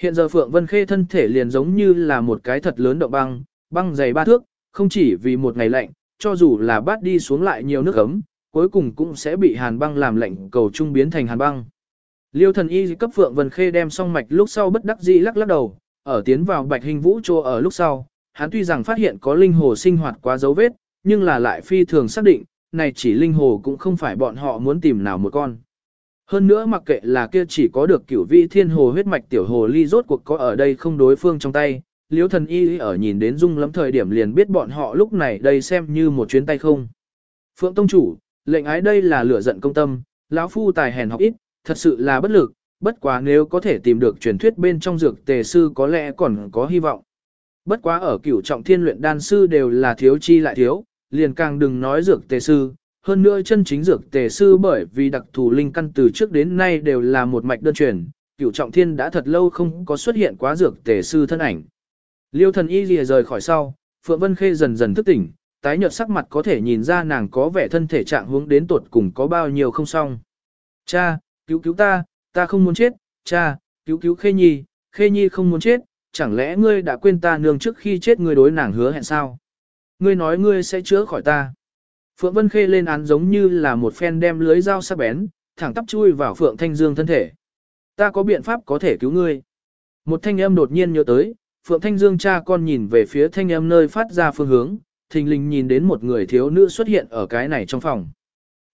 Hiện giờ Phượng Vân Khê thân thể liền giống như là một cái thật lớn động băng, băng dày ba thước, không chỉ vì một ngày lạnh, cho dù là bát đi xuống lại nhiều nước ấm, cuối cùng cũng sẽ bị hàn băng làm lạnh cầu trung biến thành hàn băng. Liêu thần y cấp Phượng Vân Khê đem xong mạch lúc sau bất đắc dĩ lắc lắc đầu, ở tiến vào bạch hình vũ trô ở lúc sau, hắn tuy rằng phát hiện có linh hồ sinh hoạt quá dấu vết, nhưng là lại phi thường xác định, này chỉ linh hồ cũng không phải bọn họ muốn tìm nào một con. Hơn nữa mặc kệ là kia chỉ có được cửu vị thiên hồ huyết mạch tiểu hồ ly rốt cuộc có ở đây không đối phương trong tay, liếu thần y ở nhìn đến dung lắm thời điểm liền biết bọn họ lúc này đây xem như một chuyến tay không. Phượng Tông Chủ, lệnh ái đây là lửa giận công tâm, lão phu tài hèn học ít, thật sự là bất lực, bất quá nếu có thể tìm được truyền thuyết bên trong dược tề sư có lẽ còn có hy vọng. Bất quá ở cửu trọng thiên luyện đan sư đều là thiếu chi lại thiếu, liền càng đừng nói dược tề sư, hơn nữa chân chính dược tề sư bởi vì đặc thù linh căn từ trước đến nay đều là một mạch đơn truyền, cửu trọng thiên đã thật lâu không có xuất hiện quá dược tề sư thân ảnh. Liêu thần y lìa rời khỏi sau, Phượng Vân Khê dần dần thức tỉnh, tái nhợt sắc mặt có thể nhìn ra nàng có vẻ thân thể trạng hướng đến tột cùng có bao nhiêu không xong. Cha, cứu cứu ta, ta không muốn chết, cha, cứu cứu Khê Nhi, Khê Nhi không muốn chết, chẳng lẽ ngươi đã quên ta nương trước khi chết ngươi đối nàng hứa hẹn sao? Ngươi nói ngươi sẽ chữa khỏi ta. Phượng Vân Khê lên án giống như là một phen đem lưới dao sắc bén, thẳng tắp chui vào Phượng Thanh Dương thân thể. Ta có biện pháp có thể cứu ngươi. Một thanh âm đột nhiên nhớ tới, Phượng Thanh Dương cha con nhìn về phía thanh âm nơi phát ra phương hướng, thình lình nhìn đến một người thiếu nữ xuất hiện ở cái này trong phòng.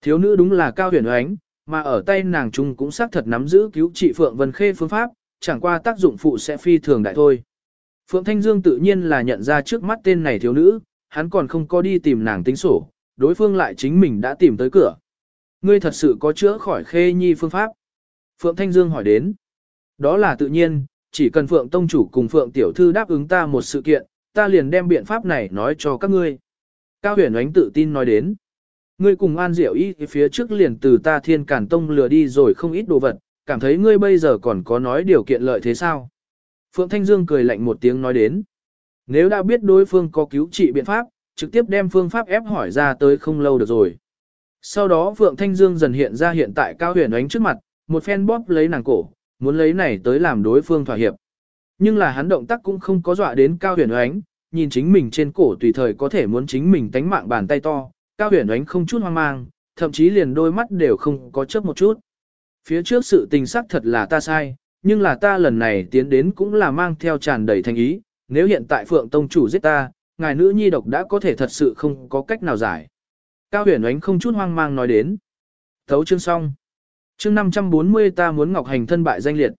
Thiếu nữ đúng là Cao Huyền Oánh, mà ở tay nàng trung cũng xác thật nắm giữ cứu trị Phượng Vân Khê phương pháp, chẳng qua tác dụng phụ sẽ phi thường đại thôi. Phượng Thanh Dương tự nhiên là nhận ra trước mắt tên này thiếu nữ, hắn còn không có đi tìm nàng tính sổ, đối phương lại chính mình đã tìm tới cửa. Ngươi thật sự có chữa khỏi khê nhi phương pháp? Phượng Thanh Dương hỏi đến. Đó là tự nhiên, chỉ cần Phượng Tông Chủ cùng Phượng Tiểu Thư đáp ứng ta một sự kiện, ta liền đem biện pháp này nói cho các ngươi. Cao huyền ánh tự tin nói đến. Ngươi cùng An Diệu Y phía trước liền từ ta thiên cản tông lừa đi rồi không ít đồ vật, cảm thấy ngươi bây giờ còn có nói điều kiện lợi thế sao? Phượng Thanh Dương cười lạnh một tiếng nói đến. Nếu đã biết đối phương có cứu trị biện pháp, trực tiếp đem phương pháp ép hỏi ra tới không lâu được rồi. Sau đó Phượng Thanh Dương dần hiện ra hiện tại Cao Huyền Ánh trước mặt, một phen bóp lấy nàng cổ, muốn lấy này tới làm đối phương thỏa hiệp. Nhưng là hắn động tác cũng không có dọa đến Cao Huyền Ánh, nhìn chính mình trên cổ tùy thời có thể muốn chính mình tánh mạng bàn tay to, Cao Huyền Ánh không chút hoang mang, thậm chí liền đôi mắt đều không có chớp một chút. Phía trước sự tình sắc thật là ta sai, nhưng là ta lần này tiến đến cũng là mang theo tràn đầy thành ý, nếu hiện tại Phượng Tông chủ giết ta, ngài nữ nhi độc đã có thể thật sự không có cách nào giải. Cao huyền ánh không chút hoang mang nói đến. Thấu chương xong. Chương 540 ta muốn ngọc hành thân bại danh liệt.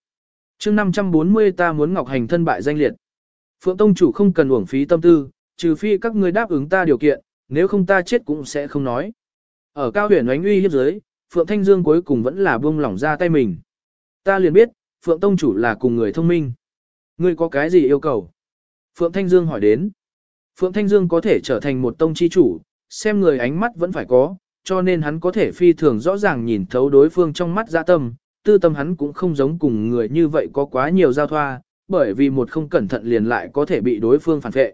Chương 540 ta muốn ngọc hành thân bại danh liệt. Phượng Tông chủ không cần uổng phí tâm tư, trừ phi các ngươi đáp ứng ta điều kiện, nếu không ta chết cũng sẽ không nói. Ở cao huyền Ánh uy hiếp dưới, Phượng Thanh Dương cuối cùng vẫn là buông lỏng ra tay mình. Ta liền biết, Phượng Tông chủ là cùng người thông minh. Ngươi có cái gì yêu cầu? Phượng Thanh Dương hỏi đến. Phượng Thanh Dương có thể trở thành một tông chi chủ, xem người ánh mắt vẫn phải có, cho nên hắn có thể phi thường rõ ràng nhìn thấu đối phương trong mắt dạ tâm, tư tâm hắn cũng không giống cùng người như vậy có quá nhiều giao thoa, bởi vì một không cẩn thận liền lại có thể bị đối phương phản vệ.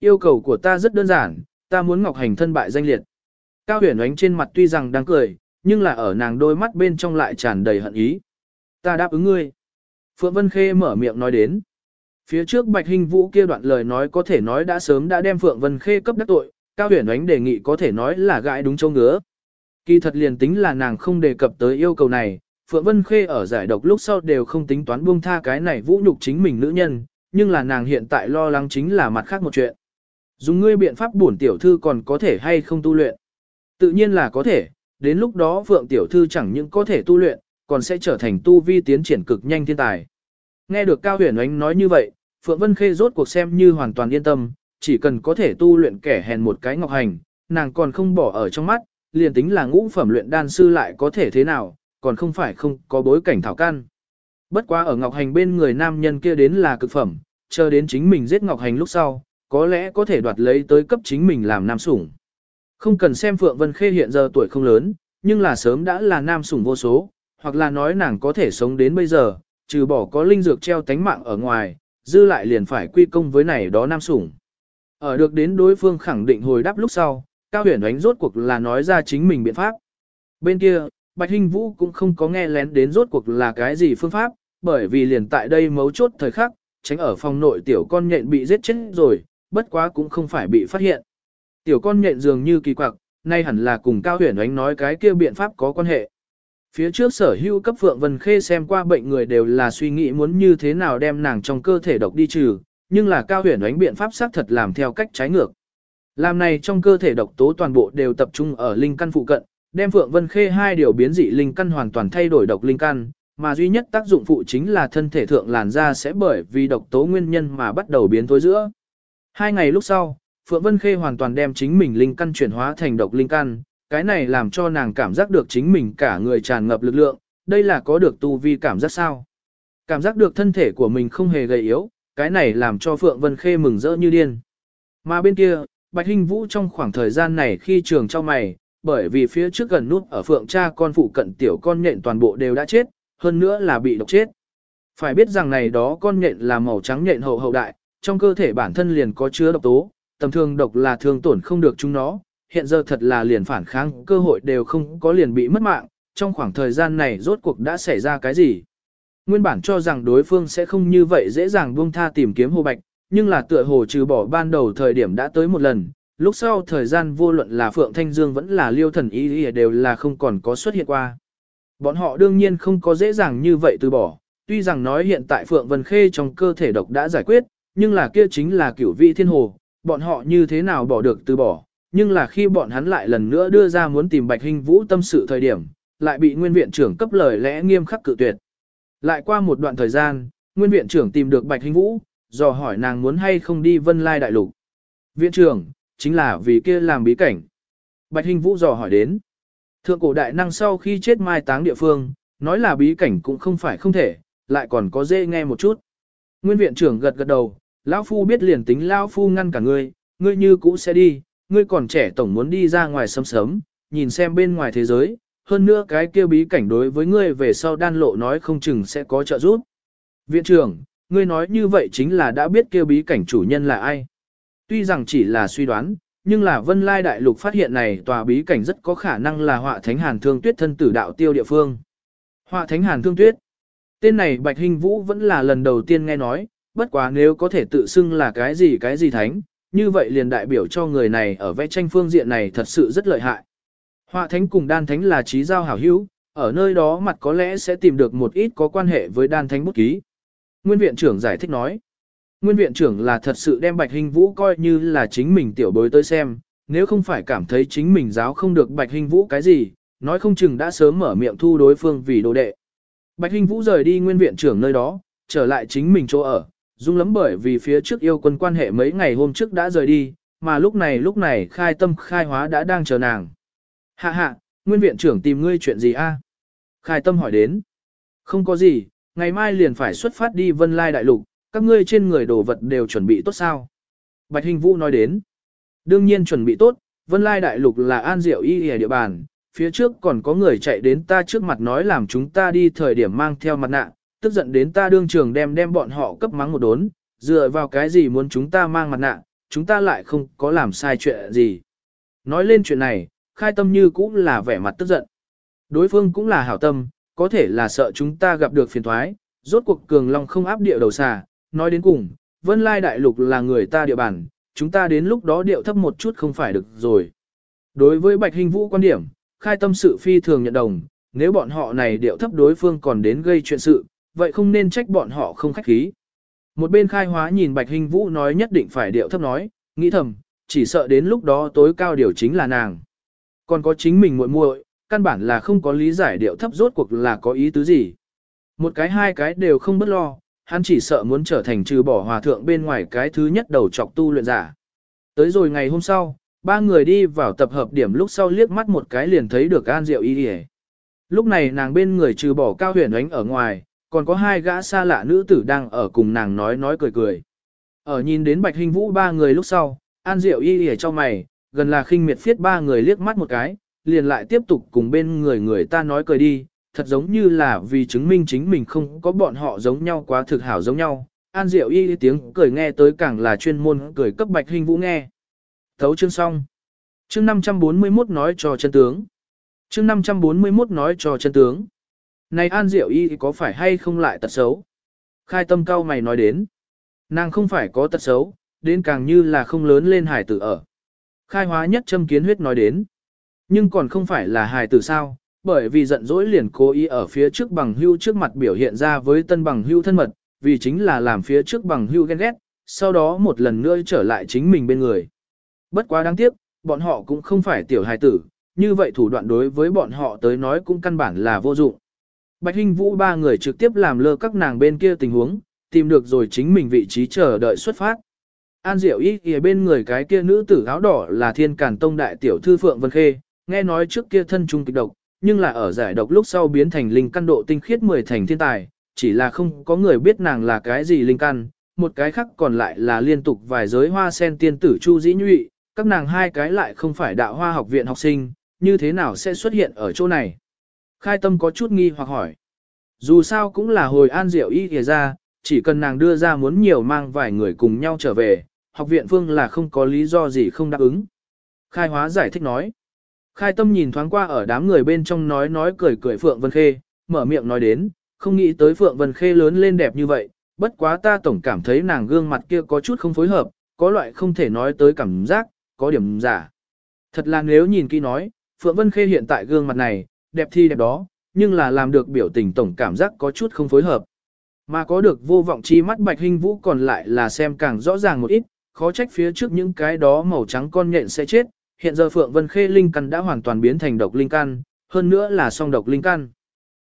Yêu cầu của ta rất đơn giản, ta muốn Ngọc Hành thân bại danh liệt. Cao huyền ánh trên mặt tuy rằng đang cười, nhưng là ở nàng đôi mắt bên trong lại tràn đầy hận ý. Ta đáp ứng ngươi. Phượng Vân Khê mở miệng nói đến. Phía trước Bạch Hình Vũ kia đoạn lời nói có thể nói đã sớm đã đem Phượng Vân Khê cấp đắc tội, Cao Huyền Ánh đề nghị có thể nói là gãi đúng châu ngứa. Kỳ thật liền tính là nàng không đề cập tới yêu cầu này, Phượng Vân Khê ở giải độc lúc sau đều không tính toán buông tha cái này vũ nhục chính mình nữ nhân, nhưng là nàng hiện tại lo lắng chính là mặt khác một chuyện. Dùng ngươi biện pháp bổn tiểu thư còn có thể hay không tu luyện? Tự nhiên là có thể, đến lúc đó Phượng tiểu thư chẳng những có thể tu luyện, còn sẽ trở thành tu vi tiến triển cực nhanh thiên tài. Nghe được Cao Huyền Ánh nói như vậy, Phượng Vân Khê rốt cuộc xem như hoàn toàn yên tâm, chỉ cần có thể tu luyện kẻ hèn một cái ngọc hành, nàng còn không bỏ ở trong mắt, liền tính là ngũ phẩm luyện đan sư lại có thể thế nào, còn không phải không có bối cảnh thảo căn. Bất quá ở ngọc hành bên người nam nhân kia đến là cực phẩm, chờ đến chính mình giết ngọc hành lúc sau, có lẽ có thể đoạt lấy tới cấp chính mình làm nam sủng. Không cần xem Phượng Vân Khê hiện giờ tuổi không lớn, nhưng là sớm đã là nam sủng vô số, hoặc là nói nàng có thể sống đến bây giờ, trừ bỏ có linh dược treo tánh mạng ở ngoài, dư lại liền phải quy công với này đó nam sủng. Ở được đến đối phương khẳng định hồi đáp lúc sau, Cao Huyền ánh rốt cuộc là nói ra chính mình biện pháp. Bên kia, Bạch Hinh Vũ cũng không có nghe lén đến rốt cuộc là cái gì phương pháp, bởi vì liền tại đây mấu chốt thời khắc, tránh ở phòng nội tiểu con nhện bị giết chết rồi, bất quá cũng không phải bị phát hiện. Tiểu con nhện dường như kỳ quặc, nay hẳn là cùng Cao Huyền ánh nói cái kia biện pháp có quan hệ. Phía trước sở hữu cấp Phượng Vân Khê xem qua bệnh người đều là suy nghĩ muốn như thế nào đem nàng trong cơ thể độc đi trừ, nhưng là cao huyền đánh biện pháp xác thật làm theo cách trái ngược. Làm này trong cơ thể độc tố toàn bộ đều tập trung ở linh căn phụ cận, đem Phượng Vân Khê hai điều biến dị linh căn hoàn toàn thay đổi độc linh căn, mà duy nhất tác dụng phụ chính là thân thể thượng làn da sẽ bởi vì độc tố nguyên nhân mà bắt đầu biến thối giữa. Hai ngày lúc sau, Phượng Vân Khê hoàn toàn đem chính mình linh căn chuyển hóa thành độc linh căn, cái này làm cho nàng cảm giác được chính mình cả người tràn ngập lực lượng, đây là có được tu vi cảm giác sao. Cảm giác được thân thể của mình không hề gầy yếu, cái này làm cho Phượng Vân Khê mừng rỡ như điên. Mà bên kia, Bạch Hinh Vũ trong khoảng thời gian này khi trường cho mày, bởi vì phía trước gần nút ở Phượng cha con phụ cận tiểu con nhện toàn bộ đều đã chết, hơn nữa là bị độc chết. Phải biết rằng này đó con nhện là màu trắng nhện hậu hậu đại, trong cơ thể bản thân liền có chứa độc tố, tầm thường độc là thường tổn không được chúng nó, hiện giờ thật là liền phản kháng, cơ hội đều không có liền bị mất mạng, trong khoảng thời gian này rốt cuộc đã xảy ra cái gì. Nguyên bản cho rằng đối phương sẽ không như vậy dễ dàng buông tha tìm kiếm hồ bạch, nhưng là tựa hồ trừ bỏ ban đầu thời điểm đã tới một lần, lúc sau thời gian vô luận là Phượng Thanh Dương vẫn là liêu thần ý, ý đều là không còn có xuất hiện qua. Bọn họ đương nhiên không có dễ dàng như vậy từ bỏ, tuy rằng nói hiện tại Phượng Vân Khê trong cơ thể độc đã giải quyết, nhưng là kia chính là cửu vị thiên hồ, bọn họ như thế nào bỏ được từ bỏ, nhưng là khi bọn hắn lại lần nữa đưa ra muốn tìm Bạch Hình Vũ tâm sự thời điểm, lại bị nguyên viện trưởng cấp lời lẽ nghiêm khắc cự tuyệt. Lại qua một đoạn thời gian, nguyên viện trưởng tìm được Bạch Hình Vũ, dò hỏi nàng muốn hay không đi Vân Lai Đại Lục. Viện trưởng, chính là vì kia làm bí cảnh. Bạch Hình Vũ dò hỏi đến. Thượng cổ đại năng sau khi chết mai táng địa phương, nói là bí cảnh cũng không phải không thể, lại còn có dễ nghe một chút. Nguyên viện trưởng gật gật đầu, lão phu biết liền tính lão phu ngăn cả ngươi, ngươi như cũ sẽ đi, ngươi còn trẻ tổng muốn đi ra ngoài sớm sớm, nhìn xem bên ngoài thế giới, hơn nữa cái kia bí cảnh đối với ngươi về sau đan lộ nói không chừng sẽ có trợ giúp. Viện trưởng, ngươi nói như vậy chính là đã biết kia bí cảnh chủ nhân là ai. Tuy rằng chỉ là suy đoán, nhưng là Vân Lai Đại Lục phát hiện này tòa bí cảnh rất có khả năng là họa thánh hàn thương tuyết thân tử đạo tiêu địa phương. Họa thánh hàn thương tuyết. Tên này Bạch Hình Vũ vẫn là lần đầu tiên nghe nói, bất quá nếu có thể tự xưng là cái gì cái gì thánh, như vậy liền đại biểu cho người này ở vẽ tranh phương diện này thật sự rất lợi hại. Họa thánh cùng đan thánh là trí giao hảo hữu, ở nơi đó mặt có lẽ sẽ tìm được một ít có quan hệ với đan thánh bút ký. Nguyên viện trưởng giải thích nói. Nguyên viện trưởng là thật sự đem Bạch Hình Vũ coi như là chính mình tiểu bối tới xem, nếu không phải cảm thấy chính mình giáo không được Bạch Hình Vũ cái gì, nói không chừng đã sớm mở miệng thu đối phương vì đồ đệ. Bạch Hình Vũ rời đi nguyên viện trưởng nơi đó, trở lại chính mình chỗ ở, dung lắm bởi vì phía trước yêu quân quan hệ mấy ngày hôm trước đã rời đi, mà lúc này lúc này khai tâm khai hóa đã đang chờ nàng. Hạ hạ, nguyên viện trưởng tìm ngươi chuyện gì a? Khai tâm hỏi đến. Không có gì, ngày mai liền phải xuất phát đi vân lai đại lục, các ngươi trên người đồ vật đều chuẩn bị tốt sao? Bạch Hình Vũ nói đến. Đương nhiên chuẩn bị tốt, vân lai đại lục là an diệu y ở địa bàn, phía trước còn có người chạy đến ta trước mặt nói làm chúng ta đi thời điểm mang theo mặt nạ, tức giận đến ta đương trường đem đem bọn họ cấp mắng một đốn, dựa vào cái gì muốn chúng ta mang mặt nạ, chúng ta lại không có làm sai chuyện gì. Nói lên chuyện này, khai tâm như cũng là vẻ mặt tức giận. Đối phương cũng là hảo tâm, có thể là sợ chúng ta gặp được phiền thoái, rốt cuộc cường long không áp địa đầu xà, nói đến cùng, vân lai đại lục là người ta địa bàn, chúng ta đến lúc đó điệu thấp một chút không phải được rồi. Đối với Bạch Hình Vũ quan điểm, khai tâm sự phi thường nhận đồng, nếu bọn họ này điệu thấp đối phương còn đến gây chuyện sự, vậy không nên trách bọn họ không khách khí. Một bên khai hóa nhìn Bạch Hình Vũ nói nhất định phải điệu thấp nói, nghĩ thầm, chỉ sợ đến lúc đó tối cao điều chính là nàng. Còn có chính mình muội muội, căn bản là không có lý giải điệu thấp rốt cuộc là có ý tứ gì. Một cái hai cái đều không bất lo, hắn chỉ sợ muốn trở thành trừ bỏ hòa thượng bên ngoài cái thứ nhất đầu chọc tu luyện giả. Tới rồi ngày hôm sau, ba người đi vào tập hợp điểm lúc sau liếc mắt một cái liền thấy được An Diệu Y Lúc này nàng bên người trừ bỏ cao huyền ánh ở ngoài, còn có hai gã xa lạ nữ tử đang ở cùng nàng nói nói cười cười. Ở nhìn đến Bạch Hình Vũ ba người lúc sau, An Diệu Y Y cho mày, gần là khinh miệt phiết ba người liếc mắt một cái, liền lại tiếp tục cùng bên người người ta nói cười đi, thật giống như là vì chứng minh chính mình không có bọn họ giống nhau quá thực hảo giống nhau. An Diệu Y tiếng cười nghe tới càng là chuyên môn cười cấp Bạch Hình Vũ nghe. Thấu chương xong. Chương 541 nói cho chân tướng. Chương 541 nói cho chân tướng. Này An Diệu Y có phải hay không lại tật xấu? Khai tâm cao mày nói đến. Nàng không phải có tật xấu, đến càng như là không lớn lên hải tử ở. Khai hóa nhất châm kiến huyết nói đến. Nhưng còn không phải là hải tử sao, bởi vì giận dỗi liền cố ý ở phía trước bằng hưu trước mặt biểu hiện ra với tân bằng hưu thân mật, vì chính là làm phía trước bằng hưu ghen ghét, sau đó một lần nữa trở lại chính mình bên người. Bất quá đáng tiếc, bọn họ cũng không phải tiểu hài tử, như vậy thủ đoạn đối với bọn họ tới nói cũng căn bản là vô dụng. Bạch Hinh Vũ ba người trực tiếp làm lơ các nàng bên kia tình huống, tìm được rồi chính mình vị trí chờ đợi xuất phát. An Diệu Y ở bên người cái kia nữ tử áo đỏ là Thiên Càn Tông đại tiểu thư Phượng Vân Khê, nghe nói trước kia thân trung kịch độc, nhưng là ở giải độc lúc sau biến thành linh căn độ tinh khiết 10 thành thiên tài, chỉ là không có người biết nàng là cái gì linh căn, một cái khác còn lại là liên tục vài giới hoa sen tiên tử Chu Dĩ Nhụy, các nàng hai cái lại không phải đạo hoa học viện học sinh, như thế nào sẽ xuất hiện ở chỗ này? Khai tâm có chút nghi hoặc hỏi. Dù sao cũng là hồi an diệu y kìa ra, chỉ cần nàng đưa ra muốn nhiều mang vài người cùng nhau trở về, học viện phương là không có lý do gì không đáp ứng. Khai hóa giải thích nói. Khai tâm nhìn thoáng qua ở đám người bên trong nói nói cười cười Phượng Vân Khê, mở miệng nói đến, không nghĩ tới Phượng Vân Khê lớn lên đẹp như vậy, bất quá ta tổng cảm thấy nàng gương mặt kia có chút không phối hợp, có loại không thể nói tới cảm giác, có điểm giả. Thật là nếu nhìn kỹ nói, Phượng Vân Khê hiện tại gương mặt này, đẹp thì đẹp đó, nhưng là làm được biểu tình tổng cảm giác có chút không phối hợp. Mà có được vô vọng chi mắt Bạch hình Vũ còn lại là xem càng rõ ràng một ít, khó trách phía trước những cái đó màu trắng con nhện sẽ chết, hiện giờ Phượng Vân Khê linh căn đã hoàn toàn biến thành độc linh căn, hơn nữa là song độc linh căn.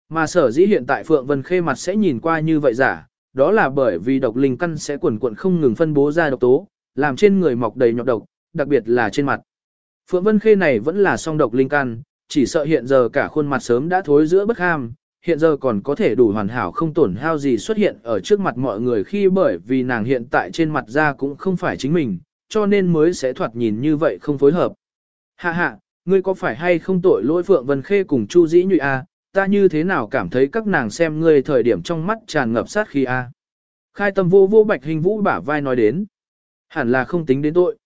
Mà sở dĩ hiện tại Phượng Vân Khê mặt sẽ nhìn qua như vậy giả, đó là bởi vì độc linh căn sẽ quần quần không ngừng phân bố ra độc tố, làm trên người mọc đầy nhọc độc, đặc biệt là trên mặt. Phượng Vân Khê này vẫn là song độc linh căn, chỉ sợ hiện giờ cả khuôn mặt sớm đã thối giữa bất ham, hiện giờ còn có thể đủ hoàn hảo không tổn hao gì xuất hiện ở trước mặt mọi người khi bởi vì nàng hiện tại trên mặt da cũng không phải chính mình, cho nên mới sẽ thoạt nhìn như vậy không phối hợp. Hạ hạ, ngươi có phải hay không tội lỗi Phượng Vân Khê cùng Chu Dĩ Nhụy a? Ta như thế nào cảm thấy các nàng xem ngươi thời điểm trong mắt tràn ngập sát khi a? À? Khai tâm vô vô bạch hình vũ bả vai nói đến. Hẳn là không tính đến tội.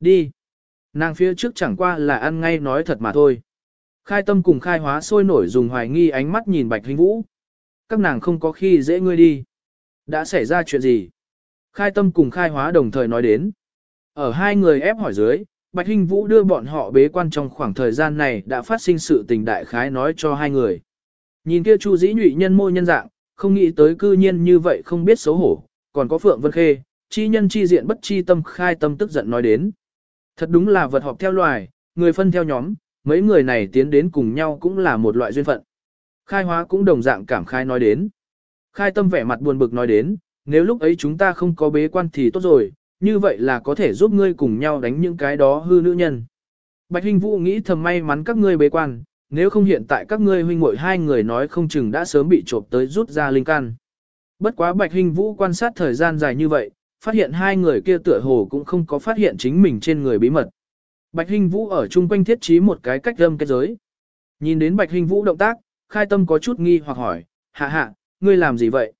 Đi. Nàng phía trước chẳng qua là ăn ngay nói thật mà thôi. Khai tâm cùng khai hóa sôi nổi dùng hoài nghi ánh mắt nhìn bạch hình vũ. Các nàng không có khi dễ ngươi đi. Đã xảy ra chuyện gì? Khai tâm cùng khai hóa đồng thời nói đến. Ở hai người ép hỏi dưới, Bạch Hinh Vũ đưa bọn họ bế quan trong khoảng thời gian này đã phát sinh sự tình đại khái nói cho hai người. Nhìn kia Chu Dĩ nhụy nhân môi nhân dạng, không nghĩ tới cư nhiên như vậy không biết xấu hổ, còn có Phượng Vân Khê, chi nhân chi diện bất chi tâm khai tâm tức giận nói đến. Thật đúng là vật họp theo loài, người phân theo nhóm, mấy người này tiến đến cùng nhau cũng là một loại duyên phận. Khai hóa cũng đồng dạng cảm khai nói đến. Khai tâm vẻ mặt buồn bực nói đến, nếu lúc ấy chúng ta không có bế quan thì tốt rồi, như vậy là có thể giúp ngươi cùng nhau đánh những cái đó hư nữ nhân. Bạch Hinh Vũ nghĩ thầm may mắn các ngươi bế quan, nếu không hiện tại các ngươi huynh muội hai người nói không chừng đã sớm bị trộm tới rút ra linh căn. Bất quá Bạch Hinh Vũ quan sát thời gian dài như vậy, phát hiện hai người kia tựa hồ cũng không có phát hiện chính mình trên người bí mật. Bạch Hình Vũ ở chung quanh thiết trí một cái cách âm kết giới. Nhìn đến Bạch Hình Vũ động tác, khai tâm có chút nghi hoặc hỏi, hạ hạ, ngươi làm gì vậy?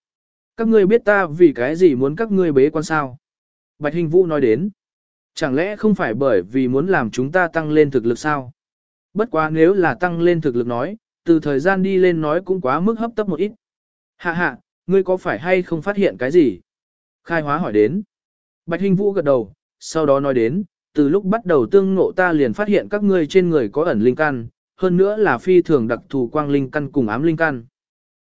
Các ngươi biết ta vì cái gì muốn các ngươi bế quan sao? Bạch Hình Vũ nói đến, chẳng lẽ không phải bởi vì muốn làm chúng ta tăng lên thực lực sao? Bất quá nếu là tăng lên thực lực nói, từ thời gian đi lên nói cũng quá mức hấp tấp một ít. Hạ hạ, ngươi có phải hay không phát hiện cái gì? Khai hóa hỏi đến. Bạch Hình Vũ gật đầu, sau đó nói đến, từ lúc bắt đầu tương ngộ ta liền phát hiện các ngươi trên người có ẩn linh căn, hơn nữa là phi thường đặc thù quang linh căn cùng ám linh căn.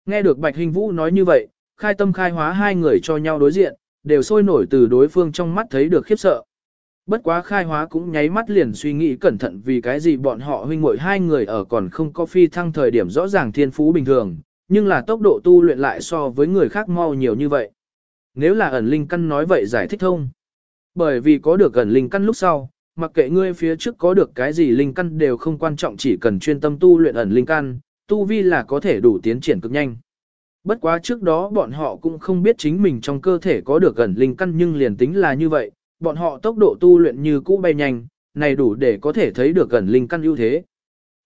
Nghe được Bạch Hình Vũ nói như vậy, khai tâm khai hóa hai người cho nhau đối diện, đều sôi nổi từ đối phương trong mắt thấy được khiếp sợ. Bất quá khai hóa cũng nháy mắt liền suy nghĩ cẩn thận vì cái gì bọn họ huynh muội hai người ở còn không có phi thăng thời điểm rõ ràng thiên phú bình thường, nhưng là tốc độ tu luyện lại so với người khác mau nhiều như vậy. Nếu là ẩn linh căn nói vậy giải thích thông. Bởi vì có được gần linh căn lúc sau, mặc kệ ngươi phía trước có được cái gì linh căn đều không quan trọng chỉ cần chuyên tâm tu luyện ẩn linh căn, tu vi là có thể đủ tiến triển cực nhanh. Bất quá trước đó bọn họ cũng không biết chính mình trong cơ thể có được gần linh căn nhưng liền tính là như vậy, bọn họ tốc độ tu luyện như cũ bay nhanh, này đủ để có thể thấy được gần linh căn ưu thế.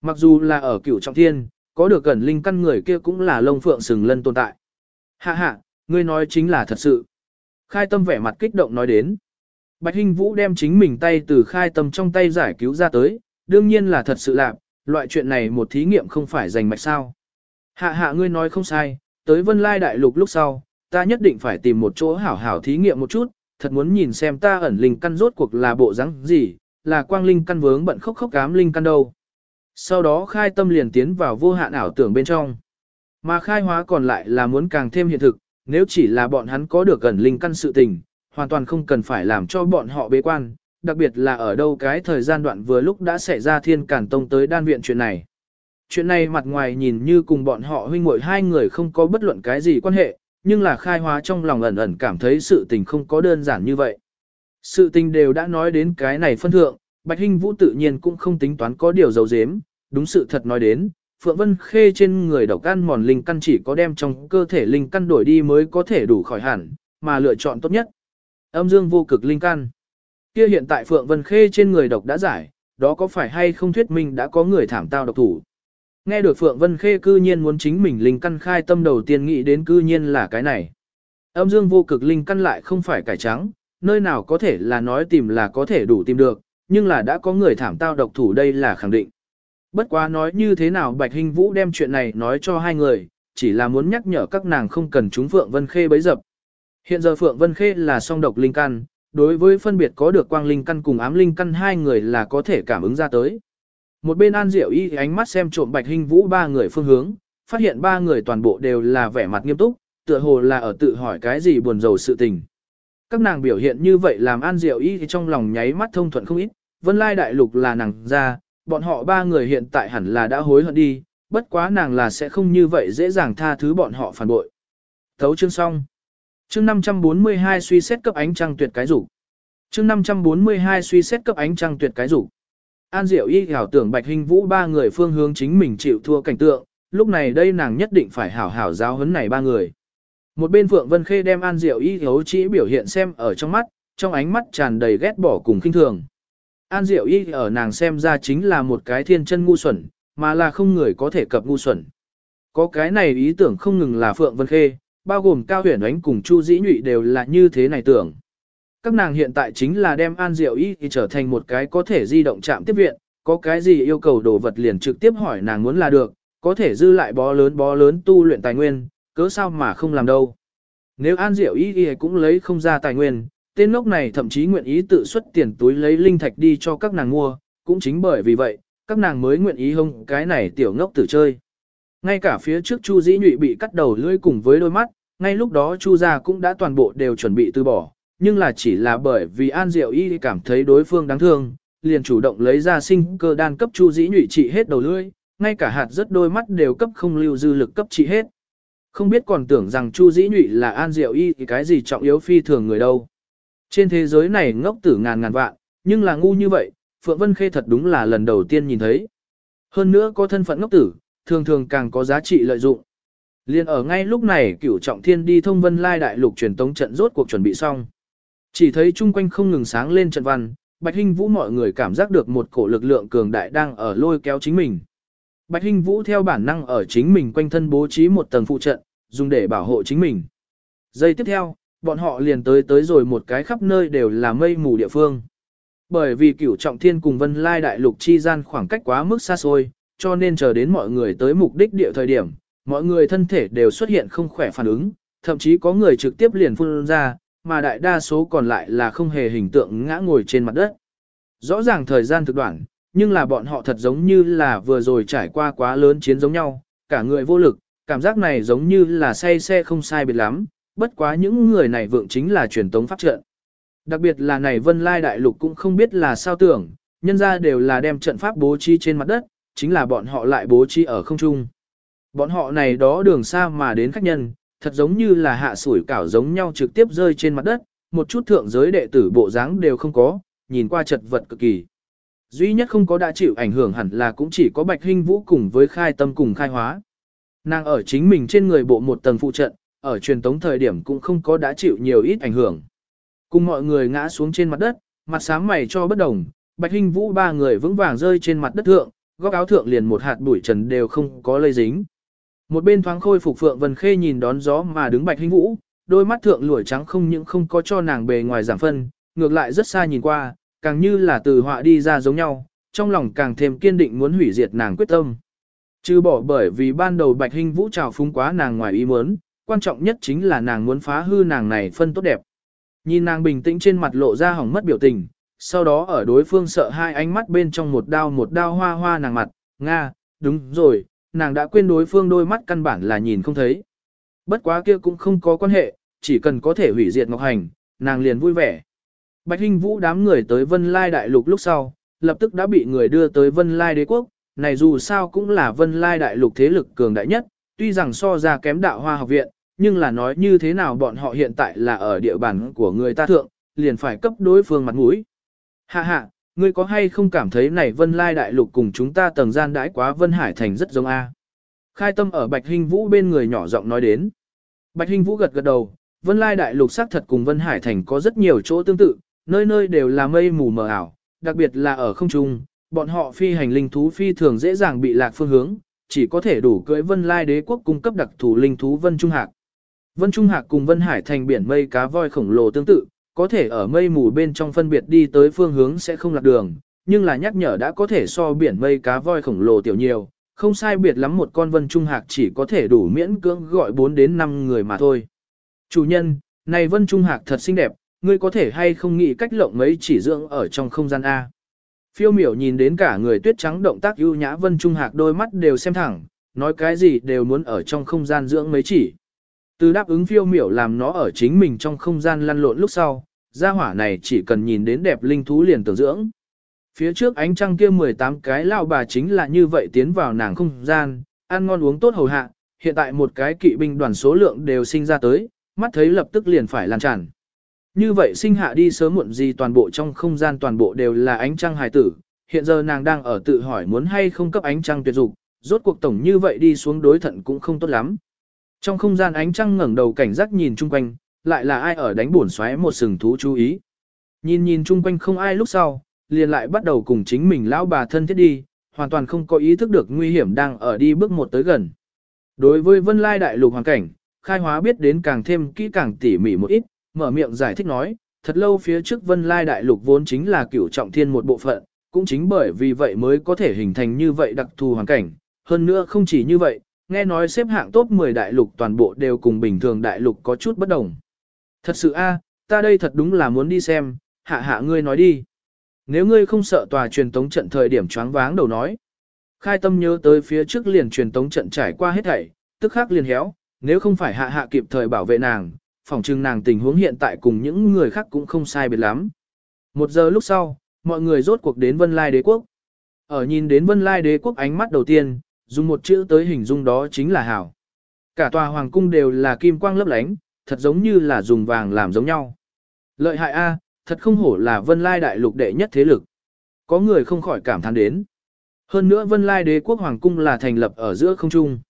Mặc dù là ở cửu trọng thiên, có được gần linh căn người kia cũng là lông phượng sừng lân tồn tại. Hạ hạ, ngươi nói chính là thật sự. Khai tâm vẻ mặt kích động nói đến. Bạch Hinh Vũ đem chính mình tay từ khai tâm trong tay giải cứu ra tới, đương nhiên là thật sự lạc, loại chuyện này một thí nghiệm không phải dành mạch sao. Hạ hạ ngươi nói không sai, tới vân lai đại lục lúc sau, ta nhất định phải tìm một chỗ hảo hảo thí nghiệm một chút, thật muốn nhìn xem ta ẩn linh căn rốt cuộc là bộ dáng gì, là quang linh căn vướng bận khóc khóc cám linh căn đâu. Sau đó khai tâm liền tiến vào vô hạn ảo tưởng bên trong. Mà khai hóa còn lại là muốn càng thêm hiện thực, nếu chỉ là bọn hắn có được ẩn linh căn sự tình, hoàn toàn không cần phải làm cho bọn họ bế quan, đặc biệt là ở đâu cái thời gian đoạn vừa lúc đã xảy ra thiên cản tông tới đan viện chuyện này. Chuyện này mặt ngoài nhìn như cùng bọn họ huynh muội hai người không có bất luận cái gì quan hệ, nhưng là khai hóa trong lòng ẩn ẩn cảm thấy sự tình không có đơn giản như vậy. Sự tình đều đã nói đến cái này phân thượng, Bạch Hinh Vũ tự nhiên cũng không tính toán có điều dấu dếm, đúng sự thật nói đến, Phượng Vân Khê trên người độc ăn mòn linh căn chỉ có đem trong cơ thể linh căn đổi đi mới có thể đủ khỏi hẳn, mà lựa chọn tốt nhất. Âm dương vô cực linh căn. Kia hiện tại Phượng Vân Khê trên người độc đã giải, đó có phải hay không thuyết minh đã có người thảm tao độc thủ. Nghe được Phượng Vân Khê cư nhiên muốn chính mình linh căn khai tâm đầu tiên nghĩ đến cư nhiên là cái này. Âm dương vô cực linh căn lại không phải cải trắng, nơi nào có thể là nói tìm là có thể đủ tìm được, nhưng là đã có người thảm tao độc thủ đây là khẳng định. Bất quá nói như thế nào Bạch Hình Vũ đem chuyện này nói cho hai người, chỉ là muốn nhắc nhở các nàng không cần chúng Phượng Vân Khê bấy dập. Hiện giờ Phượng Vân Khê là song độc linh căn, đối với phân biệt có được quang linh căn cùng ám linh căn hai người là có thể cảm ứng ra tới. Một bên An Diệu Y ánh mắt xem trộm Bạch Hinh Vũ ba người phương hướng, phát hiện ba người toàn bộ đều là vẻ mặt nghiêm túc, tựa hồ là ở tự hỏi cái gì buồn rầu sự tình. Các nàng biểu hiện như vậy làm An Diệu Y thì trong lòng nháy mắt thông thuận không ít, Vân Lai Đại Lục là nàng ra, bọn họ ba người hiện tại hẳn là đã hối hận đi, bất quá nàng là sẽ không như vậy dễ dàng tha thứ bọn họ phản bội. Thấu chương xong. Chương 542 suy xét cấp ánh trăng tuyệt cái rủ. Chương 542 suy xét cấp ánh trăng tuyệt cái rủ. An Diệu Y hảo tưởng Bạch Hình Vũ ba người phương hướng chính mình chịu thua cảnh tượng, lúc này đây nàng nhất định phải hảo hảo giáo huấn này ba người. Một bên Phượng Vân Khê đem An Diệu Y hấu chỉ biểu hiện xem ở trong mắt, trong ánh mắt tràn đầy ghét bỏ cùng khinh thường. An Diệu Y ở nàng xem ra chính là một cái thiên chân ngu xuẩn, mà là không người có thể cập ngu xuẩn. Có cái này ý tưởng không ngừng là Phượng Vân Khê, bao gồm Cao Huyền Ánh cùng Chu Dĩ Nhụy đều là như thế này tưởng. Các nàng hiện tại chính là đem An Diệu Y trở thành một cái có thể di động chạm tiếp viện, có cái gì yêu cầu đồ vật liền trực tiếp hỏi nàng muốn là được, có thể dư lại bó lớn bó lớn tu luyện tài nguyên, cớ sao mà không làm đâu. Nếu An Diệu Y cũng lấy không ra tài nguyên, tên lốc này thậm chí nguyện ý tự xuất tiền túi lấy linh thạch đi cho các nàng mua, cũng chính bởi vì vậy, các nàng mới nguyện ý hông cái này tiểu ngốc tử chơi. Ngay cả phía trước Chu Dĩ Nhụy bị cắt đầu lưỡi cùng với đôi mắt, ngay lúc đó Chu gia cũng đã toàn bộ đều chuẩn bị từ bỏ, nhưng là chỉ là bởi vì An Diệu Y cảm thấy đối phương đáng thương, liền chủ động lấy ra sinh cơ đan cấp Chu Dĩ Nhụy trị hết đầu lưỡi, ngay cả hạt rất đôi mắt đều cấp không lưu dư lực cấp trị hết. Không biết còn tưởng rằng Chu Dĩ Nhụy là An Diệu Y thì cái gì trọng yếu phi thường người đâu. Trên thế giới này ngốc tử ngàn ngàn vạn, nhưng là ngu như vậy, Phượng Vân Khê thật đúng là lần đầu tiên nhìn thấy. Hơn nữa có thân phận ngốc tử, thường thường càng có giá trị lợi dụng. Liên ở ngay lúc này cửu trọng thiên đi thông vân lai đại lục truyền tống trận rốt cuộc chuẩn bị xong. Chỉ thấy chung quanh không ngừng sáng lên trận văn, Bạch Hinh Vũ mọi người cảm giác được một cổ lực lượng cường đại đang ở lôi kéo chính mình. Bạch Hinh Vũ theo bản năng ở chính mình quanh thân bố trí một tầng phụ trận, dùng để bảo hộ chính mình. Giây tiếp theo, bọn họ liền tới tới rồi một cái khắp nơi đều là mây mù địa phương. Bởi vì cửu trọng thiên cùng vân lai đại lục chi gian khoảng cách quá mức xa xôi, cho nên chờ đến mọi người tới mục đích địa thời điểm, mọi người thân thể đều xuất hiện không khỏe phản ứng, thậm chí có người trực tiếp liền phun ra, mà đại đa số còn lại là không hề hình tượng ngã ngồi trên mặt đất. Rõ ràng thời gian thực đoạn, nhưng là bọn họ thật giống như là vừa rồi trải qua quá lớn chiến giống nhau, cả người vô lực, cảm giác này giống như là say xe không sai biệt lắm, bất quá những người này vượng chính là truyền tống pháp trận. Đặc biệt là này vân lai đại lục cũng không biết là sao tưởng, nhân ra đều là đem trận pháp bố trí trên mặt đất, chính là bọn họ lại bố trí ở không trung. Bọn họ này đó đường xa mà đến khách nhân, thật giống như là hạ sủi cảo giống nhau trực tiếp rơi trên mặt đất, một chút thượng giới đệ tử bộ dáng đều không có, nhìn qua chật vật cực kỳ. Duy nhất không có đã chịu ảnh hưởng hẳn là cũng chỉ có Bạch Hinh Vũ cùng với khai tâm cùng khai hóa. Nàng ở chính mình trên người bộ một tầng phụ trận, ở truyền tống thời điểm cũng không có đã chịu nhiều ít ảnh hưởng. Cùng mọi người ngã xuống trên mặt đất, mặt sáng mày cho bất đồng, Bạch Hinh Vũ ba người vững vàng rơi trên mặt đất thượng, góc áo thượng liền một hạt bụi trần đều không có lây dính. Một bên thoáng khôi phục Phượng Vân Khê nhìn đón gió mà đứng Bạch Hinh Vũ, đôi mắt thượng lũi trắng không những không có cho nàng bề ngoài giảm phân, ngược lại rất xa nhìn qua, càng như là từ họa đi ra giống nhau, trong lòng càng thêm kiên định muốn hủy diệt nàng quyết tâm. Chứ bỏ bởi vì ban đầu Bạch Hinh Vũ trào phúng quá nàng ngoài ý muốn, quan trọng nhất chính là nàng muốn phá hư nàng này phân tốt đẹp. Nhìn nàng bình tĩnh trên mặt lộ ra hỏng mất biểu tình, sau đó ở đối phương sợ hai ánh mắt bên trong một đao một đao hoa hoa nàng mặt, Nga, đúng rồi, nàng đã quên đối phương đôi mắt căn bản là nhìn không thấy. Bất quá kia cũng không có quan hệ, chỉ cần có thể hủy diệt Ngọc Hành, nàng liền vui vẻ. Bạch Hinh Vũ đám người tới Vân Lai Đại Lục lúc sau, lập tức đã bị người đưa tới Vân Lai Đế Quốc, này dù sao cũng là Vân Lai Đại Lục thế lực cường đại nhất, tuy rằng so ra kém đạo hoa học viện, nhưng là nói như thế nào bọn họ hiện tại là ở địa bàn của người ta thượng, liền phải cấp đối phương mặt mũi. Hạ hạ, ngươi có hay không cảm thấy này Vân Lai Đại Lục cùng chúng ta tầng gian đãi quá Vân Hải Thành rất giống A. Khai tâm ở Bạch Hinh Vũ bên người nhỏ giọng nói đến. Bạch Hinh Vũ gật gật đầu, Vân Lai Đại Lục xác thật cùng Vân Hải Thành có rất nhiều chỗ tương tự, nơi nơi đều là mây mù mờ ảo, đặc biệt là ở không trung, bọn họ phi hành linh thú phi thường dễ dàng bị lạc phương hướng, chỉ có thể đủ cưỡi Vân Lai Đế quốc cung cấp đặc thù linh thú Vân Trung Hạc. Vân Trung Hạc cùng Vân Hải thành biển mây cá voi khổng lồ tương tự, có thể ở mây mù bên trong phân biệt đi tới phương hướng sẽ không lạc đường, nhưng là nhắc nhở đã có thể so biển mây cá voi khổng lồ tiểu nhiều, không sai biệt lắm một con Vân Trung Hạc chỉ có thể đủ miễn cưỡng gọi 4 đến 5 người mà thôi. Chủ nhân, này Vân Trung Hạc thật xinh đẹp, ngươi có thể hay không nghĩ cách lộng mấy chỉ dưỡng ở trong không gian A. Phiêu miểu nhìn đến cả người tuyết trắng động tác ưu nhã Vân Trung Hạc đôi mắt đều xem thẳng, nói cái gì đều muốn ở trong không gian dưỡng mấy chỉ. Từ đáp ứng phiêu miểu làm nó ở chính mình trong không gian lăn lộn lúc sau, gia hỏa này chỉ cần nhìn đến đẹp linh thú liền tưởng dưỡng. Phía trước ánh trăng kia 18 cái lao bà chính là như vậy tiến vào nàng không gian, ăn ngon uống tốt hầu hạ, hiện tại một cái kỵ binh đoàn số lượng đều sinh ra tới, mắt thấy lập tức liền phải lan tràn. Như vậy sinh hạ đi sớm muộn gì toàn bộ trong không gian toàn bộ đều là ánh trăng hài tử, hiện giờ nàng đang ở tự hỏi muốn hay không cấp ánh trăng tuyệt dục, rốt cuộc tổng như vậy đi xuống đối thận cũng không tốt lắm. Trong không gian ánh trăng ngẩng đầu cảnh giác nhìn chung quanh, lại là ai ở đánh bổn xoáy một sừng thú chú ý. Nhìn nhìn chung quanh không ai lúc sau, liền lại bắt đầu cùng chính mình lão bà thân thiết đi, hoàn toàn không có ý thức được nguy hiểm đang ở đi bước một tới gần. Đối với vân lai đại lục hoàn cảnh, khai hóa biết đến càng thêm kỹ càng tỉ mỉ một ít, mở miệng giải thích nói, thật lâu phía trước vân lai đại lục vốn chính là cửu trọng thiên một bộ phận, cũng chính bởi vì vậy mới có thể hình thành như vậy đặc thù hoàn cảnh. Hơn nữa không chỉ như vậy, nghe nói xếp hạng top 10 đại lục toàn bộ đều cùng bình thường đại lục có chút bất đồng. Thật sự a, ta đây thật đúng là muốn đi xem, hạ hạ ngươi nói đi. Nếu ngươi không sợ tòa truyền tống trận thời điểm choáng váng đầu nói. Khai tâm nhớ tới phía trước liền truyền tống trận trải qua hết thảy, tức khắc liền héo, nếu không phải hạ hạ kịp thời bảo vệ nàng, phòng trưng nàng tình huống hiện tại cùng những người khác cũng không sai biệt lắm. Một giờ lúc sau, mọi người rốt cuộc đến Vân Lai Đế Quốc. Ở nhìn đến Vân Lai Đế Quốc ánh mắt đầu tiên, dùng một chữ tới hình dung đó chính là hảo. Cả tòa hoàng cung đều là kim quang lấp lánh, thật giống như là dùng vàng làm giống nhau. Lợi hại a, thật không hổ là vân lai đại lục đệ nhất thế lực. Có người không khỏi cảm thán đến. Hơn nữa vân lai đế quốc hoàng cung là thành lập ở giữa không trung.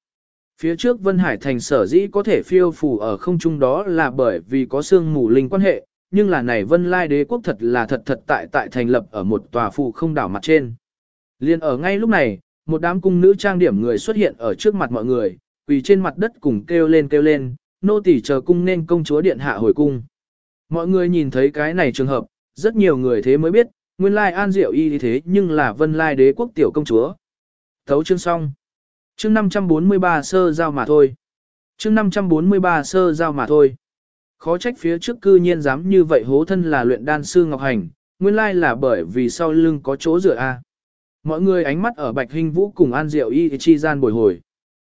Phía trước Vân Hải thành sở dĩ có thể phiêu phù ở không trung đó là bởi vì có sương mù linh quan hệ, nhưng là này Vân Lai đế quốc thật là thật thật tại tại thành lập ở một tòa phù không đảo mặt trên. Liên ở ngay lúc này, một đám cung nữ trang điểm người xuất hiện ở trước mặt mọi người, quỳ trên mặt đất cùng kêu lên kêu lên, nô tỳ chờ cung nên công chúa điện hạ hồi cung. Mọi người nhìn thấy cái này trường hợp, rất nhiều người thế mới biết, nguyên lai an diệu y thế nhưng là vân lai đế quốc tiểu công chúa. Thấu chương xong. Chương 543 sơ giao mà thôi. Chương 543 sơ giao mà thôi. Khó trách phía trước cư nhiên dám như vậy hố thân là luyện đan sư Ngọc Hành, nguyên lai là bởi vì sau lưng có chỗ dựa a. Mọi người ánh mắt ở Bạch Hinh Vũ cùng An Diệu Y chi gian bồi hồi.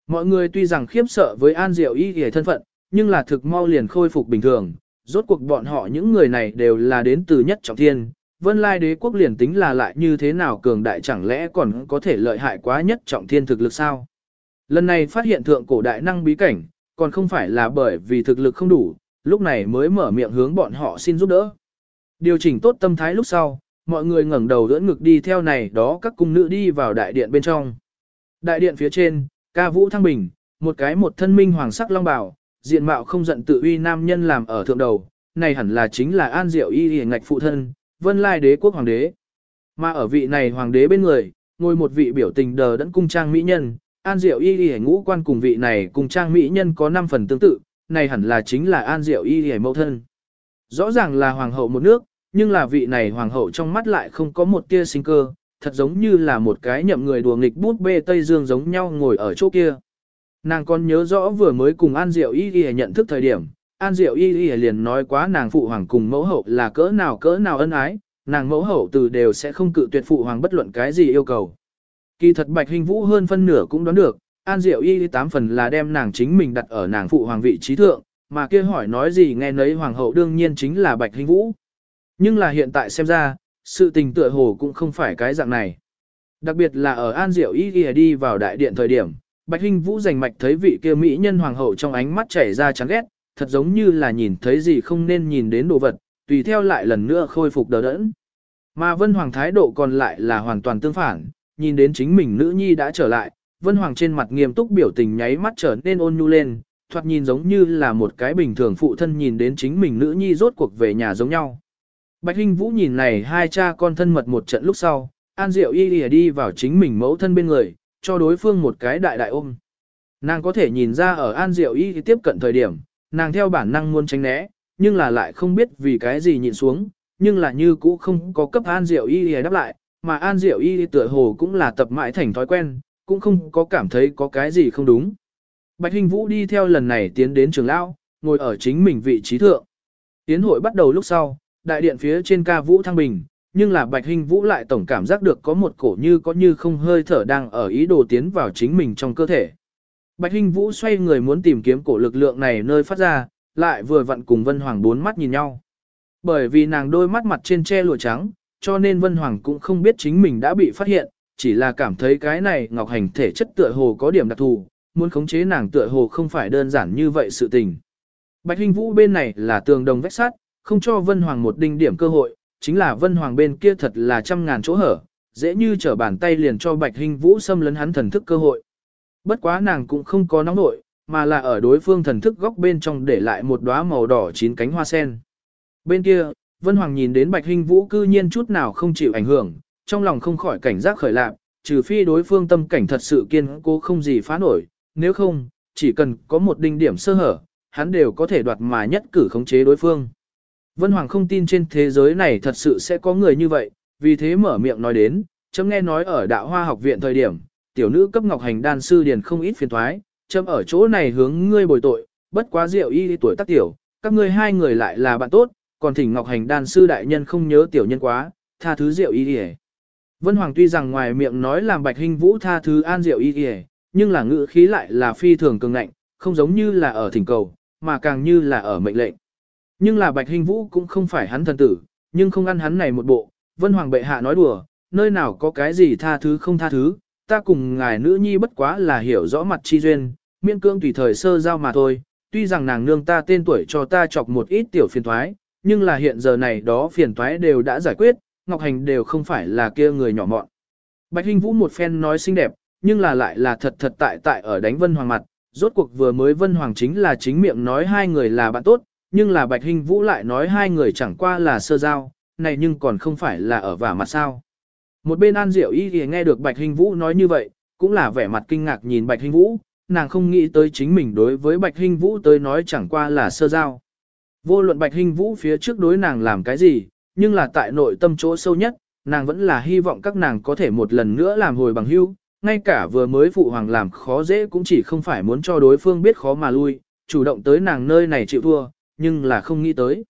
Mọi người tuy rằng khiếp sợ với An Diệu Y thì thân phận, nhưng là thực mau liền khôi phục bình thường. Rốt cuộc bọn họ những người này đều là đến từ nhất trọng thiên. Vân Lai đế quốc liền tính là lại như thế nào cường đại chẳng lẽ còn có thể lợi hại quá nhất trọng thiên thực lực sao? Lần này phát hiện thượng cổ đại năng bí cảnh, còn không phải là bởi vì thực lực không đủ, lúc này mới mở miệng hướng bọn họ xin giúp đỡ. Điều chỉnh tốt tâm thái lúc sau, mọi người ngẩng đầu đỡ ngực đi theo này đó các cung nữ đi vào đại điện bên trong. Đại điện phía trên, ca vũ thăng bình, một cái một thân minh hoàng sắc long bảo, diện mạo không giận tự uy nam nhân làm ở thượng đầu, này hẳn là chính là an diệu y Y ngạch phụ thân, vân lai đế quốc hoàng đế. Mà ở vị này hoàng đế bên người, ngồi một vị biểu tình đờ đẫn cung trang mỹ nhân, an diệu y Y ngũ quan cùng vị này cùng trang mỹ nhân có 5 phần tương tự, này hẳn là chính là an diệu y Y mẫu thân. Rõ ràng là hoàng hậu một nước, nhưng là vị này hoàng hậu trong mắt lại không có một tia sinh cơ, thật giống như là một cái nhậm người đùa nghịch bút bê Tây Dương giống nhau ngồi ở chỗ kia. Nàng còn nhớ rõ vừa mới cùng An Diệu Y Y nhận thức thời điểm, An Diệu Y Y liền nói quá nàng phụ hoàng cùng mẫu hậu là cỡ nào cỡ nào ân ái, nàng mẫu hậu từ đều sẽ không cự tuyệt phụ hoàng bất luận cái gì yêu cầu. Kỳ thật Bạch Hình Vũ hơn phân nửa cũng đoán được, An Diệu Y tám phần là đem nàng chính mình đặt ở nàng phụ hoàng vị trí thượng, mà kia hỏi nói gì nghe nấy hoàng hậu đương nhiên chính là Bạch Hình Vũ. Nhưng là hiện tại xem ra, sự tình tựa hồ cũng không phải cái dạng này. Đặc biệt là ở An Diệu Y Y đi vào đại điện thời điểm, Bạch Hinh Vũ rành mạch thấy vị kia mỹ nhân hoàng hậu trong ánh mắt chảy ra chán ghét, thật giống như là nhìn thấy gì không nên nhìn đến đồ vật, tùy theo lại lần nữa khôi phục đờ đẫn. Mà Vân Hoàng thái độ còn lại là hoàn toàn tương phản, nhìn đến chính mình nữ nhi đã trở lại, Vân Hoàng trên mặt nghiêm túc biểu tình nháy mắt trở nên ôn nhu lên, thoạt nhìn giống như là một cái bình thường phụ thân nhìn đến chính mình nữ nhi rốt cuộc về nhà giống nhau. Bạch Hinh Vũ nhìn này hai cha con thân mật một trận lúc sau, An Diệu y đi vào chính mình mẫu thân bên người, cho đối phương một cái đại đại ôm. Nàng có thể nhìn ra ở An Diệu y tiếp cận thời điểm, nàng theo bản năng muốn tránh né, nhưng là lại không biết vì cái gì nhịn xuống, nhưng là như cũ không có cấp An Diệu y đáp lại, mà An Diệu y tựa hồ cũng là tập mãi thành thói quen, cũng không có cảm thấy có cái gì không đúng. Bạch Hinh Vũ đi theo lần này tiến đến trường lão, ngồi ở chính mình vị trí thượng. Tiến hội bắt đầu lúc sau, đại điện phía trên ca vũ thăng bình, nhưng là Bạch Hinh Vũ lại tổng cảm giác được có một cổ như có như không hơi thở đang ở ý đồ tiến vào chính mình trong cơ thể. Bạch Hinh Vũ xoay người muốn tìm kiếm cổ lực lượng này nơi phát ra, lại vừa vặn cùng Vân Hoàng bốn mắt nhìn nhau. Bởi vì nàng đôi mắt mặt trên che lụa trắng, cho nên Vân Hoàng cũng không biết chính mình đã bị phát hiện, chỉ là cảm thấy cái này Ngọc Hành thể chất tựa hồ có điểm đặc thù, muốn khống chế nàng tựa hồ không phải đơn giản như vậy sự tình. Bạch Hinh Vũ bên này là tường đồng vách sắt, không cho Vân Hoàng một đinh điểm cơ hội, chính là Vân Hoàng bên kia thật là trăm ngàn chỗ hở, dễ như trở bàn tay liền cho Bạch Hình Vũ xâm lấn hắn thần thức cơ hội. Bất quá nàng cũng không có nóng nội, mà là ở đối phương thần thức góc bên trong để lại một đóa màu đỏ chín cánh hoa sen. Bên kia, Vân Hoàng nhìn đến Bạch Hình Vũ cư nhiên chút nào không chịu ảnh hưởng, trong lòng không khỏi cảnh giác khởi lạc, trừ phi đối phương tâm cảnh thật sự kiên cố không gì phá nổi, nếu không, chỉ cần có một đinh điểm sơ hở, hắn đều có thể đoạt mà nhất cử khống chế đối phương. Vân Hoàng không tin trên thế giới này thật sự sẽ có người như vậy, vì thế mở miệng nói đến, chấm nghe nói ở đạo hoa học viện thời điểm, tiểu nữ cấp ngọc hành đan sư điền không ít phiền thoái, chấm ở chỗ này hướng ngươi bồi tội, bất quá rượu y tuổi tác tiểu, các ngươi hai người lại là bạn tốt, còn thỉnh ngọc hành đan sư đại nhân không nhớ tiểu nhân quá, tha thứ rượu y đi Vân Hoàng tuy rằng ngoài miệng nói làm bạch hình vũ tha thứ an rượu y đi nhưng là ngữ khí lại là phi thường cường ngạnh, không giống như là ở thỉnh cầu, mà càng như là ở mệnh lệnh. Nhưng là Bạch Hình Vũ cũng không phải hắn thần tử, nhưng không ăn hắn này một bộ, Vân Hoàng bệ hạ nói đùa, nơi nào có cái gì tha thứ không tha thứ, ta cùng ngài nữ nhi bất quá là hiểu rõ mặt chi duyên, miễn cương tùy thời sơ giao mà thôi, tuy rằng nàng nương ta tên tuổi cho ta chọc một ít tiểu phiền thoái, nhưng là hiện giờ này đó phiền thoái đều đã giải quyết, Ngọc Hành đều không phải là kia người nhỏ mọn. Bạch Hinh Vũ một phen nói xinh đẹp, nhưng là lại là thật thật tại tại ở đánh Vân Hoàng mặt, rốt cuộc vừa mới Vân Hoàng chính là chính miệng nói hai người là bạn tốt, nhưng là Bạch Hinh Vũ lại nói hai người chẳng qua là sơ giao, này nhưng còn không phải là ở vả mặt sao. Một bên An Diệu Y thì nghe được Bạch Hinh Vũ nói như vậy, cũng là vẻ mặt kinh ngạc nhìn Bạch Hinh Vũ, nàng không nghĩ tới chính mình đối với Bạch Hinh Vũ tới nói chẳng qua là sơ giao. Vô luận Bạch Hinh Vũ phía trước đối nàng làm cái gì, nhưng là tại nội tâm chỗ sâu nhất, nàng vẫn là hy vọng các nàng có thể một lần nữa làm hồi bằng hữu, ngay cả vừa mới phụ hoàng làm khó dễ cũng chỉ không phải muốn cho đối phương biết khó mà lui, chủ động tới nàng nơi này chịu thua, nhưng là không nghĩ tới.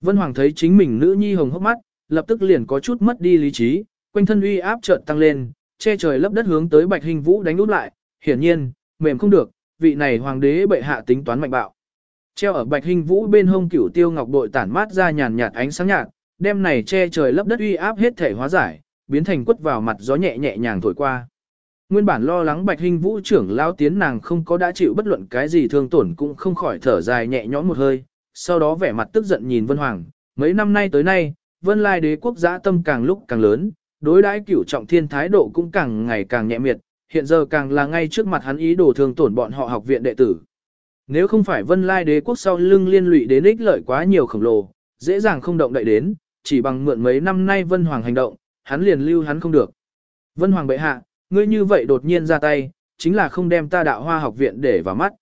Vân Hoàng thấy chính mình nữ nhi hồng hốc mắt, lập tức liền có chút mất đi lý trí, quanh thân uy áp chợt tăng lên, che trời lấp đất hướng tới Bạch Hình Vũ đánh úp lại, hiển nhiên, mềm không được, vị này hoàng đế bệ hạ tính toán mạnh bạo. Treo ở Bạch Hình Vũ bên hông cửu tiêu ngọc bội tản mát ra nhàn nhạt ánh sáng nhạt, đem này che trời lấp đất uy áp hết thể hóa giải, biến thành quất vào mặt gió nhẹ nhẹ nhàng thổi qua. Nguyên bản lo lắng Bạch Hình Vũ trưởng lao tiến nàng không có đã chịu bất luận cái gì thương tổn cũng không khỏi thở dài nhẹ nhõm một hơi, sau đó vẻ mặt tức giận nhìn Vân Hoàng, mấy năm nay tới nay, Vân Lai đế quốc giã tâm càng lúc càng lớn, đối đãi cửu trọng thiên thái độ cũng càng ngày càng nhẹ miệt, hiện giờ càng là ngay trước mặt hắn ý đồ thương tổn bọn họ học viện đệ tử. Nếu không phải Vân Lai đế quốc sau lưng liên lụy đến ích lợi quá nhiều khổng lồ, dễ dàng không động đậy đến, chỉ bằng mượn mấy năm nay Vân Hoàng hành động, hắn liền lưu hắn không được. Vân Hoàng bệ hạ, ngươi như vậy đột nhiên ra tay, chính là không đem ta đạo hoa học viện để vào mắt.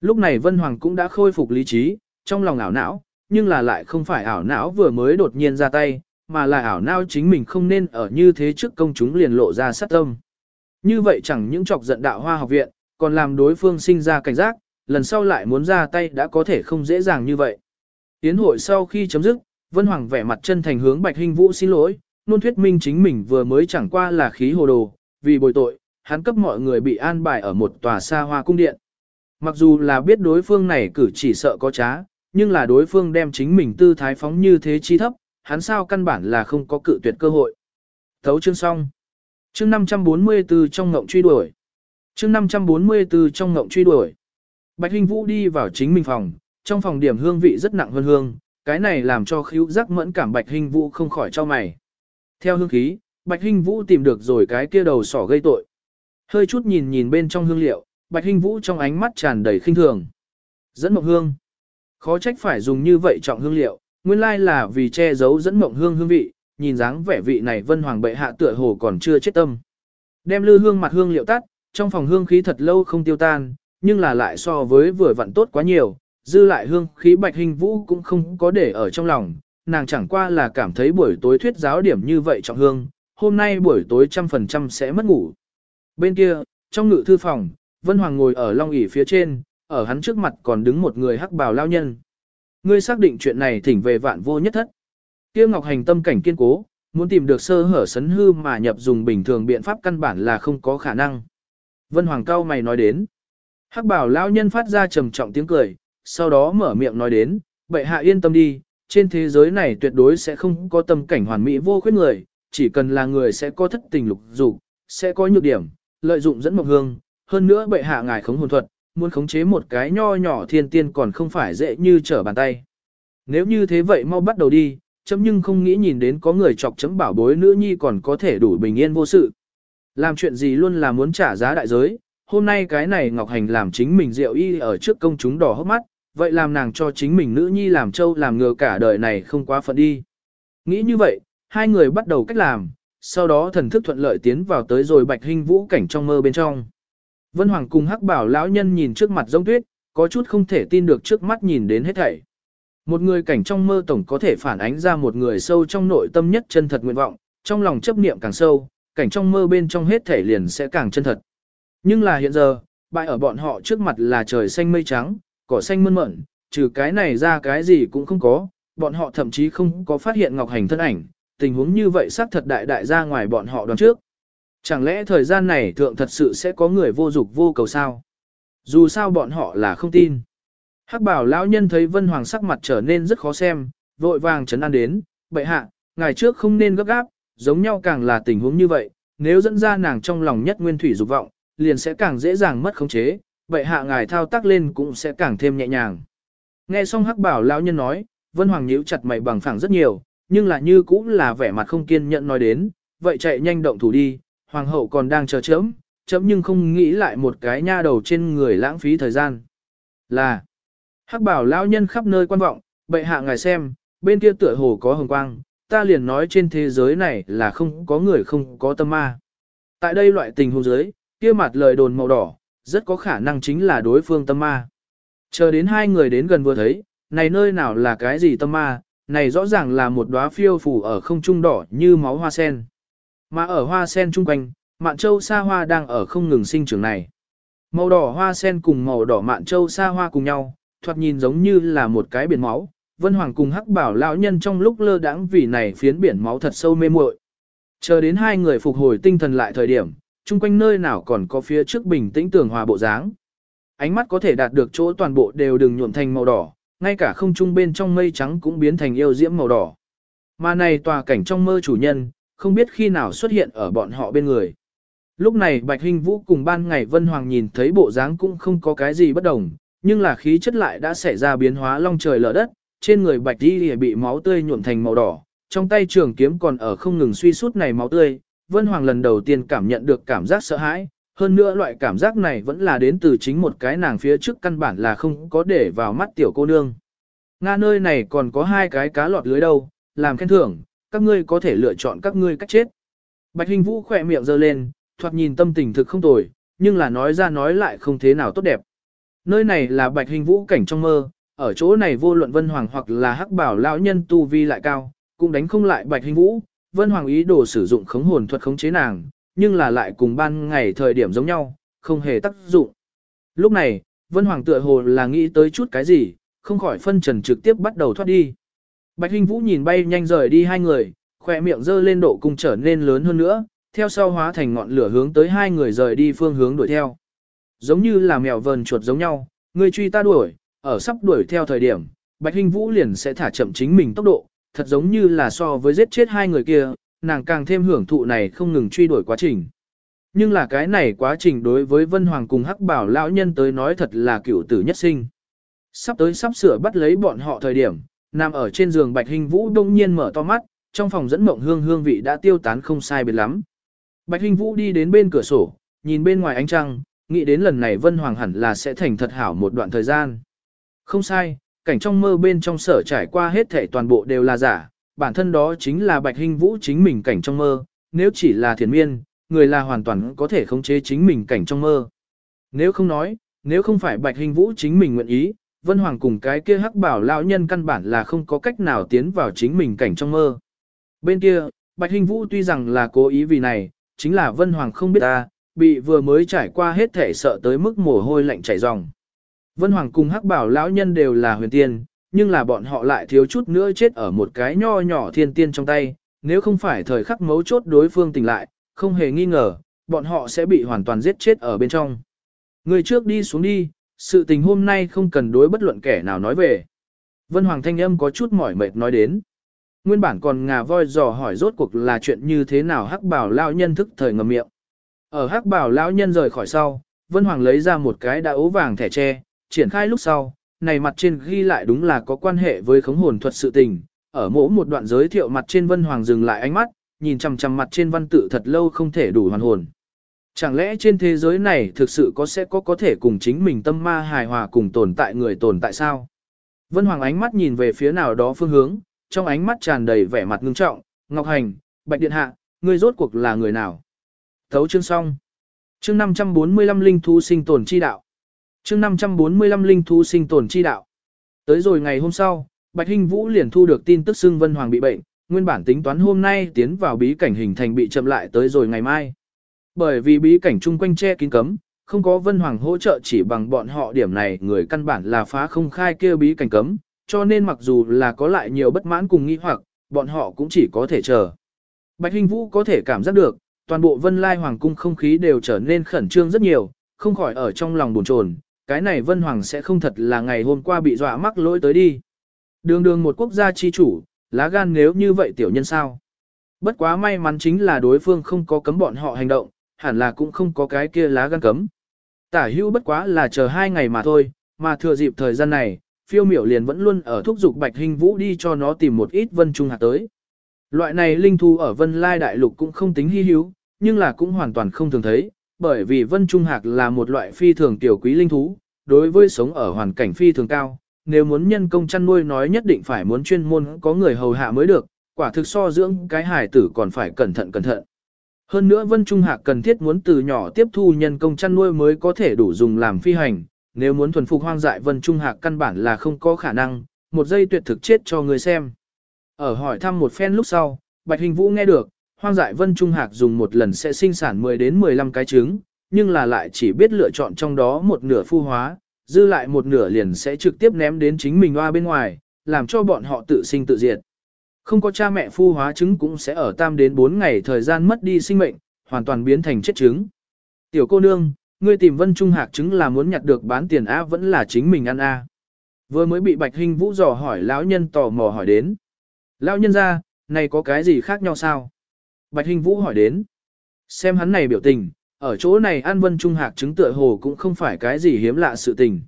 Lúc này Vân Hoàng cũng đã khôi phục lý trí, trong lòng ảo não, nhưng là lại không phải ảo não vừa mới đột nhiên ra tay, mà là ảo não chính mình không nên ở như thế trước công chúng liền lộ ra sát tâm. Như vậy chẳng những chọc giận đạo hoa học viện, còn làm đối phương sinh ra cảnh giác, lần sau lại muốn ra tay đã có thể không dễ dàng như vậy. Tiến hội sau khi chấm dứt, Vân Hoàng vẻ mặt chân thành hướng Bạch Hinh Vũ xin lỗi, luôn thuyết minh chính mình vừa mới chẳng qua là khí hồ đồ, vì bồi tội, hắn cấp mọi người bị an bài ở một tòa xa hoa cung điện. Mặc dù là biết đối phương này cử chỉ sợ có trá, nhưng là đối phương đem chính mình tư thái phóng như thế chi thấp, hắn sao căn bản là không có cự tuyệt cơ hội. Thấu chương xong. Chương 544 trong ngộng truy đuổi. Chương 544 trong ngộng truy đuổi. Bạch Hinh Vũ đi vào chính mình phòng, trong phòng điểm hương vị rất nặng hơn hương, cái này làm cho khíu giác mẫn cảm Bạch Hinh Vũ không khỏi cho mày. Theo hương khí, Bạch Hinh Vũ tìm được rồi cái kia đầu sỏ gây tội. Hơi chút nhìn nhìn bên trong hương liệu, Bạch Hinh Vũ trong ánh mắt tràn đầy khinh thường. Dẫn mộng hương. Khó trách phải dùng như vậy trọng hương liệu, nguyên lai là vì che giấu dẫn mộng hương hương vị, nhìn dáng vẻ vị này vân hoàng bệ hạ tựa hồ còn chưa chết tâm. Đem lư hương mặt hương liệu tắt, trong phòng hương khí thật lâu không tiêu tan, nhưng là lại so với vừa vặn tốt quá nhiều, dư lại hương khí bạch hình vũ cũng không có để ở trong lòng, nàng chẳng qua là cảm thấy buổi tối thuyết giáo điểm như vậy trọng hương, hôm nay buổi tối trăm phần trăm sẽ mất ngủ. Bên kia, trong ngự thư phòng, Vân Hoàng ngồi ở long ỷ phía trên, ở hắn trước mặt còn đứng một người hắc bào lao nhân. Ngươi xác định chuyện này thỉnh về vạn vô nhất thất. Kia Ngọc Hành tâm cảnh kiên cố, muốn tìm được sơ hở sấn hư mà nhập dùng bình thường biện pháp căn bản là không có khả năng. Vân Hoàng cao mày nói đến. Hắc bảo lão nhân phát ra trầm trọng tiếng cười, sau đó mở miệng nói đến, bệ hạ yên tâm đi, trên thế giới này tuyệt đối sẽ không có tâm cảnh hoàn mỹ vô khuyết người, chỉ cần là người sẽ có thất tình lục dục, sẽ có nhược điểm, lợi dụng dẫn mộc hương, hơn nữa bệ hạ ngài khống hồn thuật, muốn khống chế một cái nho nhỏ thiên tiên còn không phải dễ như trở bàn tay. Nếu như thế vậy mau bắt đầu đi, chấm nhưng không nghĩ nhìn đến có người chọc chấm bảo bối nữ nhi còn có thể đủ bình yên vô sự. Làm chuyện gì luôn là muốn trả giá đại giới, hôm nay cái này Ngọc Hành làm chính mình rượu y ở trước công chúng đỏ hốc mắt, vậy làm nàng cho chính mình nữ nhi làm trâu làm ngừa cả đời này không quá phận đi. Nghĩ như vậy, hai người bắt đầu cách làm, sau đó thần thức thuận lợi tiến vào tới rồi bạch hình vũ cảnh trong mơ bên trong. Vân Hoàng cùng hắc bảo lão nhân nhìn trước mặt giống tuyết, có chút không thể tin được trước mắt nhìn đến hết thảy. Một người cảnh trong mơ tổng có thể phản ánh ra một người sâu trong nội tâm nhất chân thật nguyện vọng, trong lòng chấp niệm càng sâu, cảnh trong mơ bên trong hết thể liền sẽ càng chân thật. Nhưng là hiện giờ, bại ở bọn họ trước mặt là trời xanh mây trắng, cỏ xanh mơn mởn, trừ cái này ra cái gì cũng không có, bọn họ thậm chí không có phát hiện Ngọc Hành thân ảnh, tình huống như vậy xác thật đại đại ra ngoài bọn họ đoán trước. Chẳng lẽ thời gian này thượng thật sự sẽ có người vô dục vô cầu sao? Dù sao bọn họ là không tin. Hắc bảo lão nhân thấy Vân Hoàng sắc mặt trở nên rất khó xem, vội vàng chấn an đến, bệ hạ, ngày trước không nên gấp gáp, giống nhau càng là tình huống như vậy, nếu dẫn ra nàng trong lòng nhất nguyên thủy dục vọng, liền sẽ càng dễ dàng mất khống chế, vậy hạ ngài thao tác lên cũng sẽ càng thêm nhẹ nhàng. Nghe xong hắc bảo lão nhân nói, Vân Hoàng nhíu chặt mày bằng phẳng rất nhiều, nhưng là như cũng là vẻ mặt không kiên nhẫn nói đến, vậy chạy nhanh động thủ đi, hoàng hậu còn đang chờ chấm, chấm nhưng không nghĩ lại một cái nha đầu trên người lãng phí thời gian. Là, hắc bảo lão nhân khắp nơi quan vọng, bệ hạ ngài xem, bên kia tựa hồ có hồng quang, ta liền nói trên thế giới này là không có người không có tâm ma. Tại đây loại tình huống giới, kia mặt lời đồn màu đỏ, rất có khả năng chính là đối phương tâm ma. Chờ đến hai người đến gần vừa thấy, này nơi nào là cái gì tâm ma, này rõ ràng là một đóa phiêu phủ ở không trung đỏ như máu hoa sen. Mà ở hoa sen trung quanh, mạn châu sa hoa đang ở không ngừng sinh trưởng này. Màu đỏ hoa sen cùng màu đỏ mạn châu sa hoa cùng nhau, thoạt nhìn giống như là một cái biển máu. Vân Hoàng cùng Hắc Bảo lão nhân trong lúc lơ đãng vì này phiến biển máu thật sâu mê muội. Chờ đến hai người phục hồi tinh thần lại thời điểm, chung quanh nơi nào còn có phía trước bình tĩnh tường hòa bộ dáng. Ánh mắt có thể đạt được chỗ toàn bộ đều đừng nhuộm thành màu đỏ, ngay cả không trung bên trong mây trắng cũng biến thành yêu diễm màu đỏ. Mà này tòa cảnh trong mơ chủ nhân, không biết khi nào xuất hiện ở bọn họ bên người. Lúc này Bạch Hinh Vũ cùng ban ngày Vân Hoàng nhìn thấy bộ dáng cũng không có cái gì bất đồng, nhưng là khí chất lại đã xảy ra biến hóa long trời lở đất, trên người Bạch Di bị máu tươi nhuộm thành màu đỏ, trong tay trường kiếm còn ở không ngừng suy sút này máu tươi, Vân Hoàng lần đầu tiên cảm nhận được cảm giác sợ hãi, hơn nữa loại cảm giác này vẫn là đến từ chính một cái nàng phía trước căn bản là không có để vào mắt tiểu cô nương. Nga nơi này còn có hai cái cá lọt lưới đâu, làm khen thưởng, các ngươi có thể lựa chọn các ngươi cách chết. Bạch Hình Vũ khỏe miệng giơ lên, thoạt nhìn tâm tình thực không tồi, nhưng là nói ra nói lại không thế nào tốt đẹp. Nơi này là Bạch Hình Vũ cảnh trong mơ, ở chỗ này vô luận Vân Hoàng hoặc là Hắc Bảo lão nhân tu vi lại cao, cũng đánh không lại Bạch Hình Vũ, Vân Hoàng ý đồ sử dụng khống hồn thuật khống chế nàng, nhưng là lại cùng ban ngày thời điểm giống nhau, không hề tác dụng. Lúc này, Vân Hoàng tựa hồ là nghĩ tới chút cái gì, không khỏi phân trần trực tiếp bắt đầu thoát đi. Bạch Hinh Vũ nhìn bay nhanh rời đi hai người, khỏe miệng dơ lên độ cung trở nên lớn hơn nữa, theo sau hóa thành ngọn lửa hướng tới hai người rời đi phương hướng đuổi theo. Giống như là mèo vờn chuột giống nhau, người truy ta đuổi, ở sắp đuổi theo thời điểm, Bạch Hinh Vũ liền sẽ thả chậm chính mình tốc độ, thật giống như là so với giết chết hai người kia, nàng càng thêm hưởng thụ này không ngừng truy đuổi quá trình. Nhưng là cái này quá trình đối với Vân Hoàng cùng Hắc Bảo lão nhân tới nói thật là cựu tử nhất sinh. Sắp tới sắp sửa bắt lấy bọn họ thời điểm, nằm ở trên giường Bạch Hình Vũ đông nhiên mở to mắt, trong phòng dẫn mộng hương hương vị đã tiêu tán không sai biệt lắm. Bạch Hình Vũ đi đến bên cửa sổ, nhìn bên ngoài ánh trăng, nghĩ đến lần này Vân Hoàng hẳn là sẽ thành thật hảo một đoạn thời gian. Không sai, cảnh trong mơ bên trong sở trải qua hết thể toàn bộ đều là giả, bản thân đó chính là Bạch Hinh Vũ chính mình cảnh trong mơ, nếu chỉ là thiền miên, người là hoàn toàn có thể khống chế chính mình cảnh trong mơ. Nếu không nói, nếu không phải Bạch Hinh Vũ chính mình nguyện ý, Vân Hoàng cùng cái kia hắc bảo lão nhân căn bản là không có cách nào tiến vào chính mình cảnh trong mơ. Bên kia, Bạch Hinh Vũ tuy rằng là cố ý vì này, chính là Vân Hoàng không biết ta, bị vừa mới trải qua hết thể sợ tới mức mồ hôi lạnh chảy ròng. Vân Hoàng cùng hắc bảo lão nhân đều là huyền tiên, nhưng là bọn họ lại thiếu chút nữa chết ở một cái nho nhỏ thiên tiên trong tay, nếu không phải thời khắc mấu chốt đối phương tỉnh lại, không hề nghi ngờ, bọn họ sẽ bị hoàn toàn giết chết ở bên trong. Người trước đi xuống đi, sự tình hôm nay không cần đối bất luận kẻ nào nói về. Vân Hoàng Thanh Âm có chút mỏi mệt nói đến. Nguyên bản còn ngà voi dò hỏi rốt cuộc là chuyện như thế nào hắc bảo lao nhân thức thời ngầm miệng. Ở hắc bảo lao nhân rời khỏi sau, Vân Hoàng lấy ra một cái đã ố vàng thẻ tre, triển khai lúc sau, này mặt trên ghi lại đúng là có quan hệ với khống hồn thuật sự tình. Ở mỗi một đoạn giới thiệu mặt trên Vân Hoàng dừng lại ánh mắt, nhìn chằm chằm mặt trên văn tự thật lâu không thể đủ hoàn hồn. Chẳng lẽ trên thế giới này thực sự có sẽ có có thể cùng chính mình tâm ma hài hòa cùng tồn tại người tồn tại sao? Vân Hoàng ánh mắt nhìn về phía nào đó phương hướng, trong ánh mắt tràn đầy vẻ mặt ngưng trọng, Ngọc Hành, Bạch Điện Hạ, ngươi rốt cuộc là người nào? Thấu chương xong. Chương 545 linh thú sinh tồn chi đạo chương 545 linh thú sinh tồn chi đạo. Tới rồi ngày hôm sau, Bạch Hinh Vũ liền thu được tin tức xưng Vân Hoàng bị bệnh, nguyên bản tính toán hôm nay tiến vào bí cảnh hình thành bị chậm lại tới rồi ngày mai. Bởi vì bí cảnh chung quanh che kín cấm, không có Vân Hoàng hỗ trợ chỉ bằng bọn họ điểm này người căn bản là phá không khai kia bí cảnh cấm, cho nên mặc dù là có lại nhiều bất mãn cùng nghi hoặc, bọn họ cũng chỉ có thể chờ. Bạch Hinh Vũ có thể cảm giác được, toàn bộ Vân Lai Hoàng cung không khí đều trở nên khẩn trương rất nhiều, không khỏi ở trong lòng buồn chồn, cái này Vân Hoàng sẽ không thật là ngày hôm qua bị dọa mắc lỗi tới đi. Đường đường một quốc gia chi chủ, lá gan nếu như vậy tiểu nhân sao. Bất quá may mắn chính là đối phương không có cấm bọn họ hành động, hẳn là cũng không có cái kia lá gan cấm. Tả hưu bất quá là chờ hai ngày mà thôi, mà thừa dịp thời gian này, phiêu miểu liền vẫn luôn ở thúc giục bạch hình vũ đi cho nó tìm một ít vân trung hạt tới. Loại này linh thú ở vân lai đại lục cũng không tính hy hữu, nhưng là cũng hoàn toàn không thường thấy, bởi vì vân trung hạc là một loại phi thường tiểu quý linh thú, đối với sống ở hoàn cảnh phi thường cao, nếu muốn nhân công chăn nuôi nói nhất định phải muốn chuyên môn có người hầu hạ mới được, quả thực so dưỡng cái hải tử còn phải cẩn thận cẩn thận. Hơn nữa Vân Trung Hạc cần thiết muốn từ nhỏ tiếp thu nhân công chăn nuôi mới có thể đủ dùng làm phi hành, nếu muốn thuần phục hoang dại Vân Trung Hạc căn bản là không có khả năng, một giây tuyệt thực chết cho người xem. Ở hỏi thăm một phen lúc sau, Bạch Hình Vũ nghe được, hoang dại Vân Trung Hạc dùng một lần sẽ sinh sản 10 đến 15 cái trứng, nhưng là lại chỉ biết lựa chọn trong đó một nửa phu hóa, dư lại một nửa liền sẽ trực tiếp ném đến chính mình hoa bên ngoài, làm cho bọn họ tự sinh tự diệt. Không có cha mẹ phu hóa trứng cũng sẽ ở tam đến 4 ngày thời gian mất đi sinh mệnh, hoàn toàn biến thành chết trứng. Tiểu cô nương, ngươi tìm Vân Trung Hạc trứng là muốn nhặt được bán tiền A vẫn là chính mình ăn A. Vừa mới bị Bạch Hình Vũ dò hỏi lão nhân tò mò hỏi đến. Lão nhân ra, này có cái gì khác nhau sao? Bạch Hình Vũ hỏi đến. Xem hắn này biểu tình, ở chỗ này ăn Vân Trung Hạc trứng tựa hồ cũng không phải cái gì hiếm lạ sự tình.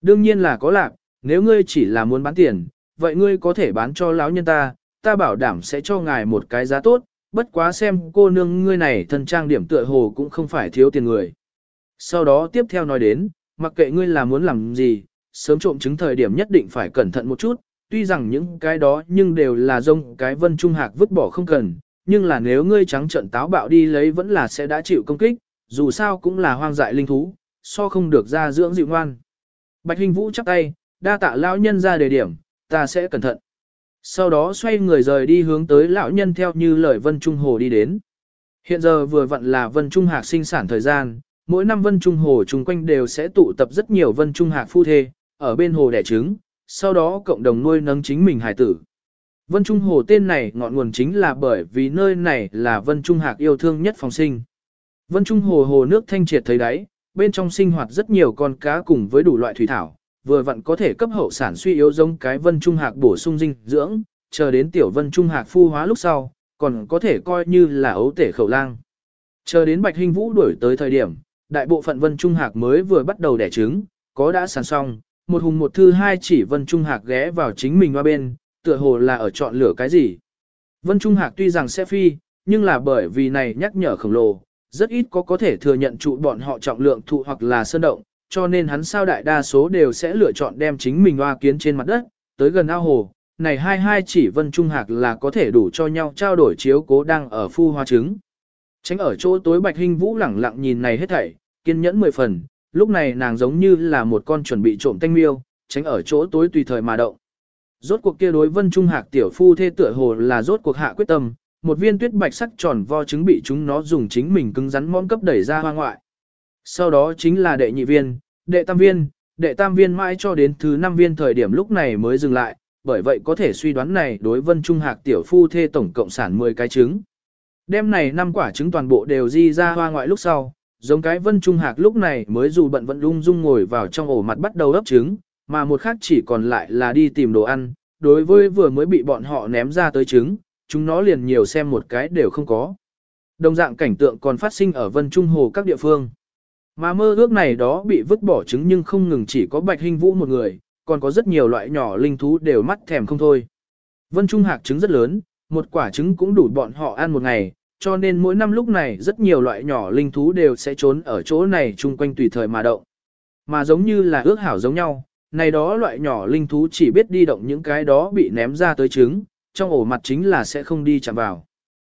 Đương nhiên là có lạc, nếu ngươi chỉ là muốn bán tiền, vậy ngươi có thể bán cho lão nhân ta, ta bảo đảm sẽ cho ngài một cái giá tốt, bất quá xem cô nương ngươi này thân trang điểm tựa hồ cũng không phải thiếu tiền người. Sau đó tiếp theo nói đến, mặc kệ ngươi là muốn làm gì, sớm trộm chứng thời điểm nhất định phải cẩn thận một chút, tuy rằng những cái đó nhưng đều là dông cái vân trung hạc vứt bỏ không cần, nhưng là nếu ngươi trắng trận táo bạo đi lấy vẫn là sẽ đã chịu công kích, dù sao cũng là hoang dại linh thú, so không được ra dưỡng dịu ngoan. Bạch Hình Vũ chắp tay, đa tạ lão nhân ra đề điểm, ta sẽ cẩn thận. Sau đó xoay người rời đi hướng tới lão nhân theo như lời Vân Trung Hồ đi đến. Hiện giờ vừa vặn là Vân Trung Hạc sinh sản thời gian, mỗi năm Vân Trung Hồ chung quanh đều sẽ tụ tập rất nhiều Vân Trung Hạc phu thê, ở bên hồ đẻ trứng, sau đó cộng đồng nuôi nấng chính mình hải tử. Vân Trung Hồ tên này ngọn nguồn chính là bởi vì nơi này là Vân Trung Hạc yêu thương nhất phòng sinh. Vân Trung Hồ hồ nước thanh triệt thấy đáy, bên trong sinh hoạt rất nhiều con cá cùng với đủ loại thủy thảo, vừa vặn có thể cấp hậu sản suy yếu giống cái vân trung hạc bổ sung dinh dưỡng, chờ đến tiểu vân trung hạc phu hóa lúc sau, còn có thể coi như là ấu tể khẩu lang. Chờ đến bạch hình vũ đuổi tới thời điểm, đại bộ phận vân trung hạc mới vừa bắt đầu đẻ trứng, có đã sản xong, một hùng một thư hai chỉ vân trung hạc ghé vào chính mình qua bên, tựa hồ là ở chọn lửa cái gì. Vân trung hạc tuy rằng sẽ phi, nhưng là bởi vì này nhắc nhở khổng lồ, rất ít có có thể thừa nhận trụ bọn họ trọng lượng thụ hoặc là sơn động, cho nên hắn sao đại đa số đều sẽ lựa chọn đem chính mình hoa kiến trên mặt đất, tới gần ao hồ. Này hai hai chỉ vân trung hạc là có thể đủ cho nhau trao đổi chiếu cố đang ở phu hoa trứng. Tránh ở chỗ tối bạch hình vũ lẳng lặng nhìn này hết thảy, kiên nhẫn mười phần, lúc này nàng giống như là một con chuẩn bị trộm tanh miêu, tránh ở chỗ tối tùy thời mà động. Rốt cuộc kia đối vân trung hạc tiểu phu thê tựa hồ là rốt cuộc hạ quyết tâm, một viên tuyết bạch sắc tròn vo trứng bị chúng nó dùng chính mình cứng rắn món cấp đẩy ra hoa ngoại. Sau đó chính là đệ nhị viên, đệ tam viên, đệ tam viên mãi cho đến thứ năm viên thời điểm lúc này mới dừng lại, bởi vậy có thể suy đoán này đối vân trung hạc tiểu phu thê tổng cộng sản 10 cái trứng. Đêm này năm quả trứng toàn bộ đều di ra hoa ngoại lúc sau, giống cái vân trung hạc lúc này mới dù bận vẫn lung dung ngồi vào trong ổ mặt bắt đầu ấp trứng, mà một khác chỉ còn lại là đi tìm đồ ăn, đối với vừa mới bị bọn họ ném ra tới trứng, chúng nó liền nhiều xem một cái đều không có. Đồng dạng cảnh tượng còn phát sinh ở vân trung hồ các địa phương. Mà mơ ước này đó bị vứt bỏ trứng nhưng không ngừng chỉ có bạch hình vũ một người, còn có rất nhiều loại nhỏ linh thú đều mắt thèm không thôi. Vân Trung Hạc trứng rất lớn, một quả trứng cũng đủ bọn họ ăn một ngày, cho nên mỗi năm lúc này rất nhiều loại nhỏ linh thú đều sẽ trốn ở chỗ này chung quanh tùy thời mà động. Mà giống như là ước hảo giống nhau, này đó loại nhỏ linh thú chỉ biết đi động những cái đó bị ném ra tới trứng, trong ổ mặt chính là sẽ không đi chạm vào.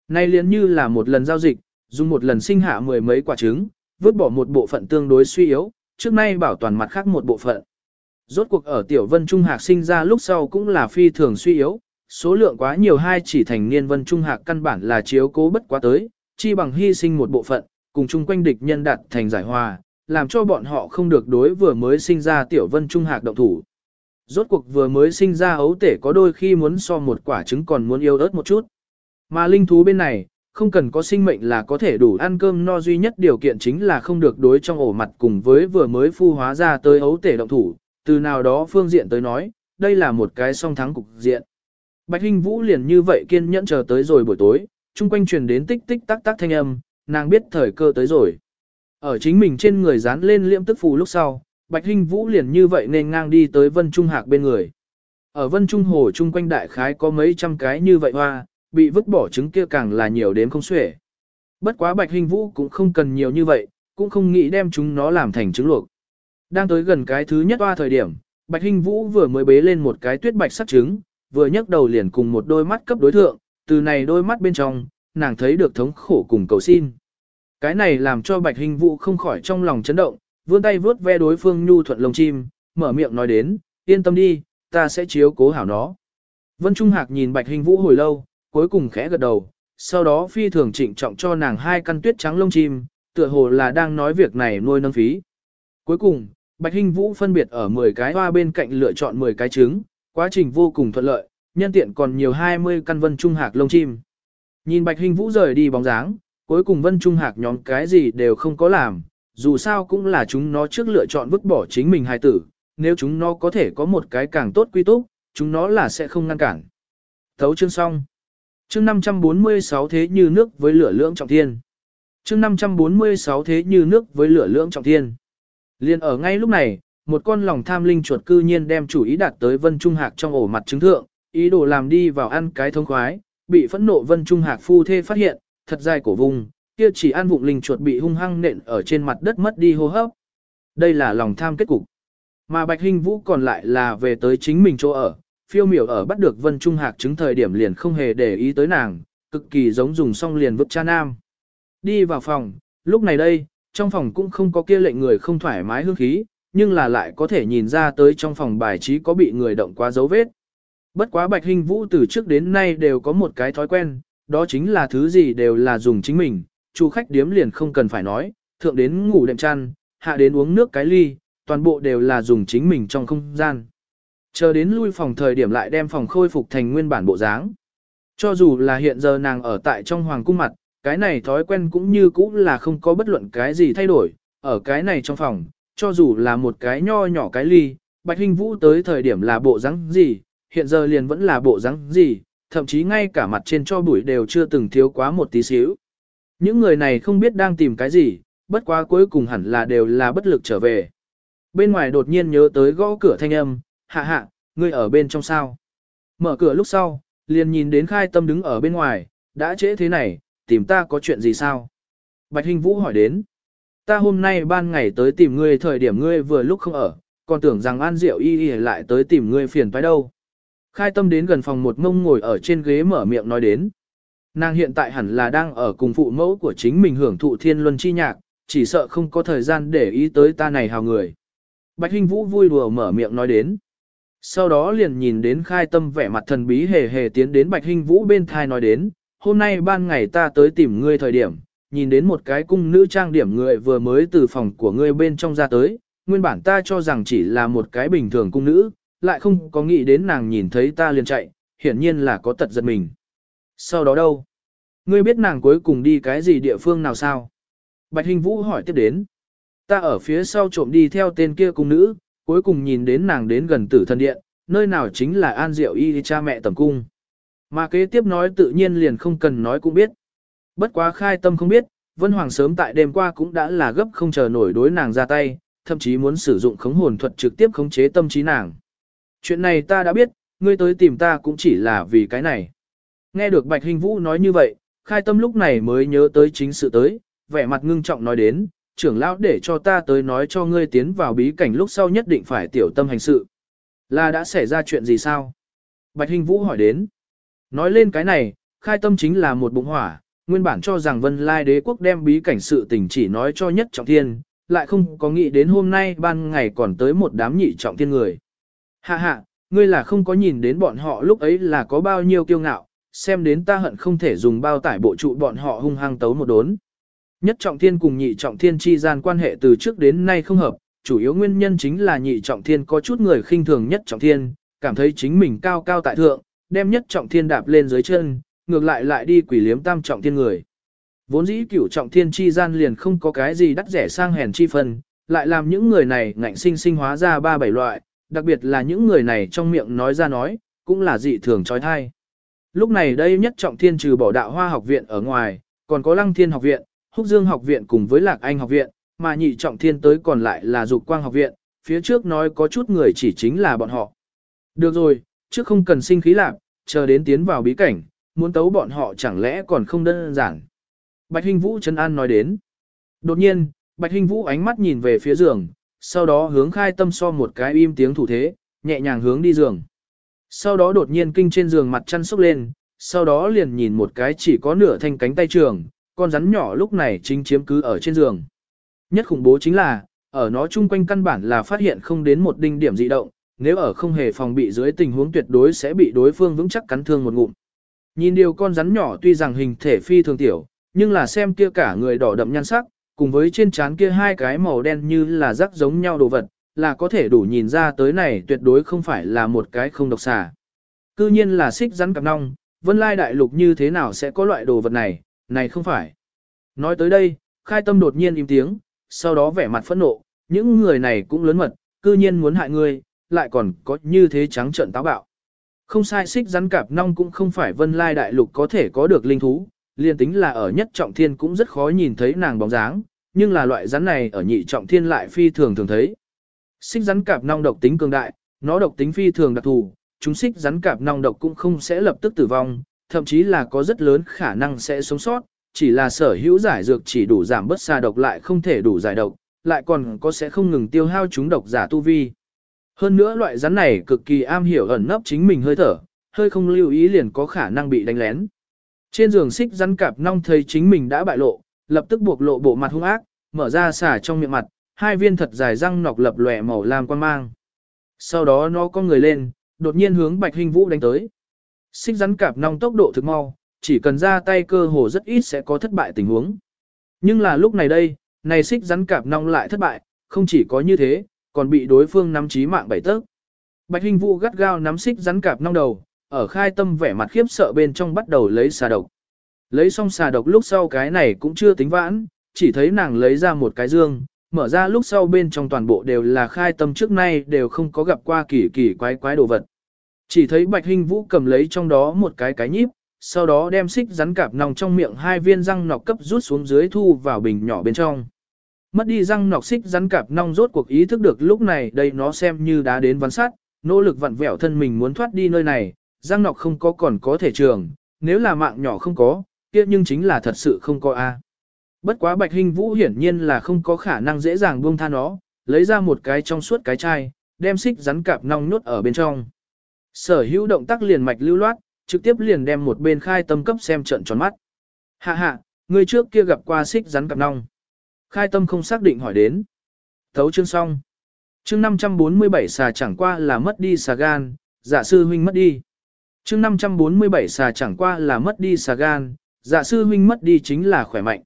Này liền như là một lần giao dịch, dùng một lần sinh hạ mười mấy quả trứng, vứt bỏ một bộ phận tương đối suy yếu, trước nay bảo toàn mặt khác một bộ phận. Rốt cuộc ở tiểu vân trung hạc sinh ra lúc sau cũng là phi thường suy yếu, số lượng quá nhiều hai chỉ thành niên vân trung hạc căn bản là chiếu cố bất quá tới, chi bằng hy sinh một bộ phận, cùng chung quanh địch nhân đạt thành giải hòa, làm cho bọn họ không được đối vừa mới sinh ra tiểu vân trung hạc động thủ. Rốt cuộc vừa mới sinh ra ấu tể có đôi khi muốn so một quả trứng còn muốn yêu ớt một chút. Mà linh thú bên này, không cần có sinh mệnh là có thể đủ ăn cơm no duy nhất điều kiện chính là không được đối trong ổ mặt cùng với vừa mới phu hóa ra tới ấu tể động thủ, từ nào đó phương diện tới nói, đây là một cái song thắng cục diện. Bạch Hinh Vũ liền như vậy kiên nhẫn chờ tới rồi buổi tối, chung quanh truyền đến tích tích tắc tắc thanh âm, nàng biết thời cơ tới rồi. Ở chính mình trên người dán lên liễm tức phù lúc sau, Bạch Hinh Vũ liền như vậy nên ngang đi tới Vân Trung Hạc bên người. Ở Vân Trung Hồ chung quanh đại khái có mấy trăm cái như vậy hoa, bị vứt bỏ trứng kia càng là nhiều đến không xuể. Bất quá Bạch Hinh Vũ cũng không cần nhiều như vậy, cũng không nghĩ đem chúng nó làm thành trứng luộc. Đang tới gần cái thứ nhất hoa thời điểm, Bạch Hinh Vũ vừa mới bế lên một cái tuyết bạch sắc trứng, vừa nhấc đầu liền cùng một đôi mắt cấp đối thượng, từ này đôi mắt bên trong, nàng thấy được thống khổ cùng cầu xin. Cái này làm cho Bạch Hình Vũ không khỏi trong lòng chấn động, vươn tay vướt ve đối phương nhu thuận lông chim, mở miệng nói đến, yên tâm đi, ta sẽ chiếu cố hảo nó. Vân Trung Hạc nhìn Bạch Hình Vũ hồi lâu, cuối cùng khẽ gật đầu, sau đó phi thường trịnh trọng cho nàng hai căn tuyết trắng lông chim, tựa hồ là đang nói việc này nuôi nâng phí. Cuối cùng, Bạch Hình Vũ phân biệt ở 10 cái hoa bên cạnh lựa chọn 10 cái trứng, quá trình vô cùng thuận lợi, nhân tiện còn nhiều 20 căn Vân Trung Hạc lông chim. Nhìn Bạch Hình Vũ rời đi bóng dáng, cuối cùng Vân Trung Hạc nhóm cái gì đều không có làm, dù sao cũng là chúng nó trước lựa chọn vứt bỏ chính mình hài tử, nếu chúng nó có thể có một cái càng tốt quy túc, chúng nó là sẽ không ngăn cản. Thấu chương xong. Chương 546 thế như nước với lửa lưỡng trọng thiên. Chương 546 thế như nước với lửa lưỡng trọng thiên. Liên ở ngay lúc này, một con lòng tham linh chuột cư nhiên đem chủ ý đạt tới Vân Trung Hạc trong ổ mặt trứng thượng, ý đồ làm đi vào ăn cái thông khoái, bị phẫn nộ Vân Trung Hạc phu thê phát hiện, thật dài cổ vùng, kia chỉ ăn vụng linh chuột bị hung hăng nện ở trên mặt đất mất đi hô hấp. Đây là lòng tham kết cục. Mà Bạch Hinh Vũ còn lại là về tới chính mình chỗ ở, phiêu miểu ở bắt được Vân Trung Hạc chứng thời điểm liền không hề để ý tới nàng, cực kỳ giống dùng xong liền vứt cha nam. Đi vào phòng, lúc này đây, trong phòng cũng không có kia lệnh người không thoải mái hương khí, nhưng là lại có thể nhìn ra tới trong phòng bài trí có bị người động quá dấu vết. Bất quá Bạch Hinh Vũ từ trước đến nay đều có một cái thói quen, đó chính là thứ gì đều là dùng chính mình, chủ khách điếm liền không cần phải nói, thượng đến ngủ đệm chăn, hạ đến uống nước cái ly, toàn bộ đều là dùng chính mình trong không gian. Chờ đến lui phòng thời điểm lại đem phòng khôi phục thành nguyên bản bộ dáng. Cho dù là hiện giờ nàng ở tại trong hoàng cung mặt, cái này thói quen cũng như cũ là không có bất luận cái gì thay đổi, ở cái này trong phòng, cho dù là một cái nho nhỏ cái ly, Bạch Hinh Vũ tới thời điểm là bộ dáng gì, hiện giờ liền vẫn là bộ dáng gì, thậm chí ngay cả mặt trên cho bụi đều chưa từng thiếu quá một tí xíu. Những người này không biết đang tìm cái gì, bất quá cuối cùng hẳn là đều là bất lực trở về. Bên ngoài đột nhiên nhớ tới gõ cửa thanh âm, hạ hạ, ngươi ở bên trong sao. Mở cửa lúc sau, liền nhìn đến khai tâm đứng ở bên ngoài, đã trễ thế này, tìm ta có chuyện gì sao? Bạch Hình Vũ hỏi đến. Ta hôm nay ban ngày tới tìm ngươi thời điểm ngươi vừa lúc không ở, còn tưởng rằng An Diệu y y lại tới tìm ngươi phiền phải đâu. Khai tâm đến gần phòng một mông ngồi ở trên ghế mở miệng nói đến. Nàng hiện tại hẳn là đang ở cùng phụ mẫu của chính mình hưởng thụ thiên luân chi nhạc, chỉ sợ không có thời gian để ý tới ta này hào người. Bạch Hinh Vũ vui đùa mở miệng nói đến. Sau đó liền nhìn đến khai tâm vẻ mặt thần bí hề hề tiến đến Bạch Hinh Vũ bên thai nói đến, hôm nay ban ngày ta tới tìm ngươi thời điểm, nhìn đến một cái cung nữ trang điểm người vừa mới từ phòng của ngươi bên trong ra tới, nguyên bản ta cho rằng chỉ là một cái bình thường cung nữ, lại không có nghĩ đến nàng nhìn thấy ta liền chạy, hiển nhiên là có tật giật mình. Sau đó đâu? Ngươi biết nàng cuối cùng đi cái gì địa phương nào sao? Bạch Hình Vũ hỏi tiếp đến. Ta ở phía sau trộm đi theo tên kia cung nữ, cuối cùng nhìn đến nàng đến gần tử thần điện, nơi nào chính là An Diệu Y cha mẹ tầm cung. Mà kế tiếp nói tự nhiên liền không cần nói cũng biết. Bất quá khai tâm không biết, Vân Hoàng sớm tại đêm qua cũng đã là gấp không chờ nổi đối nàng ra tay, thậm chí muốn sử dụng khống hồn thuật trực tiếp khống chế tâm trí nàng. Chuyện này ta đã biết, ngươi tới tìm ta cũng chỉ là vì cái này. Nghe được Bạch Hình Vũ nói như vậy, khai tâm lúc này mới nhớ tới chính sự tới, vẻ mặt ngưng trọng nói đến, trưởng lão để cho ta tới nói cho ngươi tiến vào bí cảnh lúc sau nhất định phải tiểu tâm hành sự. Là đã xảy ra chuyện gì sao? Bạch Hình Vũ hỏi đến. Nói lên cái này, khai tâm chính là một bụng hỏa, nguyên bản cho rằng vân lai đế quốc đem bí cảnh sự tình chỉ nói cho nhất trọng thiên, lại không có nghĩ đến hôm nay ban ngày còn tới một đám nhị trọng thiên người. Hạ hạ, ngươi là không có nhìn đến bọn họ lúc ấy là có bao nhiêu kiêu ngạo, xem đến ta hận không thể dùng bao tải bộ trụ bọn họ hung hăng tấu một đốn. Nhất trọng thiên cùng nhị trọng thiên chi gian quan hệ từ trước đến nay không hợp, chủ yếu nguyên nhân chính là nhị trọng thiên có chút người khinh thường nhất trọng thiên, cảm thấy chính mình cao cao tại thượng, đem nhất trọng thiên đạp lên dưới chân, ngược lại lại đi quỷ liếm tam trọng thiên người. Vốn dĩ cửu trọng thiên chi gian liền không có cái gì đắt rẻ sang hèn chi phân, lại làm những người này ngạnh sinh sinh hóa ra ba bảy loại, đặc biệt là những người này trong miệng nói ra nói, cũng là dị thường trói thai. Lúc này đây nhất trọng thiên trừ bỏ đạo hoa học viện ở ngoài, còn có lăng thiên học viện, húc dương học viện cùng với lạc anh học viện, mà nhị trọng thiên tới còn lại là dục quang học viện, phía trước nói có chút người chỉ chính là bọn họ. Được rồi, trước không cần sinh khí lạc, chờ đến tiến vào bí cảnh, muốn tấu bọn họ chẳng lẽ còn không đơn giản. Bạch Hinh Vũ Trấn An nói đến. Đột nhiên, Bạch Hinh Vũ ánh mắt nhìn về phía giường, sau đó hướng khai tâm so một cái im tiếng thủ thế, nhẹ nhàng hướng đi giường. Sau đó đột nhiên kinh trên giường mặt chăn sốc lên, sau đó liền nhìn một cái chỉ có nửa thanh cánh tay trường, con rắn nhỏ lúc này chính chiếm cứ ở trên giường. Nhất khủng bố chính là, ở nó chung quanh căn bản là phát hiện không đến một đinh điểm dị động, nếu ở không hề phòng bị dưới tình huống tuyệt đối sẽ bị đối phương vững chắc cắn thương một ngụm. Nhìn điều con rắn nhỏ tuy rằng hình thể phi thường tiểu, nhưng là xem kia cả người đỏ đậm nhan sắc, cùng với trên trán kia hai cái màu đen như là rắc giống nhau đồ vật, là có thể đủ nhìn ra tới này tuyệt đối không phải là một cái không độc xà. Cư nhiên là xích rắn cặp nong, vân lai đại lục như thế nào sẽ có loại đồ vật này, này không phải. Nói tới đây, khai tâm đột nhiên im tiếng, sau đó vẻ mặt phẫn nộ, những người này cũng lớn mật, cư nhiên muốn hại ngươi, lại còn có như thế trắng trợn táo bạo. Không sai xích rắn cạp nong cũng không phải vân lai đại lục có thể có được linh thú, liền tính là ở nhất trọng thiên cũng rất khó nhìn thấy nàng bóng dáng, nhưng là loại rắn này ở nhị trọng thiên lại phi thường thường thấy. Xích rắn cạp nong độc tính cường đại, nó độc tính phi thường đặc thù, chúng xích rắn cạp nong độc cũng không sẽ lập tức tử vong, thậm chí là có rất lớn khả năng sẽ sống sót, chỉ là sở hữu giải dược chỉ đủ giảm bớt xa độc lại không thể đủ giải độc, lại còn có sẽ không ngừng tiêu hao chúng độc giả tu vi. Hơn nữa loại rắn này cực kỳ am hiểu ẩn nấp chính mình hơi thở, hơi không lưu ý liền có khả năng bị đánh lén. Trên giường xích rắn cạp nong thấy chính mình đã bại lộ, lập tức buộc lộ bộ mặt hung ác, mở ra xả trong miệng mặt, hai viên thật dài răng nọc lập lòe màu lam quan mang. Sau đó nó có người lên, đột nhiên hướng Bạch Hình Vũ đánh tới. Xích rắn cạp nong tốc độ thực mau, chỉ cần ra tay cơ hồ rất ít sẽ có thất bại tình huống. Nhưng là lúc này đây, này xích rắn cạp nong lại thất bại, không chỉ có như thế, còn bị đối phương nắm chí mạng bảy tấc. Bạch Hình Vũ gắt gao nắm xích rắn cạp nong đầu, ở khai tâm vẻ mặt khiếp sợ bên trong bắt đầu lấy xà độc. Lấy xong xà độc lúc sau cái này cũng chưa tính vãn, chỉ thấy nàng lấy ra một cái dương, mở ra lúc sau bên trong toàn bộ đều là khai tâm trước nay đều không có gặp qua kỳ kỳ quái quái đồ vật. Chỉ thấy Bạch Hinh Vũ cầm lấy trong đó một cái cái nhíp, sau đó đem xích rắn cạp nòng trong miệng hai viên răng nọc cấp rút xuống dưới thu vào bình nhỏ bên trong. Mất đi răng nọc xích rắn cạp nong rốt cuộc ý thức được lúc này đây nó xem như đã đến văn sát, nỗ lực vặn vẹo thân mình muốn thoát đi nơi này, răng nọc không có còn có thể trường, nếu là mạng nhỏ không có, kia nhưng chính là thật sự không có a. Bất quá Bạch Hinh Vũ hiển nhiên là không có khả năng dễ dàng buông tha nó, lấy ra một cái trong suốt cái chai, đem xích rắn cạp nong nhốt ở bên trong. Sở hữu động tác liền mạch lưu loát, trực tiếp liền đem một bên khai tâm cấp xem trận tròn mắt. Hạ hạ, người trước kia gặp qua xích rắn cạp nong. Khai tâm không xác định hỏi đến. Thấu chương xong. Chương 547 xà chẳng qua là mất đi xà gan, dạ sư huynh mất đi. Chương 547 xà chẳng qua là mất đi xà gan, dạ sư huynh mất đi chính là khỏe mạnh.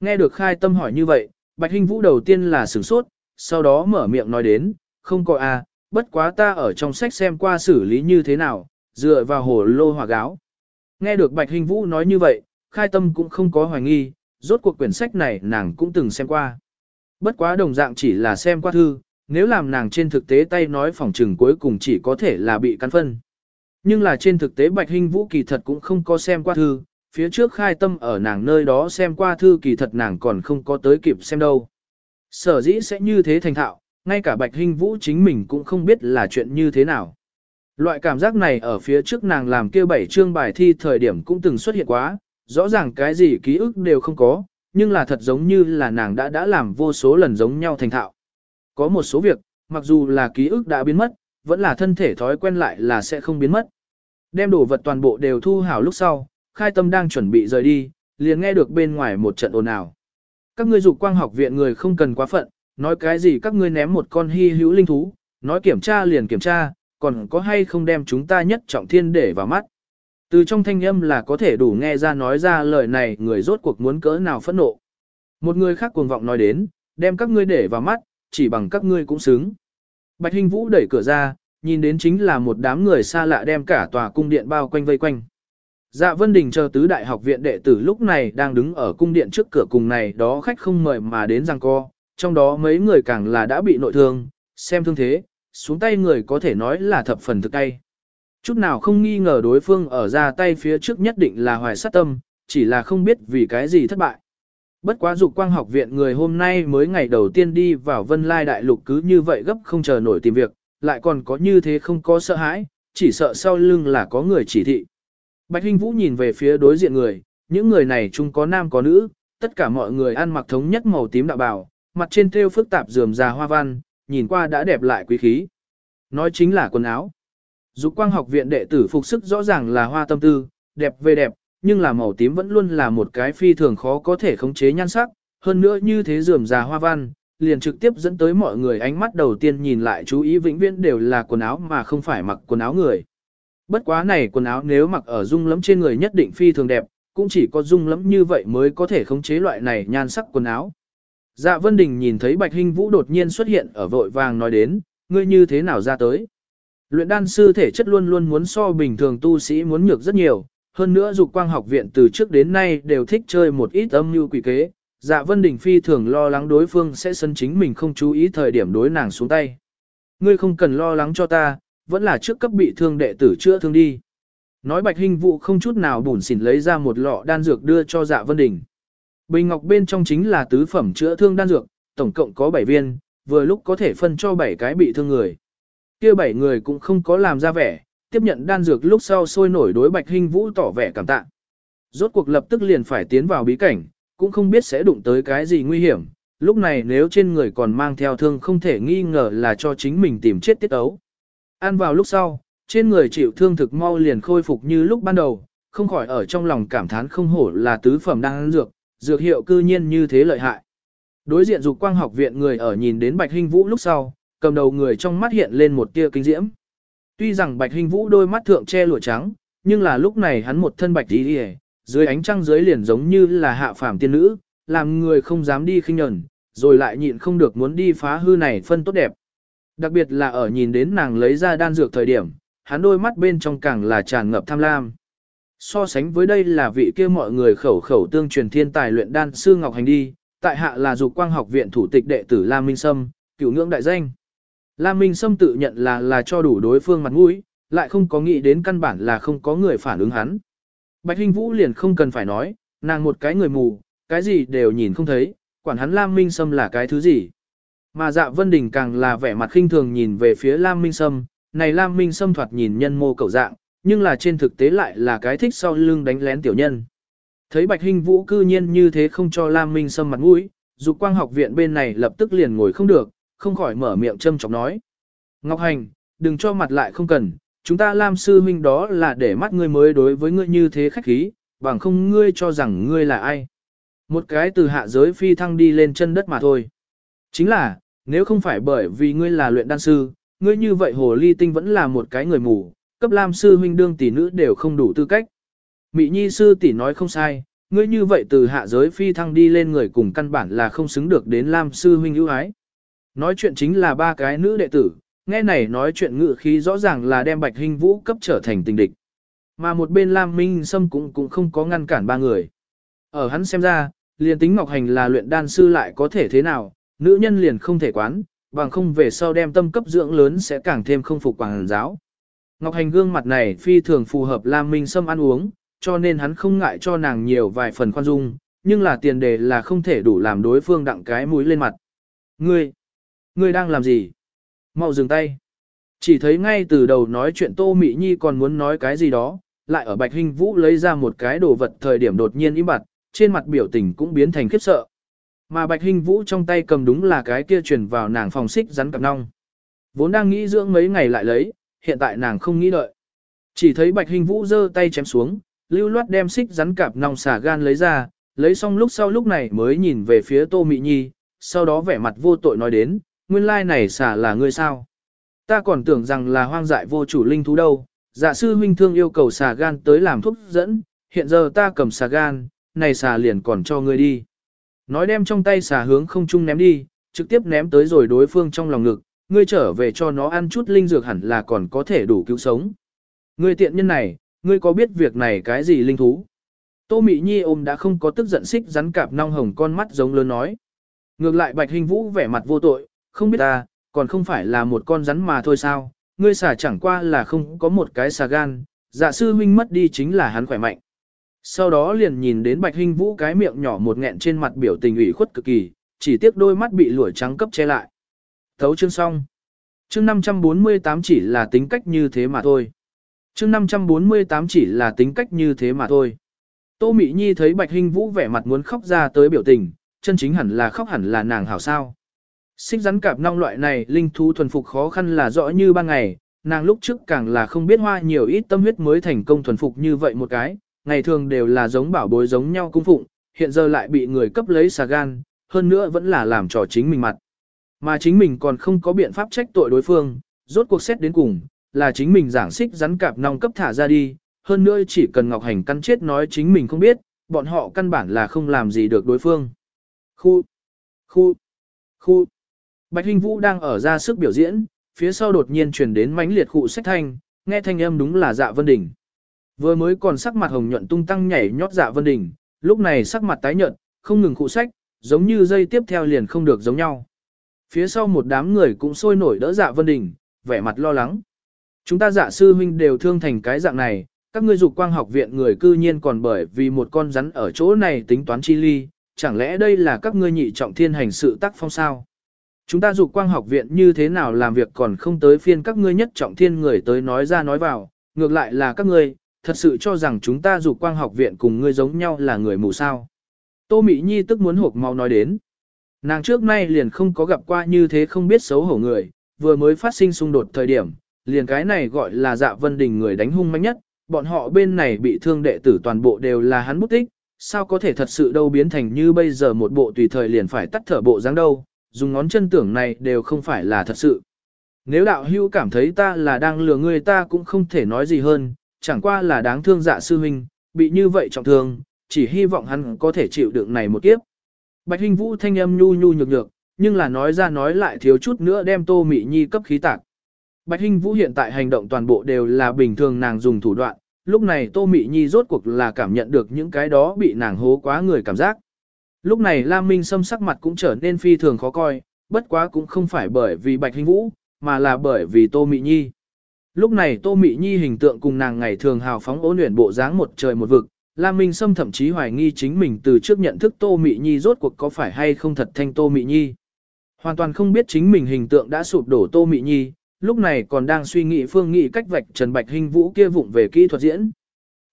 Nghe được khai tâm hỏi như vậy, Bạch Hinh Vũ đầu tiên là sửng sốt, sau đó mở miệng nói đến, không có a, à, bất quá ta ở trong sách xem qua xử lý như thế nào, dựa vào hồ lô hỏa gáo. Nghe được Bạch hình Vũ nói như vậy, khai tâm cũng không có hoài nghi, rốt cuộc quyển sách này nàng cũng từng xem qua. Bất quá đồng dạng chỉ là xem qua thư, nếu làm nàng trên thực tế tay nói phỏng trừng cuối cùng chỉ có thể là bị cắn phân. Nhưng là trên thực tế Bạch hình Vũ kỳ thật cũng không có xem qua thư, phía trước khai tâm ở nàng nơi đó xem qua thư kỳ thật nàng còn không có tới kịp xem đâu. Sở dĩ sẽ như thế thành thạo, ngay cả Bạch Hinh Vũ chính mình cũng không biết là chuyện như thế nào. Loại cảm giác này ở phía trước nàng làm kia bảy chương bài thi thời điểm cũng từng xuất hiện quá, rõ ràng cái gì ký ức đều không có, nhưng là thật giống như là nàng đã đã làm vô số lần giống nhau thành thạo. Có một số việc, mặc dù là ký ức đã biến mất, vẫn là thân thể thói quen lại là sẽ không biến mất. Đem đồ vật toàn bộ đều thu hảo lúc sau, khai tâm đang chuẩn bị rời đi, liền nghe được bên ngoài một trận ồn ào. Các ngươi dục quang học viện người không cần quá phận, nói cái gì các ngươi ném một con hy hữu linh thú, nói kiểm tra liền kiểm tra, còn có hay không đem chúng ta nhất trọng thiên để vào mắt. Từ trong thanh âm là có thể đủ nghe ra nói ra lời này người rốt cuộc muốn cỡ nào phẫn nộ. Một người khác cuồng vọng nói đến, đem các ngươi để vào mắt, chỉ bằng các ngươi cũng xứng. Bạch Hinh Vũ đẩy cửa ra, nhìn đến chính là một đám người xa lạ đem cả tòa cung điện bao quanh vây quanh. Dạ Vân Đình chờ tứ đại học viện đệ tử lúc này đang đứng ở cung điện trước cửa cùng này đó khách không mời mà đến giang co, trong đó mấy người càng là đã bị nội thương, xem thương thế, xuống tay người có thể nói là thập phần thực tay. Chút nào không nghi ngờ đối phương ở ra tay phía trước nhất định là hoài sát tâm, chỉ là không biết vì cái gì thất bại. Bất quá dục quang học viện người hôm nay mới ngày đầu tiên đi vào vân lai đại lục cứ như vậy gấp không chờ nổi tìm việc, lại còn có như thế không có sợ hãi, chỉ sợ sau lưng là có người chỉ thị. Bạch Hinh Vũ nhìn về phía đối diện người, những người này chung có nam có nữ, tất cả mọi người ăn mặc thống nhất màu tím đạo bào, mặt trên thêu phức tạp rườm rà hoa văn, nhìn qua đã đẹp lại quý khí. Nói chính là quần áo. Dục quang học viện đệ tử phục sức rõ ràng là hoa tâm tư, đẹp về đẹp, nhưng là màu tím vẫn luôn là một cái phi thường khó có thể khống chế nhan sắc, hơn nữa như thế rườm rà hoa văn, liền trực tiếp dẫn tới mọi người ánh mắt đầu tiên nhìn lại chú ý vĩnh viễn đều là quần áo mà không phải mặc quần áo người. Bất quá này quần áo nếu mặc ở dung lẫm trên người nhất định phi thường đẹp, cũng chỉ có dung lẫm như vậy mới có thể khống chế loại này nhan sắc quần áo. Dạ Vân Đình nhìn thấy Bạch Hinh Vũ đột nhiên xuất hiện ở vội vàng nói đến, ngươi như thế nào ra tới. Luyện đan sư thể chất luôn luôn muốn so bình thường tu sĩ muốn nhược rất nhiều, hơn nữa dục quang học viện từ trước đến nay đều thích chơi một ít âm mưu quỷ kế. Dạ Vân Đình phi thường lo lắng đối phương sẽ sân chính mình không chú ý thời điểm đối nàng xuống tay. Ngươi không cần lo lắng cho ta, vẫn là trước cấp bị thương đệ tử chữa thương đi. Nói Bạch Hinh Vũ không chút nào bùn xỉn lấy ra một lọ đan dược đưa cho Dạ Vân Đình. Bình ngọc bên trong chính là tứ phẩm chữa thương đan dược, tổng cộng có 7 viên, vừa lúc có thể phân cho 7 cái bị thương người. Kia 7 người cũng không có làm ra vẻ, tiếp nhận đan dược lúc sau sôi nổi đối Bạch Hinh Vũ tỏ vẻ cảm tạ. Rốt cuộc lập tức liền phải tiến vào bí cảnh, cũng không biết sẽ đụng tới cái gì nguy hiểm, lúc này nếu trên người còn mang theo thương không thể nghi ngờ là cho chính mình tìm chết tiết ấu. Ăn vào lúc sau, trên người chịu thương thực mau liền khôi phục như lúc ban đầu, không khỏi ở trong lòng cảm thán không hổ là tứ phẩm đang dược, dược hiệu cư nhiên như thế lợi hại. Đối diện dục quang học viện người ở nhìn đến Bạch Hinh Vũ lúc sau, cầm đầu người trong mắt hiện lên một tia kinh diễm. Tuy rằng Bạch Hinh Vũ đôi mắt thượng che lụa trắng, nhưng là lúc này hắn một thân bạch tí đi dưới ánh trăng dưới liền giống như là hạ phàm tiên nữ, làm người không dám đi khinh nhẫn, rồi lại nhịn không được muốn đi phá hư này phân tốt đẹp. Đặc biệt là ở nhìn đến nàng lấy ra đan dược thời điểm, hắn đôi mắt bên trong càng là tràn ngập tham lam. So sánh với đây là vị kia mọi người khẩu khẩu tương truyền thiên tài luyện đan sư Ngọc Hành đi, tại hạ là dục quang học viện thủ tịch đệ tử Lam Minh Sâm, cựu ngưỡng đại danh. Lam Minh Sâm tự nhận là là cho đủ đối phương mặt mũi, lại không có nghĩ đến căn bản là không có người phản ứng hắn. Bạch Hinh Vũ liền không cần phải nói, nàng một cái người mù, cái gì đều nhìn không thấy, quản hắn Lam Minh Sâm là cái thứ gì. Mà dạ Vân Đình càng là vẻ mặt khinh thường nhìn về phía Lam Minh Sâm, này Lam Minh Sâm thoạt nhìn nhân mô cầu dạng, nhưng là trên thực tế lại là cái thích sau lưng đánh lén tiểu nhân. Thấy Bạch Hinh Vũ cư nhiên như thế không cho Lam Minh Sâm mặt mũi, dục quang học viện bên này lập tức liền ngồi không được, không khỏi mở miệng châm chọc nói. Ngọc Hành, đừng cho mặt lại không cần, chúng ta Lam Sư Minh đó là để mắt ngươi mới đối với ngươi như thế khách khí, bằng không ngươi cho rằng ngươi là ai. Một cái từ hạ giới phi thăng đi lên chân đất mà thôi. Chính là, nếu không phải bởi vì ngươi là luyện đan sư, ngươi như vậy hồ ly tinh vẫn là một cái người mù, cấp Lam Sư huynh đương tỷ nữ đều không đủ tư cách. Mị Nhi Sư tỷ nói không sai, ngươi như vậy từ hạ giới phi thăng đi lên người cùng căn bản là không xứng được đến Lam Sư Huynh ưu ái. Nói chuyện chính là ba cái nữ đệ tử, nghe này nói chuyện ngự khí rõ ràng là đem Bạch Hinh Vũ cấp trở thành tình địch. Mà một bên Lam Minh Sâm cũng cũng không có ngăn cản ba người. Ở hắn xem ra, liền tính Ngọc Hành là luyện đan sư lại có thể thế nào, nữ nhân liền không thể quán, bằng không về sau đem tâm cấp dưỡng lớn sẽ càng thêm không phục quảng giáo. Ngọc Hành gương mặt này phi thường phù hợp Lam Minh Sâm ăn uống, cho nên hắn không ngại cho nàng nhiều vài phần khoan dung, nhưng là tiền đề là không thể đủ làm đối phương đặng cái mũi lên mặt. Ngươi, ngươi đang làm gì? Mau dừng tay. Chỉ thấy ngay từ đầu nói chuyện Tô Mị Nhi còn muốn nói cái gì đó, lại ở Bạch Hình Vũ lấy ra một cái đồ vật thời điểm đột nhiên im bặt, trên mặt biểu tình cũng biến thành khiếp sợ. Mà Bạch Hình Vũ trong tay cầm đúng là cái kia truyền vào nàng phòng xích rắn cặp nong. Vốn đang nghĩ dưỡng mấy ngày lại lấy, hiện tại nàng không nghĩ đợi. Chỉ thấy Bạch Hình Vũ giơ tay chém xuống, lưu loát đem xích rắn cạp nòng xả gan lấy ra, lấy xong lúc sau lúc này mới nhìn về phía Tô Mị Nhi, sau đó vẻ mặt vô tội nói đến, nguyên lai này xả là ngươi sao. Ta còn tưởng rằng là hoang dại vô chủ linh thú đâu, dạ sư huynh thương yêu cầu xà gan tới làm thuốc dẫn, hiện giờ ta cầm xà gan, này xà liền còn cho ngươi đi. Nói đem trong tay xà hướng không trung ném đi, trực tiếp ném tới rồi đối phương trong lòng ngực, ngươi trở về cho nó ăn chút linh dược hẳn là còn có thể đủ cứu sống. Ngươi tiện nhân này, ngươi có biết việc này cái gì linh thú? Tô Mị Nhi ôm đã không có tức giận xích rắn cạp nong hồng con mắt giống lớn nói. Ngược lại Bạch Hình Vũ vẻ mặt vô tội, không biết ta, còn không phải là một con rắn mà thôi sao, ngươi xả chẳng qua là không có một cái xà gan, dạ sư huynh mất đi chính là hắn khỏe mạnh. Sau đó liền nhìn đến Bạch Hinh Vũ cái miệng nhỏ một nghẹn trên mặt biểu tình ủy khuất cực kỳ, chỉ tiếc đôi mắt bị lụa trắng cấp che lại. Thấu chương xong. Chương 548 chỉ là tính cách như thế mà thôi. Chương 548 chỉ là tính cách như thế mà thôi. Tô Mị Nhi thấy Bạch Hinh Vũ vẻ mặt muốn khóc ra tới biểu tình, chân chính hẳn là khóc hẳn là nàng hảo sao. Xích rắn cạp nong loại này linh thú thuần phục khó khăn là rõ như ban ngày, nàng lúc trước càng là không biết hoa nhiều ít tâm huyết mới thành công thuần phục như vậy một cái, ngày thường đều là giống bảo bối giống nhau cung phụng, hiện giờ lại bị người cấp lấy xà gan, hơn nữa vẫn là làm trò chính mình mặt. Mà chính mình còn không có biện pháp trách tội đối phương, rốt cuộc xét đến cùng, là chính mình giảng xích rắn cạp nong cấp thả ra đi, hơn nữa chỉ cần Ngọc Hành căn chết nói chính mình không biết, bọn họ căn bản là không làm gì được đối phương. Khu, khu, khu. Bạch Hinh Vũ đang ở ra sức biểu diễn, phía sau đột nhiên truyền đến mãnh liệt khụ sách thanh, nghe thanh âm đúng là Dạ Vân Đình. Vừa mới còn sắc mặt hồng nhuận tung tăng nhảy nhót Dạ Vân Đình, lúc này sắc mặt tái nhợt, không ngừng khụ sách, giống như dây tiếp theo liền không được giống nhau. Phía sau một đám người cũng sôi nổi đỡ Dạ Vân Đình, vẻ mặt lo lắng. Chúng ta Dạ sư huynh đều thương thành cái dạng này, các ngươi dục quang học viện người cư nhiên còn bởi vì một con rắn ở chỗ này tính toán chi ly, chẳng lẽ đây là các ngươi nhị trọng thiên hành sự tác phong sao? Chúng ta dục quang học viện như thế nào làm việc còn không tới phiên các ngươi nhất trọng thiên người tới nói ra nói vào, ngược lại là các ngươi, thật sự cho rằng chúng ta dục quang học viện cùng ngươi giống nhau là người mù sao. Tô Mỹ Nhi tức muốn hộp mau nói đến. Nàng trước nay liền không có gặp qua như thế không biết xấu hổ người, vừa mới phát sinh xung đột thời điểm, liền cái này gọi là dạ vân đình người đánh hung mạnh nhất, bọn họ bên này bị thương đệ tử toàn bộ đều là hắn bút tích, sao có thể thật sự đâu biến thành như bây giờ một bộ tùy thời liền phải tắt thở bộ dáng đâu, dùng ngón chân tưởng này đều không phải là thật sự. Nếu đạo hưu cảm thấy ta là đang lừa người ta cũng không thể nói gì hơn, chẳng qua là đáng thương dạ sư huynh, bị như vậy trọng thương, chỉ hy vọng hắn có thể chịu đựng này một kiếp. Bạch Hình Vũ thanh âm nhu nhu nhược nhược, nhưng là nói ra nói lại thiếu chút nữa đem Tô Mị Nhi cấp khí tạc. Bạch Hinh Vũ hiện tại hành động toàn bộ đều là bình thường nàng dùng thủ đoạn, lúc này Tô Mị Nhi rốt cuộc là cảm nhận được những cái đó bị nàng hố quá người cảm giác. Lúc này Lam Minh Sâm sắc mặt cũng trở nên phi thường khó coi, bất quá cũng không phải bởi vì Bạch Hinh Vũ, mà là bởi vì Tô Mị Nhi. Lúc này Tô Mị Nhi hình tượng cùng nàng ngày thường hào phóng ôn luyện bộ dáng một trời một vực, Lam Minh Sâm thậm chí hoài nghi chính mình từ trước nhận thức Tô Mị Nhi rốt cuộc có phải hay không thật thanh Tô Mị Nhi. Hoàn toàn không biết chính mình hình tượng đã sụp đổ Tô Mị Nhi, lúc này còn đang suy nghĩ phương nghị cách vạch Trần Bạch Hinh Vũ kia vụng về kỹ thuật diễn.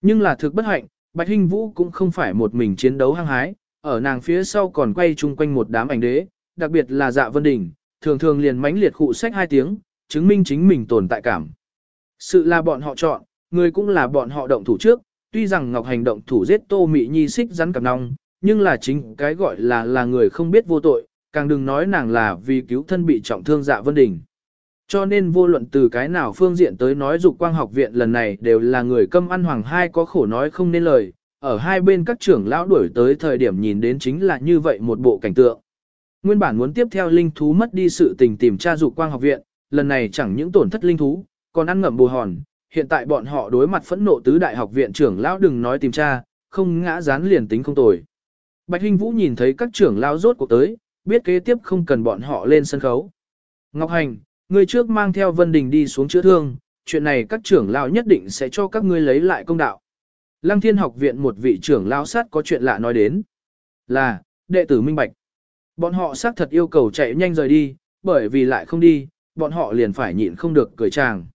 Nhưng là thực bất hạnh, Bạch Hinh Vũ cũng không phải một mình chiến đấu hăng hái, ở nàng phía sau còn quay chung quanh một đám ảnh đế, đặc biệt là Dạ Vân Đình, thường thường liền mãnh liệt khụ sách hai tiếng, chứng minh chính mình tồn tại cảm. Sự là bọn họ chọn, người cũng là bọn họ động thủ trước, tuy rằng Ngọc Hành động thủ giết Tô Mị Nhi xích rắn cặp nong, nhưng là chính cái gọi là là người không biết vô tội, càng đừng nói nàng là vì cứu thân bị trọng thương Dạ Vân Đình. Cho nên vô luận từ cái nào phương diện tới nói dục quang học viện lần này đều là người câm ăn hoàng hai có khổ nói không nên lời, ở hai bên các trưởng lão đuổi tới thời điểm nhìn đến chính là như vậy một bộ cảnh tượng. Nguyên bản muốn tiếp theo linh thú mất đi sự tình tìm tra dục quang học viện, lần này chẳng những tổn thất linh thú, còn ăn ngậm bù hòn, hiện tại bọn họ đối mặt phẫn nộ tứ đại học viện trưởng lão đừng nói tìm cha không ngã rán liền tính không tồi. Bạch Hinh Vũ nhìn thấy các trưởng lão rốt cuộc tới, biết kế tiếp không cần bọn họ lên sân khấu. Ngọc Hành, người trước mang theo Vân Đình đi xuống chữa thương, chuyện này các trưởng lão nhất định sẽ cho các ngươi lấy lại công đạo. Lăng Thiên học viện một vị trưởng lão sát có chuyện lạ nói đến. Là, đệ tử minh bạch. Bọn họ xác thật yêu cầu chạy nhanh rời đi, bởi vì lại không đi, bọn họ liền phải nhịn không được cười chàng.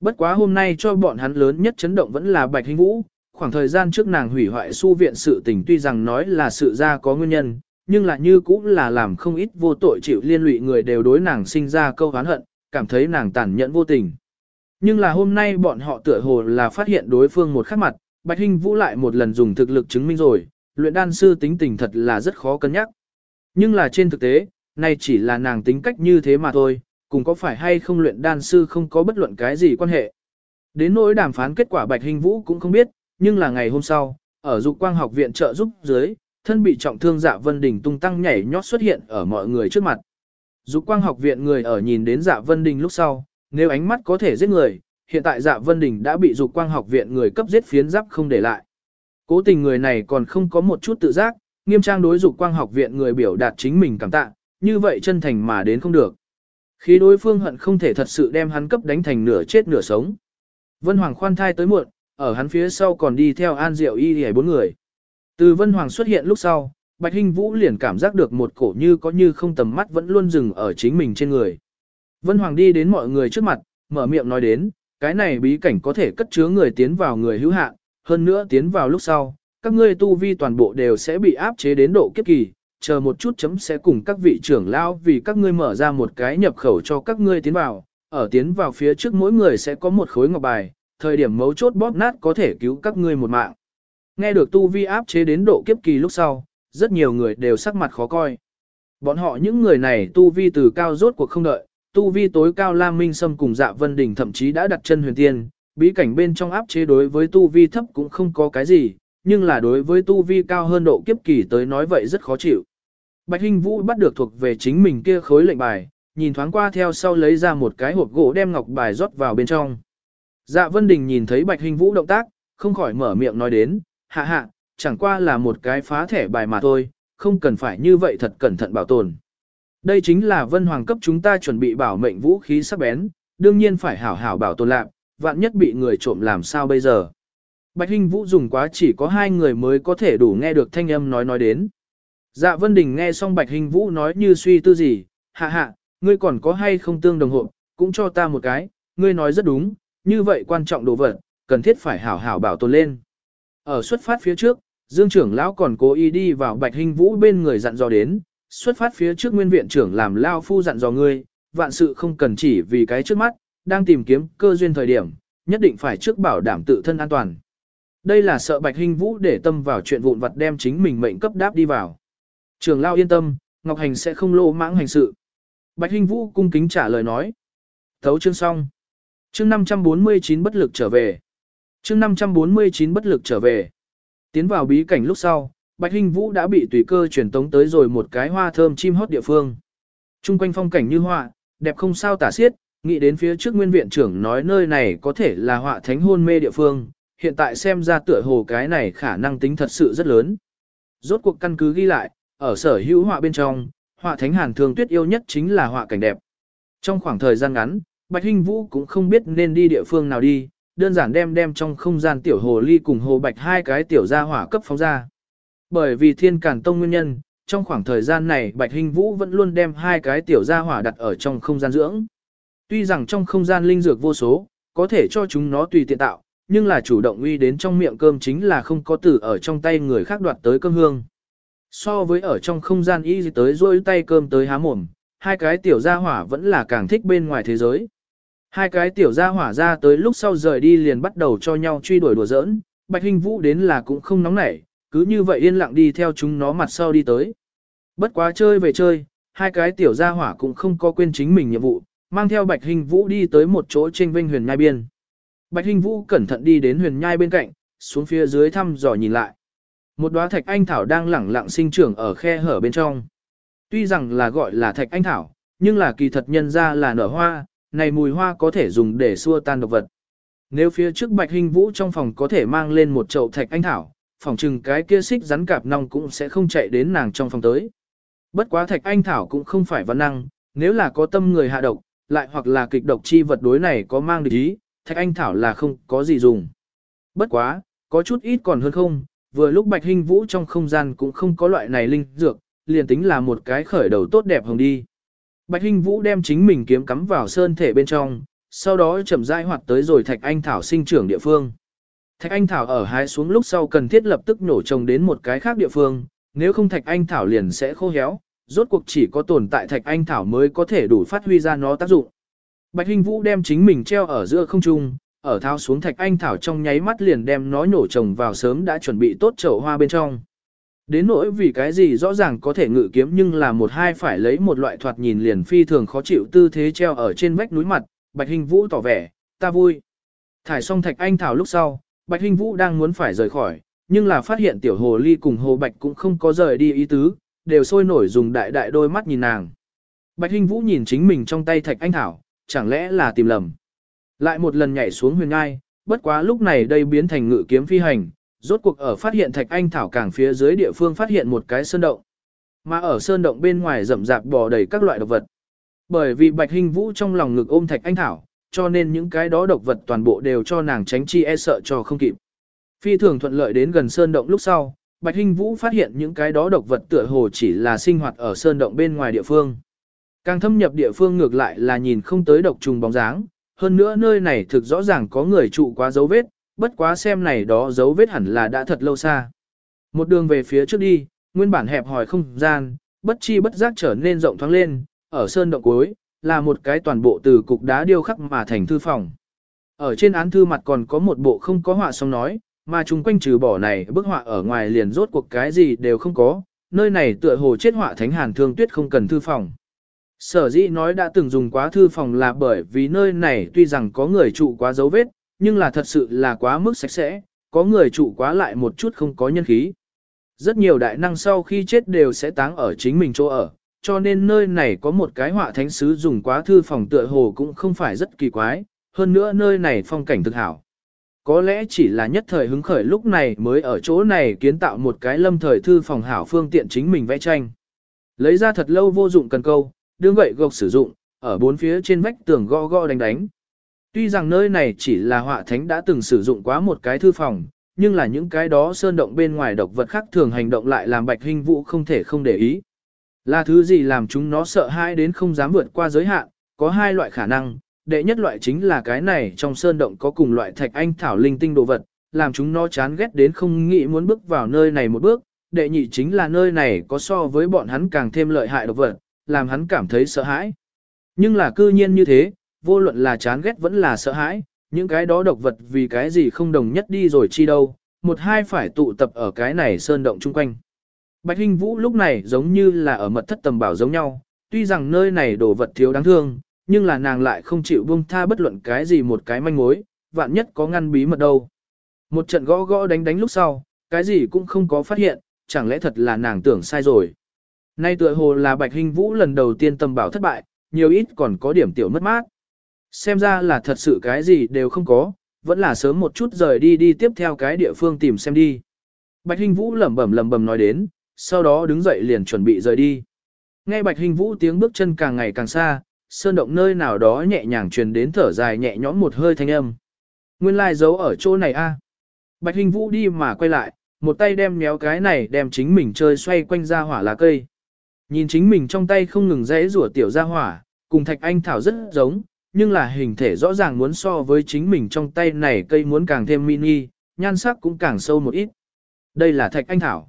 Bất quá hôm nay cho bọn hắn lớn nhất chấn động vẫn là Bạch Hinh Vũ, khoảng thời gian trước nàng hủy hoại su viện sự tình tuy rằng nói là sự ra có nguyên nhân, nhưng là như cũng là làm không ít vô tội chịu liên lụy người đều đối nàng sinh ra câu hán hận, cảm thấy nàng tàn nhẫn vô tình. Nhưng là hôm nay bọn họ tựa hồ là phát hiện đối phương một khắc mặt, Bạch Hinh Vũ lại một lần dùng thực lực chứng minh rồi, luyện đan sư tính tình thật là rất khó cân nhắc. Nhưng là trên thực tế, này chỉ là nàng tính cách như thế mà thôi, cùng có phải hay không luyện đan sư không có bất luận cái gì quan hệ. Đến nỗi đàm phán kết quả Bạch hình Vũ cũng không biết, nhưng là ngày hôm sau, ở dục quang học viện trợ giúp dưới, thân bị trọng thương dạ vân đình tung tăng nhảy nhót xuất hiện ở mọi người trước mặt. Dục quang học viện người ở nhìn đến dạ vân đình lúc sau, nếu ánh mắt có thể giết người, hiện tại dạ vân đình đã bị dục quang học viện người cấp giết phiến giáp không để lại. Cố tình người này còn không có một chút tự giác, nghiêm trang đối dục quang học viện người biểu đạt chính mình cảm tạ, như vậy chân thành mà đến không được. Khi đối phương hận không thể thật sự đem hắn cấp đánh thành nửa chết nửa sống. Vân Hoàng khoan thai tới muộn, ở hắn phía sau còn đi theo An Diệu Y hề bốn người. Từ Vân Hoàng xuất hiện lúc sau, Bạch Hinh Vũ liền cảm giác được một cổ như có như không tầm mắt vẫn luôn dừng ở chính mình trên người. Vân Hoàng đi đến mọi người trước mặt, mở miệng nói đến, cái này bí cảnh có thể cất chứa người tiến vào người hữu hạn, hơn nữa tiến vào lúc sau, các ngươi tu vi toàn bộ đều sẽ bị áp chế đến độ kiếp kỳ, chờ một chút chấm sẽ cùng các vị trưởng lao vì các ngươi mở ra một cái nhập khẩu cho các ngươi tiến vào, ở tiến vào phía trước mỗi người sẽ có một khối ngọc bài, thời điểm mấu chốt bóp nát có thể cứu các ngươi một mạng. Nghe được tu vi áp chế đến độ kiếp kỳ lúc sau, rất nhiều người đều sắc mặt khó coi. Bọn họ những người này tu vi từ cao rốt cuộc không đợi, tu vi tối cao Lam Minh Sâm cùng Dạ Vân Đình thậm chí đã đặt chân huyền tiên, bí cảnh bên trong áp chế đối với tu vi thấp cũng không có cái gì, nhưng là đối với tu vi cao hơn độ kiếp kỳ tới nói vậy rất khó chịu. Bạch Hinh Vũ bắt được thuộc về chính mình kia khối lệnh bài, nhìn thoáng qua theo sau lấy ra một cái hộp gỗ đem ngọc bài rót vào bên trong. Dạ Vân Đình nhìn thấy Bạch Hinh Vũ động tác, không khỏi mở miệng nói đến, hạ hạ, chẳng qua là một cái phá thẻ bài mà thôi, không cần phải như vậy thật cẩn thận bảo tồn. Đây chính là Vân Hoàng cấp chúng ta chuẩn bị bảo mệnh vũ khí sắc bén, đương nhiên phải hảo hảo bảo tồn lạc, vạn nhất bị người trộm làm sao bây giờ. Bạch Hinh Vũ dùng quá chỉ có hai người mới có thể đủ nghe được thanh âm nói nói đến. Dạ Vân Đình nghe xong Bạch hình Vũ nói như suy tư gì, hạ hạ, ngươi còn có hay không tương đồng hộ, cũng cho ta một cái, ngươi nói rất đúng, như vậy quan trọng đồ vật, cần thiết phải hảo hảo bảo tồn lên. Ở xuất phát phía trước, Dương trưởng lão còn cố ý đi vào Bạch hình Vũ bên người dặn dò đến, xuất phát phía trước nguyên viện trưởng làm lao phu dặn dò ngươi, vạn sự không cần chỉ vì cái trước mắt, đang tìm kiếm cơ duyên thời điểm, nhất định phải trước bảo đảm tự thân an toàn. Đây là sợ Bạch hình Vũ để tâm vào chuyện vụn vặt đem chính mình mệnh cấp đáp đi vào. Trường lao yên tâm, Ngọc Hành sẽ không lô mãng hành sự. Bạch Hinh Vũ cung kính trả lời nói. Thấu chương xong. Chương 549 bất lực trở về. Chương 549 bất lực trở về. Tiến vào bí cảnh lúc sau, Bạch Hinh Vũ đã bị tùy cơ truyền tống tới rồi một cái hoa thơm chim hót địa phương. Trung quanh phong cảnh như họa, đẹp không sao tả xiết, nghĩ đến phía trước nguyên viện trưởng nói nơi này có thể là họa thánh hôn mê địa phương, hiện tại xem ra tựa hồ cái này khả năng tính thật sự rất lớn. Rốt cuộc căn cứ ghi lại, ở sở hữu họa bên trong, họa thánh hàn thường tuyết yêu nhất chính là họa cảnh đẹp. Trong khoảng thời gian ngắn, Bạch Hinh Vũ cũng không biết nên đi địa phương nào đi, đơn giản đem đem trong không gian tiểu hồ ly cùng hồ bạch hai cái tiểu gia hỏa cấp phóng ra. Bởi vì thiên cản tông nguyên nhân, trong khoảng thời gian này Bạch Hinh Vũ vẫn luôn đem hai cái tiểu gia hỏa đặt ở trong không gian dưỡng. Tuy rằng trong không gian linh dược vô số, có thể cho chúng nó tùy tiện tạo, nhưng là chủ động uy đến trong miệng cơm chính là không có tử ở trong tay người khác đoạt tới cơm hương. So với ở trong không gian y tới rôi tay cơm tới há mồm, hai cái tiểu gia hỏa vẫn là càng thích bên ngoài thế giới. Hai cái tiểu gia hỏa ra tới lúc sau rời đi liền bắt đầu cho nhau truy đuổi đùa giỡn, Bạch Hình Vũ đến là cũng không nóng nảy, cứ như vậy yên lặng đi theo chúng nó mặt sau đi tới. Bất quá chơi về chơi, hai cái tiểu gia hỏa cũng không có quên chính mình nhiệm vụ, mang theo Bạch Hình Vũ đi tới một chỗ trên vinh huyền nhai biên. Bạch Hình Vũ cẩn thận đi đến huyền nhai bên cạnh, xuống phía dưới thăm dò nhìn lại. Một đóa thạch anh thảo đang lẳng lặng sinh trưởng ở khe hở bên trong. Tuy rằng là gọi là thạch anh thảo, nhưng là kỳ thật nhân ra là nở hoa, này mùi hoa có thể dùng để xua tan độc vật. Nếu phía trước Bạch Hình Vũ trong phòng có thể mang lên một chậu thạch anh thảo, phòng trừng cái kia xích rắn cạp nong cũng sẽ không chạy đến nàng trong phòng tới. Bất quá thạch anh thảo cũng không phải văn năng, nếu là có tâm người hạ độc, lại hoặc là kịch độc chi vật đối này có mang địch ý, thạch anh thảo là không có gì dùng. Bất quá, có chút ít còn hơn không, vừa lúc bạch hình vũ trong không gian cũng không có loại này linh dược, liền tính là một cái khởi đầu tốt đẹp hồng đi. Bạch hình vũ đem chính mình kiếm cắm vào sơn thể bên trong, sau đó chậm rãi hoạt tới rồi thạch anh thảo sinh trưởng địa phương. Thạch anh thảo ở hái xuống lúc sau cần thiết lập tức nổ trồng đến một cái khác địa phương, nếu không thạch anh thảo liền sẽ khô héo, rốt cuộc chỉ có tồn tại thạch anh thảo mới có thể đủ phát huy ra nó tác dụng. Bạch Hinh Vũ đem chính mình treo ở giữa không trung, ở thao xuống thạch anh thảo trong nháy mắt liền đem nó nổ trồng vào sớm đã chuẩn bị tốt chậu hoa bên trong. Đến nỗi vì cái gì rõ ràng có thể ngự kiếm nhưng là một hai phải lấy một loại thoạt nhìn liền phi thường khó chịu tư thế treo ở trên vách núi mặt, Bạch Hinh Vũ tỏ vẻ, ta vui. Thải xong thạch anh thảo lúc sau, Bạch Hinh Vũ đang muốn phải rời khỏi, nhưng là phát hiện tiểu hồ ly cùng hồ bạch cũng không có rời đi ý tứ, đều sôi nổi dùng đại đại đôi mắt nhìn nàng. Bạch Hinh Vũ nhìn chính mình trong tay thạch anh thảo, chẳng lẽ là tìm lầm. Lại một lần nhảy xuống huyền ngai, bất quá lúc này đây biến thành ngự kiếm phi hành, rốt cuộc ở phát hiện thạch anh thảo càng phía dưới địa phương phát hiện một cái sơn động. Mà ở sơn động bên ngoài rậm rạp bò đầy các loại độc vật. Bởi vì Bạch Hinh Vũ trong lòng ngực ôm thạch anh thảo, cho nên những cái đó độc vật toàn bộ đều cho nàng tránh chi e sợ cho không kịp. Phi thường thuận lợi đến gần sơn động lúc sau, Bạch Hinh Vũ phát hiện những cái đó độc vật tựa hồ chỉ là sinh hoạt ở sơn động bên ngoài địa phương. Càng thâm nhập địa phương ngược lại là nhìn không tới độc trùng bóng dáng, hơn nữa nơi này thực rõ ràng có người trụ quá dấu vết, bất quá xem này đó dấu vết hẳn là đã thật lâu xa. Một đường về phía trước đi, nguyên bản hẹp hòi không gian, bất chi bất giác trở nên rộng thoáng lên, ở sơn động cuối, là một cái toàn bộ từ cục đá điêu khắc mà thành thư phòng. Ở trên án thư mặt còn có một bộ không có họa xong nói, mà chung quanh trừ bỏ này bức họa ở ngoài liền rốt cuộc cái gì đều không có, nơi này tựa hồ chết họa thánh hàn thương tuyết không cần thư phòng. Sở dĩ nói đã từng dùng quá thư phòng là bởi vì nơi này tuy rằng có người trụ quá dấu vết, nhưng là thật sự là quá mức sạch sẽ, có người trụ quá lại một chút không có nhân khí. Rất nhiều đại năng sau khi chết đều sẽ táng ở chính mình chỗ ở, cho nên nơi này có một cái họa thánh sứ dùng quá thư phòng tựa hồ cũng không phải rất kỳ quái, hơn nữa nơi này phong cảnh thực hảo. Có lẽ chỉ là nhất thời hứng khởi lúc này mới ở chỗ này kiến tạo một cái lâm thời thư phòng hảo phương tiện chính mình vẽ tranh. Lấy ra thật lâu vô dụng cần câu, đương gậy gộc sử dụng, ở bốn phía trên vách tường gõ gõ đánh đánh. Tuy rằng nơi này chỉ là họa thánh đã từng sử dụng quá một cái thư phòng, nhưng là những cái đó sơn động bên ngoài độc vật khác thường hành động lại làm bạch hình vũ không thể không để ý. Là thứ gì làm chúng nó sợ hãi đến không dám vượt qua giới hạn, có hai loại khả năng, đệ nhất loại chính là cái này trong sơn động có cùng loại thạch anh thảo linh tinh đồ vật, làm chúng nó chán ghét đến không nghĩ muốn bước vào nơi này một bước, đệ nhị chính là nơi này có so với bọn hắn càng thêm lợi hại độc vật, làm hắn cảm thấy sợ hãi. Nhưng là cư nhiên như thế, vô luận là chán ghét vẫn là sợ hãi, những cái đó độc vật vì cái gì không đồng nhất đi rồi chi đâu, một hai phải tụ tập ở cái này sơn động chung quanh. Bạch Hinh Vũ lúc này giống như là ở mật thất tầm bảo giống nhau, tuy rằng nơi này đồ vật thiếu đáng thương, nhưng là nàng lại không chịu buông tha bất luận cái gì một cái manh mối, vạn nhất có ngăn bí mật đâu. Một trận gõ gõ đánh đánh lúc sau, cái gì cũng không có phát hiện, chẳng lẽ thật là nàng tưởng sai rồi. Nay tựa hồ là Bạch hình Vũ lần đầu tiên tầm bảo thất bại, nhiều ít còn có điểm tiểu mất mát. Xem ra là thật sự cái gì đều không có, vẫn là sớm một chút rời đi đi tiếp theo cái địa phương tìm xem đi. Bạch hình Vũ lẩm bẩm lẩm bẩm nói đến, sau đó đứng dậy liền chuẩn bị rời đi. Nghe Bạch hình Vũ tiếng bước chân càng ngày càng xa, sơn động nơi nào đó nhẹ nhàng truyền đến thở dài nhẹ nhõm một hơi thanh âm. Nguyên lai giấu ở chỗ này a. Bạch hình Vũ đi mà quay lại, một tay đem méo cái này đem chính mình chơi xoay quanh ra hỏa lá cây. Nhìn chính mình trong tay không ngừng rẽ rủa tiểu ra hỏa, cùng thạch anh thảo rất giống, nhưng là hình thể rõ ràng muốn so với chính mình trong tay này cây muốn càng thêm mini, nhan sắc cũng càng sâu một ít. Đây là thạch anh thảo.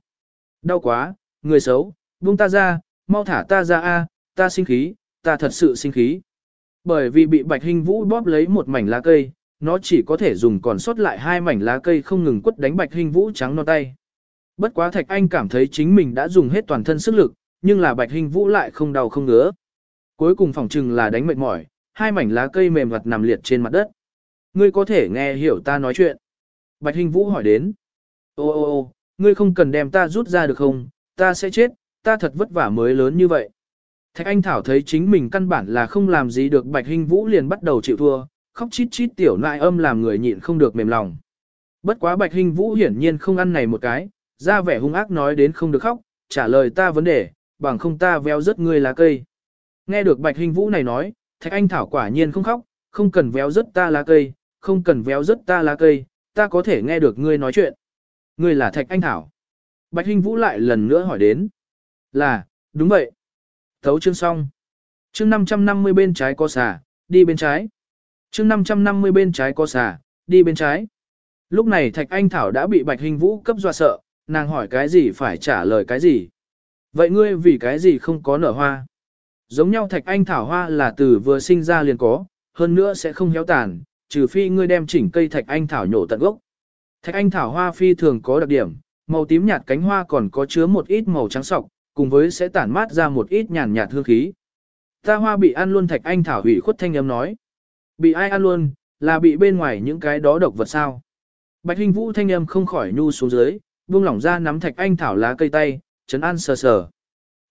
Đau quá, người xấu, buông ta ra, mau thả ta ra a, ta sinh khí, ta thật sự sinh khí. Bởi vì bị Bạch hình Vũ bóp lấy một mảnh lá cây, nó chỉ có thể dùng còn sót lại hai mảnh lá cây không ngừng quất đánh Bạch hình Vũ trắng non tay. Bất quá Thạch Anh cảm thấy chính mình đã dùng hết toàn thân sức lực, nhưng là Bạch hình Vũ lại không đau không ngứa. Cuối cùng phòng trừng là đánh mệt mỏi, hai mảnh lá cây mềm mặt nằm liệt trên mặt đất. Ngươi có thể nghe hiểu ta nói chuyện. Bạch hình Vũ hỏi đến. Ô ô ô, ngươi không cần đem ta rút ra được không, ta sẽ chết, ta thật vất vả mới lớn như vậy. Thạch Anh Thảo thấy chính mình căn bản là không làm gì được Bạch Hinh Vũ liền bắt đầu chịu thua, khóc chít chít tiểu nại âm làm người nhịn không được mềm lòng. Bất quá Bạch Hinh Vũ hiển nhiên không ăn này một cái, ra vẻ hung ác nói đến không được khóc, trả lời ta vấn đề, bằng không ta véo rớt ngươi lá cây. Nghe được Bạch hình Vũ này nói, Thạch Anh Thảo quả nhiên không khóc, không cần véo rớt ta lá cây, không cần véo rớt ta lá cây, ta có thể nghe được ngươi nói chuyện. Ngươi là Thạch Anh Thảo. Bạch hình Vũ lại lần nữa hỏi đến. Là, đúng vậy. Thấu chương xong. Chương 550 bên trái có xà, đi bên trái. Chương 550 bên trái có xà, đi bên trái. Lúc này Thạch Anh Thảo đã bị Bạch Hình Vũ cấp dọa sợ, nàng hỏi cái gì phải trả lời cái gì. Vậy ngươi vì cái gì không có nở hoa? Giống nhau Thạch Anh Thảo hoa là từ vừa sinh ra liền có, hơn nữa sẽ không héo tàn, trừ phi ngươi đem chỉnh cây Thạch Anh Thảo nhổ tận gốc. Thạch Anh Thảo hoa phi thường có đặc điểm, màu tím nhạt cánh hoa còn có chứa một ít màu trắng sọc, cùng với sẽ tản mát ra một ít nhàn nhạt hương khí. Ta hoa bị ăn luôn thạch anh thảo hủy khuất thanh âm nói. Bị ai ăn luôn, là bị bên ngoài những cái đó độc vật sao. Bạch Hình Vũ thanh âm không khỏi nhu xuống dưới, buông lỏng ra nắm thạch anh thảo lá cây tay, chấn an sờ sờ.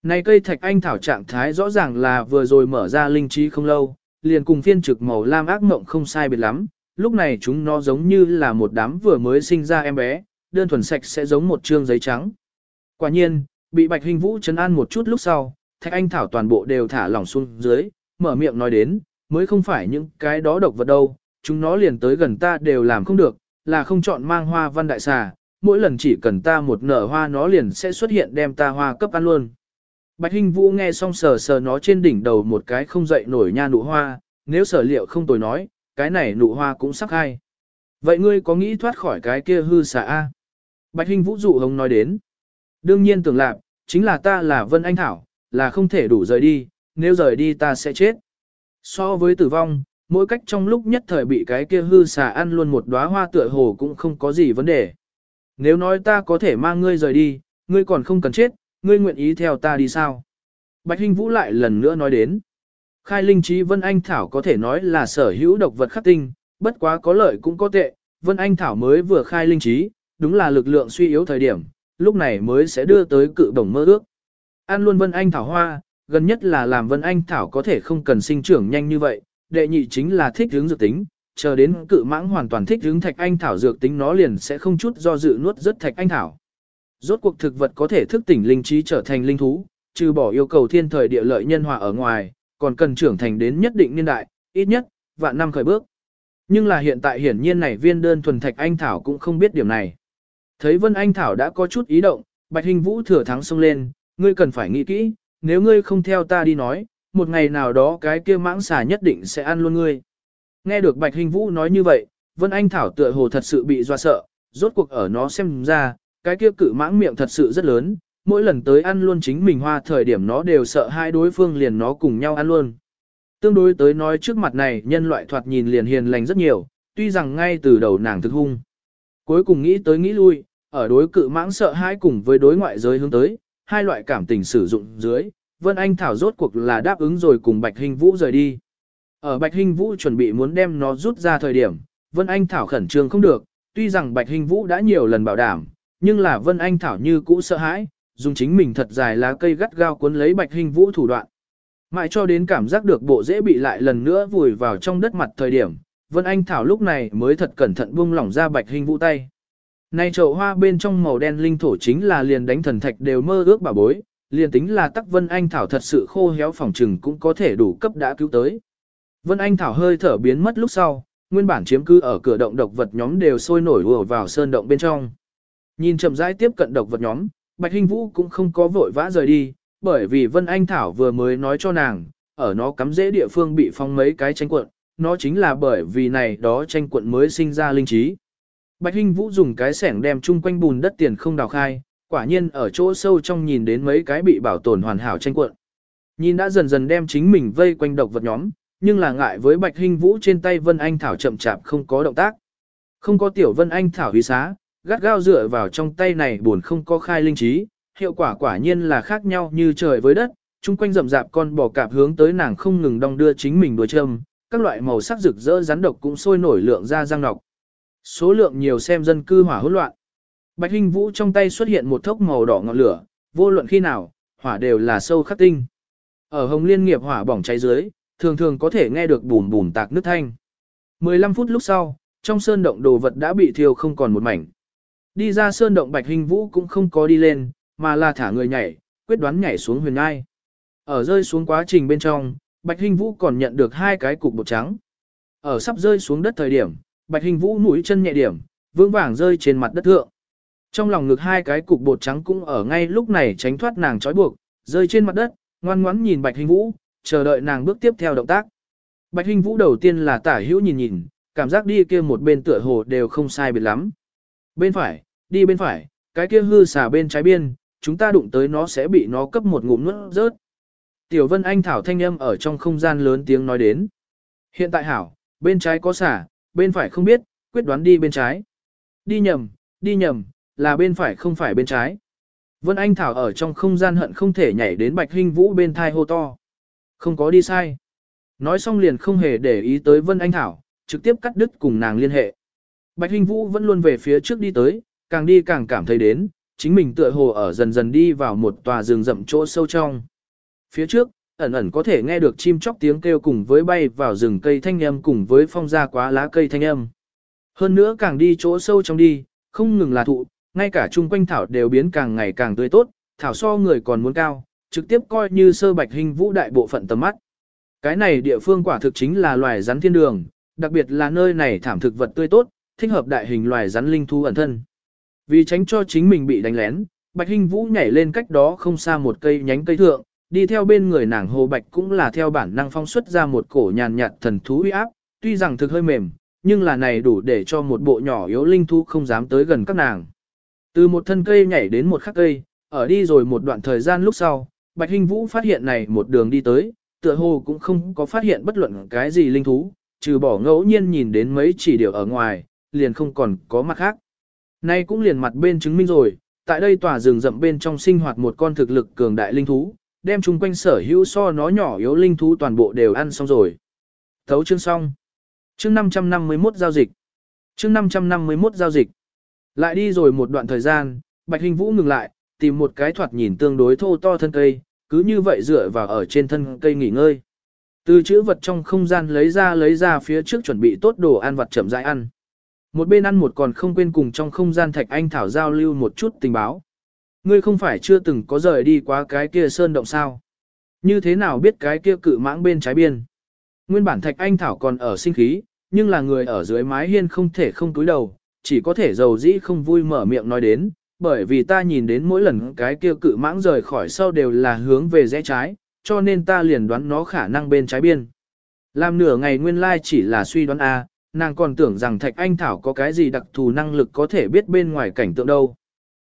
Này cây thạch anh thảo trạng thái rõ ràng là vừa rồi mở ra linh trí không lâu, liền cùng phiên trực màu lam ác mộng không sai biệt lắm, lúc này chúng nó giống như là một đám vừa mới sinh ra em bé, đơn thuần sạch sẽ giống một trương giấy trắng. Quả nhiên, bị Bạch Hình Vũ chấn an một chút lúc sau, Thạch Anh Thảo toàn bộ đều thả lỏng xuống dưới, mở miệng nói đến, mới không phải những cái đó độc vật đâu, chúng nó liền tới gần ta đều làm không được, là không chọn mang hoa văn đại xà, mỗi lần chỉ cần ta một nở hoa nó liền sẽ xuất hiện đem ta hoa cấp ăn luôn. Bạch Hinh Vũ nghe xong sờ sờ nó trên đỉnh đầu một cái không dậy nổi nha nụ hoa, nếu sở liệu không tồi nói, cái này nụ hoa cũng sắc hay. Vậy ngươi có nghĩ thoát khỏi cái kia hư xà A? Bạch Hinh Vũ dụ hồng nói đến. Đương nhiên tưởng lạc, chính là ta là Vân Anh Thảo, là không thể đủ rời đi, nếu rời đi ta sẽ chết. So với tử vong, mỗi cách trong lúc nhất thời bị cái kia hư xà ăn luôn một đóa hoa tựa hồ cũng không có gì vấn đề. Nếu nói ta có thể mang ngươi rời đi, ngươi còn không cần chết, ngươi nguyện ý theo ta đi sao? Bạch Hinh Vũ lại lần nữa nói đến. Khai linh trí Vân Anh Thảo có thể nói là sở hữu độc vật khắc tinh, bất quá có lợi cũng có tệ, Vân Anh Thảo mới vừa khai linh trí, đúng là lực lượng suy yếu thời điểm, lúc này mới sẽ đưa tới cự đồng mơ ước. Ăn luôn Vân Anh Thảo hoa, gần nhất là làm Vân Anh Thảo có thể không cần sinh trưởng nhanh như vậy, đệ nhị chính là thích hướng dược tính, chờ đến cự mãng hoàn toàn thích ứng thạch anh thảo dược tính nó liền sẽ không chút do dự nuốt rất thạch anh thảo. Rốt cuộc thực vật có thể thức tỉnh linh trí trở thành linh thú, trừ bỏ yêu cầu thiên thời địa lợi nhân hòa ở ngoài, còn cần trưởng thành đến nhất định niên đại, ít nhất, vạn năm khởi bước. Nhưng là hiện tại hiển nhiên này viên đơn thuần thạch anh thảo cũng không biết điểm này. Thấy Vân Anh Thảo đã có chút ý động, Bạch Hình Vũ thừa thắng xông lên, ngươi cần phải nghĩ kỹ, nếu ngươi không theo ta đi nói, một ngày nào đó cái kia mãng xà nhất định sẽ ăn luôn ngươi. Nghe được Bạch Hình Vũ nói như vậy, Vân Anh Thảo tựa hồ thật sự bị doa sợ, rốt cuộc ở nó xem ra, cái kia cự mãng miệng thật sự rất lớn, mỗi lần tới ăn luôn chính mình hoa thời điểm nó đều sợ hai đối phương liền nó cùng nhau ăn luôn. Tương đối tới nói trước mặt này nhân loại thoạt nhìn liền hiền lành rất nhiều, tuy rằng ngay từ đầu nàng thực hung. Cuối cùng nghĩ tới nghĩ lui, ở đối cự mãng sợ hãi cùng với đối ngoại giới hướng tới, hai loại cảm tình sử dụng dưới, Vân Anh Thảo rốt cuộc là đáp ứng rồi cùng Bạch Hình Vũ rời đi. Ở Bạch Hình Vũ chuẩn bị muốn đem nó rút ra thời điểm, Vân Anh Thảo khẩn trương không được, tuy rằng Bạch Hình Vũ đã nhiều lần bảo đảm, nhưng là Vân Anh Thảo như cũ sợ hãi, dùng chính mình thật dài lá cây gắt gao cuốn lấy Bạch Hình Vũ thủ đoạn. Mãi cho đến cảm giác được bộ dễ bị lại lần nữa vùi vào trong đất mặt thời điểm, Vân Anh Thảo lúc này mới thật cẩn thận buông lỏng ra Bạch Hình Vũ tay. Nay chậu hoa bên trong màu đen linh thổ chính là liền đánh thần thạch đều mơ ước bà bối, liền tính là tắc Vân Anh Thảo thật sự khô héo phòng trừng cũng có thể đủ cấp đã cứu tới. Vân Anh Thảo hơi thở biến mất lúc sau, nguyên bản chiếm cứ ở cửa động độc vật nhóm đều sôi nổi ùa vào sơn động bên trong. Nhìn chậm rãi tiếp cận độc vật nhóm, Bạch Hinh Vũ cũng không có vội vã rời đi, bởi vì Vân Anh Thảo vừa mới nói cho nàng, ở nó cắm rễ địa phương bị phong mấy cái tranh cuộn, nó chính là bởi vì này đó tranh cuộn mới sinh ra linh trí. Bạch Hinh Vũ dùng cái sẻng đem chung quanh bùn đất tiền không đào khai, quả nhiên ở chỗ sâu trong nhìn đến mấy cái bị bảo tồn hoàn hảo tranh cuộn. Nhìn đã dần dần đem chính mình vây quanh độc vật nhóm, nhưng là ngại với Bạch Hinh Vũ trên tay Vân Anh Thảo chậm chạp không có động tác. Không có tiểu Vân Anh Thảo huy xá, gắt gao dựa vào trong tay này buồn không có khai linh trí, hiệu quả quả nhiên là khác nhau như trời với đất, chung quanh rậm rạp con bò cạp hướng tới nàng không ngừng đong đưa chính mình đuôi châm, các loại màu sắc rực rỡ rắn độc cũng sôi nổi lượng ra răng nọc. Số lượng nhiều xem dân cư hỏa hỗn loạn. Bạch Hinh Vũ trong tay xuất hiện một thốc màu đỏ ngọn lửa, vô luận khi nào, hỏa đều là sâu khắc tinh. Ở Hồng Liên nghiệp hỏa bỏng cháy dưới, thường thường có thể nghe được bùm bùm tạc nước thanh. 15 phút lúc sau, trong sơn động đồ vật đã bị thiêu không còn một mảnh. Đi ra sơn động Bạch hình Vũ cũng không có đi lên, mà là thả người nhảy, quyết đoán nhảy xuống huyền ngai. Ở rơi xuống quá trình bên trong, Bạch hình Vũ còn nhận được hai cái cục bột trắng. Ở sắp rơi xuống đất thời điểm, Bạch hình Vũ mũi chân nhẹ điểm, vững vàng rơi trên mặt đất thượng. Trong lòng ngực hai cái cục bột trắng cũng ở ngay lúc này tránh thoát nàng trói buộc, rơi trên mặt đất, ngoan ngoãn nhìn Bạch Hình Vũ, chờ đợi nàng bước tiếp theo động tác. Bạch Hinh Vũ đầu tiên là tả hữu nhìn nhìn, cảm giác đi kia một bên tựa hồ đều không sai biệt lắm. Bên phải, đi bên phải, cái kia hư xả bên trái biên, chúng ta đụng tới nó sẽ bị nó cấp một ngụm nuốt rớt. Tiểu Vân Anh thảo thanh âm ở trong không gian lớn tiếng nói đến. Hiện tại hảo, bên trái có xả, bên phải không biết, quyết đoán đi bên trái. Đi nhầm, đi nhầm, là bên phải không phải bên trái. Vân Anh Thảo ở trong không gian hận không thể nhảy đến Bạch Hinh Vũ bên thai hô to. Không có đi sai. Nói xong liền không hề để ý tới Vân Anh Thảo, trực tiếp cắt đứt cùng nàng liên hệ. Bạch Hinh Vũ vẫn luôn về phía trước đi tới, càng đi càng cảm thấy đến, chính mình tựa hồ ở dần dần đi vào một tòa rừng rậm chỗ sâu trong. Phía trước, ẩn ẩn có thể nghe được chim chóc tiếng kêu cùng với bay vào rừng cây thanh âm cùng với phong ra quá lá cây thanh âm. Hơn nữa càng đi chỗ sâu trong đi, không ngừng là thụ, ngay cả chung quanh thảo đều biến càng ngày càng tươi tốt, thảo so người còn muốn cao, trực tiếp coi như sơ bạch hình vũ đại bộ phận tầm mắt. Cái này địa phương quả thực chính là loài rắn thiên đường, đặc biệt là nơi này thảm thực vật tươi tốt, thích hợp đại hình loài rắn linh thú ẩn thân. Vì tránh cho chính mình bị đánh lén, Bạch Hinh Vũ nhảy lên cách đó không xa một cây nhánh cây thượng, đi theo bên người nàng Hồ Bạch cũng là theo bản năng phong xuất ra một cổ nhàn nhạt thần thú uy áp, tuy rằng thực hơi mềm, nhưng là này đủ để cho một bộ nhỏ yếu linh thú không dám tới gần các nàng. Từ một thân cây nhảy đến một khắc cây, ở đi rồi một đoạn thời gian lúc sau, Bạch Hinh Vũ phát hiện này một đường đi tới, tựa hồ cũng không có phát hiện bất luận cái gì linh thú, trừ bỏ ngẫu nhiên nhìn đến mấy chỉ điều ở ngoài, liền không còn có mặt khác. Nay cũng liền mặt bên chứng minh rồi, tại đây tòa rừng rậm bên trong sinh hoạt một con thực lực cường đại linh thú, đem chung quanh sở hữu so nó nhỏ yếu linh thú toàn bộ đều ăn xong rồi. Thấu chương xong. Chương 551 giao dịch. Chương 551 giao dịch. Lại đi rồi một đoạn thời gian, Bạch Hình Vũ ngừng lại, tìm một cái thoạt nhìn tương đối thô to thân cây, cứ như vậy dựa vào ở trên thân cây nghỉ ngơi. Từ chữ vật trong không gian lấy ra lấy ra phía trước chuẩn bị tốt đồ ăn vặt chậm rãi ăn. Một bên ăn một còn không quên cùng trong không gian thạch anh thảo giao lưu một chút tình báo. Ngươi không phải chưa từng có rời đi qua cái kia sơn động sao? Như thế nào biết cái kia cự mãng bên trái biên? Nguyên bản thạch anh thảo còn ở sinh khí, nhưng là người ở dưới mái hiên không thể không túi đầu, chỉ có thể dầu dĩ không vui mở miệng nói đến, bởi vì ta nhìn đến mỗi lần cái kia cự mãng rời khỏi sau đều là hướng về rẽ trái, cho nên ta liền đoán nó khả năng bên trái biên. Làm nửa ngày nguyên lai chỉ là suy đoán A, nàng còn tưởng rằng Thạch Anh Thảo có cái gì đặc thù năng lực có thể biết bên ngoài cảnh tượng đâu.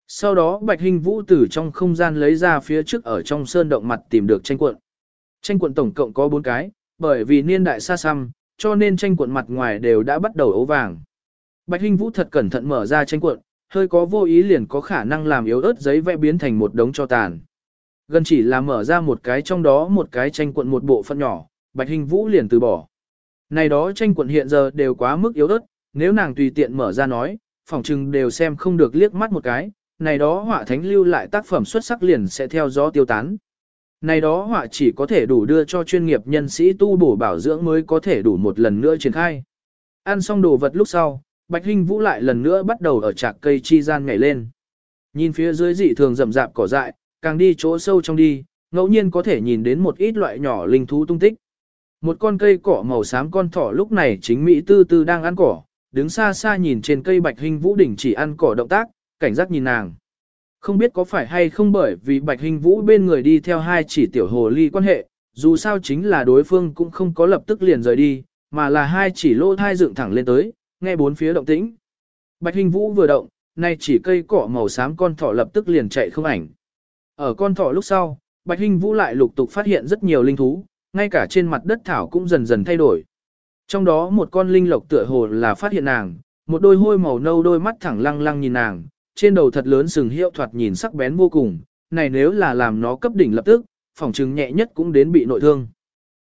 Sau đó Bạch Hình Vũ từ trong không gian lấy ra phía trước ở trong sơn động mặt tìm được tranh cuộn. Tranh cuộn tổng cộng có 4 cái, bởi vì niên đại xa xăm, cho nên tranh cuộn mặt ngoài đều đã bắt đầu ấu vàng. Bạch Hình Vũ thật cẩn thận mở ra tranh cuộn, hơi có vô ý liền có khả năng làm yếu ớt giấy vẽ biến thành một đống cho tàn. Gần chỉ là mở ra một cái trong đó một cái tranh cuộn một bộ phận nhỏ, Bạch Hình Vũ liền từ bỏ. Này đó tranh cuộn hiện giờ đều quá mức yếu ớt, nếu nàng tùy tiện mở ra nói, phỏng chừng đều xem không được liếc mắt một cái, này đó họa thánh lưu lại tác phẩm xuất sắc liền sẽ theo gió tiêu tán. Này đó họa chỉ có thể đủ đưa cho chuyên nghiệp nhân sĩ tu bổ bảo dưỡng mới có thể đủ một lần nữa triển khai. Ăn xong đồ vật lúc sau, Bạch Hinh Vũ lại lần nữa bắt đầu ở trạc cây chi gian nhảy lên. Nhìn phía dưới dị thường rậm rạp cỏ dại, càng đi chỗ sâu trong đi, ngẫu nhiên có thể nhìn đến một ít loại nhỏ linh thú tung tích. Một con cây cỏ màu xám con thỏ lúc này chính Mỹ tư tư đang ăn cỏ, đứng xa xa nhìn trên cây bạch Hinh vũ đỉnh chỉ ăn cỏ động tác, cảnh giác nhìn nàng. Không biết có phải hay không bởi vì bạch Hinh vũ bên người đi theo hai chỉ tiểu hồ ly quan hệ, dù sao chính là đối phương cũng không có lập tức liền rời đi, mà là hai chỉ lô thai dựng thẳng lên tới, nghe bốn phía động tĩnh. Bạch hình vũ vừa động, nay chỉ cây cỏ màu xám con thỏ lập tức liền chạy không ảnh. Ở con thỏ lúc sau, Bạch Hinh Vũ lại lục tục phát hiện rất nhiều linh thú, ngay cả trên mặt đất thảo cũng dần dần thay đổi. Trong đó một con linh lộc tựa hồ là phát hiện nàng, một đôi hôi màu nâu đôi mắt thẳng lăng lăng nhìn nàng, trên đầu thật lớn sừng hiệu thoạt nhìn sắc bén vô cùng, này nếu là làm nó cấp đỉnh lập tức, phòng trừng nhẹ nhất cũng đến bị nội thương.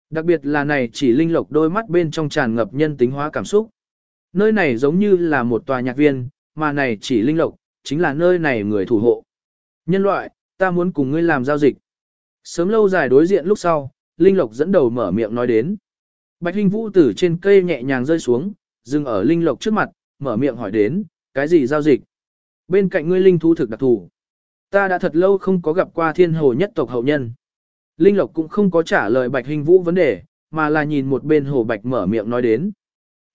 Đặc biệt là này chỉ linh lộc đôi mắt bên trong tràn ngập nhân tính hóa cảm xúc. Nơi này giống như là một tòa nhạc viên, mà này chỉ linh lộc, chính là nơi này người thủ hộ. Nhân loại, ta muốn cùng ngươi làm giao dịch. Sớm lâu dài đối diện lúc sau, Linh Lộc dẫn đầu mở miệng nói đến. Bạch Hinh Vũ từ trên cây nhẹ nhàng rơi xuống, dừng ở Linh Lộc trước mặt, mở miệng hỏi đến, cái gì giao dịch? Bên cạnh ngươi linh thú thực đặc thù. Ta đã thật lâu không có gặp qua thiên hồ nhất tộc hậu nhân. Linh Lộc cũng không có trả lời Bạch hình Vũ vấn đề, mà là nhìn một bên hồ Bạch mở miệng nói đến.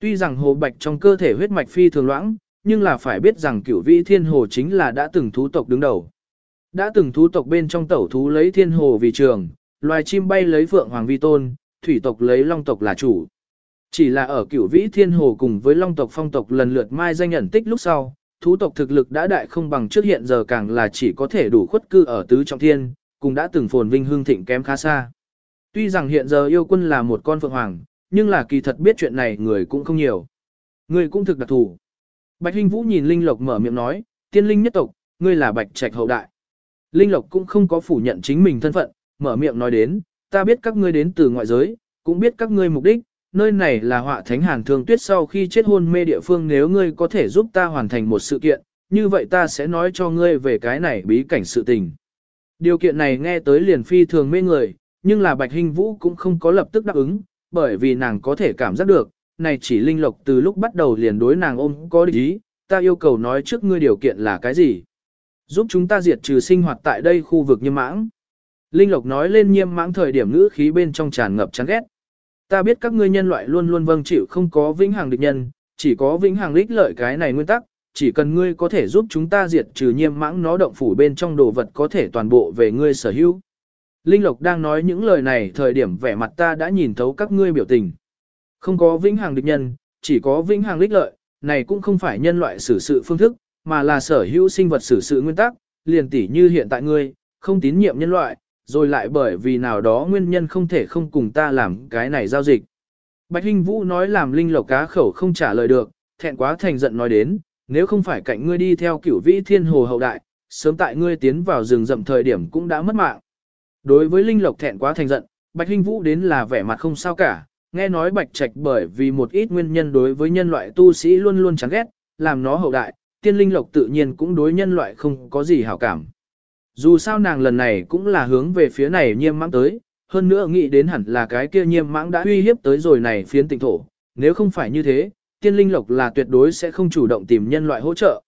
Tuy rằng hồ Bạch trong cơ thể huyết mạch phi thường loãng, nhưng là phải biết rằng cửu vĩ thiên hồ chính là đã từng thú tộc đứng đầu. Đã từng thú tộc bên trong tẩu thú lấy thiên hồ vì trường, loài chim bay lấy phượng hoàng vi tôn, thủy tộc lấy long tộc là chủ. Chỉ là ở cửu vĩ thiên hồ cùng với long tộc phong tộc lần lượt mai danh nhận tích lúc sau, thú tộc thực lực đã đại không bằng trước hiện giờ càng là chỉ có thể đủ khuất cư ở tứ trọng thiên, cùng đã từng phồn vinh hương thịnh kém khá xa. Tuy rằng hiện giờ yêu quân là một con phượng hoàng, nhưng là kỳ thật biết chuyện này người cũng không nhiều. Người cũng thực đặc thù. Bạch Hinh Vũ nhìn Linh Lộc mở miệng nói, tiên linh nhất tộc, ngươi là bạch trạch hậu đại. Linh Lộc cũng không có phủ nhận chính mình thân phận, mở miệng nói đến, ta biết các ngươi đến từ ngoại giới, cũng biết các ngươi mục đích, nơi này là họa thánh hàn thương tuyết sau khi chết hôn mê địa phương nếu ngươi có thể giúp ta hoàn thành một sự kiện, như vậy ta sẽ nói cho ngươi về cái này bí cảnh sự tình. Điều kiện này nghe tới liền phi thường mê người, nhưng là Bạch Hinh Vũ cũng không có lập tức đáp ứng, bởi vì nàng có thể cảm giác được, này chỉ linh lộc từ lúc bắt đầu liền đối nàng ôm có địch ý, ta yêu cầu nói trước ngươi điều kiện là cái gì. Giúp chúng ta diệt trừ sinh hoạt tại đây khu vực nhiêm mãng. Linh Lộc nói lên nhiêm mãng thời điểm ngữ khí bên trong tràn ngập chán ghét. Ta biết các ngươi nhân loại luôn luôn vâng chịu không có vĩnh hằng địch nhân, chỉ có vĩnh hằng lích lợi cái này nguyên tắc, chỉ cần ngươi có thể giúp chúng ta diệt trừ nhiêm mãng nó động phủ bên trong đồ vật có thể toàn bộ về ngươi sở hữu. Linh Lộc đang nói những lời này thời điểm vẻ mặt ta đã nhìn thấu các ngươi biểu tình. Không có vĩnh hằng địch nhân, chỉ có vĩnh hằng lích lợi, này cũng không phải nhân loại xử sự phương thức, mà là sở hữu sinh vật xử sự nguyên tắc, liền tỉ như hiện tại ngươi, không tín nhiệm nhân loại, rồi lại bởi vì nào đó nguyên nhân không thể không cùng ta làm cái này giao dịch. Bạch Hinh Vũ nói làm Linh Lộc cá khẩu không trả lời được, thẹn quá thành giận nói đến, nếu không phải cạnh ngươi đi theo cửu vĩ thiên hồ hậu đại, sớm tại ngươi tiến vào rừng rậm thời điểm cũng đã mất mạng. Đối với Linh Lộc thẹn quá thành giận, Bạch Hinh Vũ đến là vẻ mặt không sao cả, nghe nói Bạch Trạch bởi vì một ít nguyên nhân đối với nhân loại tu sĩ luôn luôn chán ghét, làm nó hậu đại, tiên Linh Lộc tự nhiên cũng đối nhân loại không có gì hảo cảm. Dù sao nàng lần này cũng là hướng về phía này nhiêm mãng tới, hơn nữa nghĩ đến hẳn là cái kia nhiêm mãng đã uy hiếp tới rồi này phiến tỉnh thổ, nếu không phải như thế, tiên linh lộc là tuyệt đối sẽ không chủ động tìm nhân loại hỗ trợ.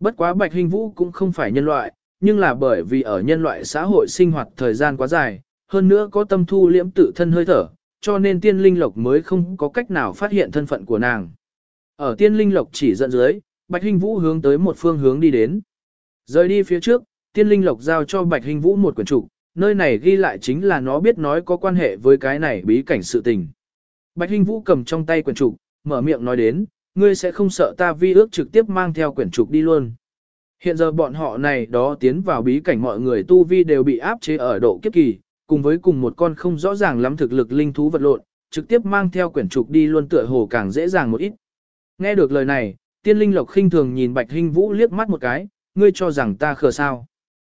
Bất quá Bạch Hinh Vũ cũng không phải nhân loại, nhưng là bởi vì ở nhân loại xã hội sinh hoạt thời gian quá dài, hơn nữa có tâm thu liễm tự thân hơi thở, cho nên tiên linh lộc mới không có cách nào phát hiện thân phận của nàng. Ở tiên linh lộc chỉ dẫn dưới, Bạch Hình Vũ hướng tới một phương hướng đi đến. Rời đi phía trước, tiên linh lộc giao cho Bạch Hình Vũ một quyển trục, nơi này ghi lại chính là nó biết nói có quan hệ với cái này bí cảnh sự tình. Bạch Hình Vũ cầm trong tay quyển trục, mở miệng nói đến, ngươi sẽ không sợ ta vi ước trực tiếp mang theo quyển trục đi luôn. Hiện giờ bọn họ này đó tiến vào bí cảnh mọi người tu vi đều bị áp chế ở độ kiếp kỳ, cùng với cùng một con không rõ ràng lắm thực lực linh thú vật lộn, trực tiếp mang theo quyển trục đi luôn tựa hồ càng dễ dàng một ít. Nghe được lời này, tiên linh lộc khinh thường nhìn bạch hình vũ liếc mắt một cái, ngươi cho rằng ta khờ sao.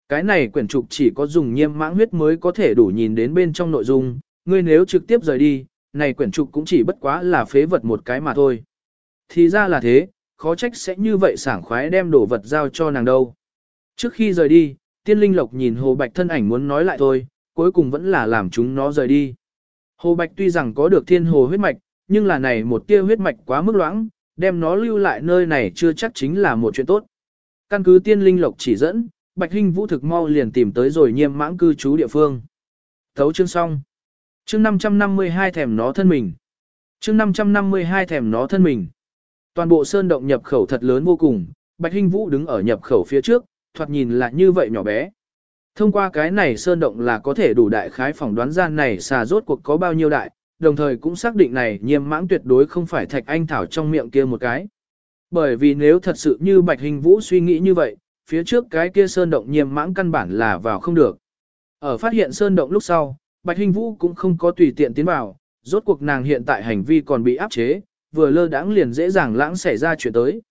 Cái này quyển trục chỉ có dùng nhiêm mãng huyết mới có thể đủ nhìn đến bên trong nội dung, ngươi nếu trực tiếp rời đi, này quyển trục cũng chỉ bất quá là phế vật một cái mà thôi. Thì ra là thế, khó trách sẽ như vậy sảng khoái đem đồ vật giao cho nàng đâu. Trước khi rời đi, tiên linh lộc nhìn hồ bạch thân ảnh muốn nói lại thôi, cuối cùng vẫn là làm chúng nó rời đi. Hồ bạch tuy rằng có được thiên hồ huyết mạch, nhưng là này một tia huyết mạch quá mức loãng, đem nó lưu lại nơi này chưa chắc chính là một chuyện tốt. Căn cứ tiên linh lộc chỉ dẫn, Bạch Hinh Vũ thực mau liền tìm tới rồi nhiêm mãng cư trú địa phương. Thấu chương xong. Chương 552 thèm nó thân mình. Chương 552 thèm nó thân mình. Toàn bộ sơn động nhập khẩu thật lớn vô cùng, Bạch Hinh Vũ đứng ở nhập khẩu phía trước, thoạt nhìn là như vậy nhỏ bé. Thông qua cái này sơn động là có thể đủ đại khái phỏng đoán gian này xà rốt cuộc có bao nhiêu đại, đồng thời cũng xác định này nhiêm mãng tuyệt đối không phải thạch anh thảo trong miệng kia một cái. Bởi vì nếu thật sự như Bạch Hình Vũ suy nghĩ như vậy, phía trước cái kia sơn động nhiêm mãng căn bản là vào không được. Ở phát hiện sơn động lúc sau, Bạch Hình Vũ cũng không có tùy tiện tiến vào, rốt cuộc nàng hiện tại hành vi còn bị áp chế, vừa lơ đãng liền dễ dàng lãng xảy ra chuyện tới.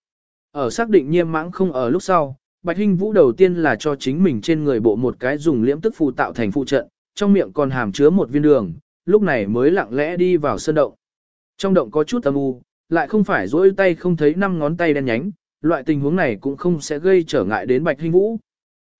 Ở xác định nhiêm mãng không ở lúc sau, Bạch Hinh Vũ đầu tiên là cho chính mình trên người bộ một cái dùng liễm tức phù tạo thành phụ trận, trong miệng còn hàm chứa một viên đường, lúc này mới lặng lẽ đi vào sơn động. Trong động có chút âm u, lại không phải dỗi tay không thấy năm ngón tay đen nhánh, loại tình huống này cũng không sẽ gây trở ngại đến Bạch Hinh Vũ.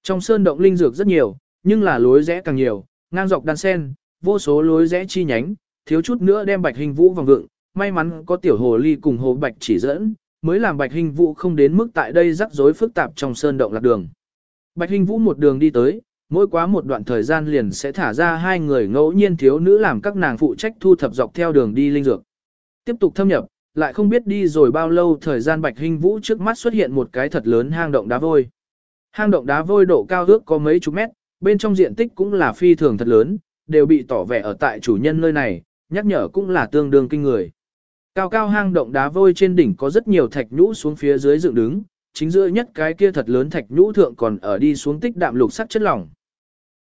Trong sơn động linh dược rất nhiều, nhưng là lối rẽ càng nhiều, ngang dọc đan sen, vô số lối rẽ chi nhánh, thiếu chút nữa đem Bạch Hinh Vũ vòng vượng, may mắn có tiểu hồ ly cùng hồ Bạch chỉ dẫn, mới làm Bạch hình Vũ không đến mức tại đây rắc rối phức tạp trong sơn động lạc đường. Bạch hình Vũ một đường đi tới, mỗi quá một đoạn thời gian liền sẽ thả ra hai người ngẫu nhiên thiếu nữ làm các nàng phụ trách thu thập dọc theo đường đi linh dược. Tiếp tục thâm nhập, lại không biết đi rồi bao lâu thời gian Bạch Hinh Vũ trước mắt xuất hiện một cái thật lớn hang động đá vôi. Hang động đá vôi độ cao ước có mấy chục mét, bên trong diện tích cũng là phi thường thật lớn, đều bị tỏ vẻ ở tại chủ nhân nơi này, nhắc nhở cũng là tương đương kinh người. Cao cao hang động đá vôi trên đỉnh có rất nhiều thạch nhũ xuống phía dưới dựng đứng, chính giữa nhất cái kia thật lớn thạch nhũ thượng còn ở đi xuống tích đạm lục sắc chất lỏng.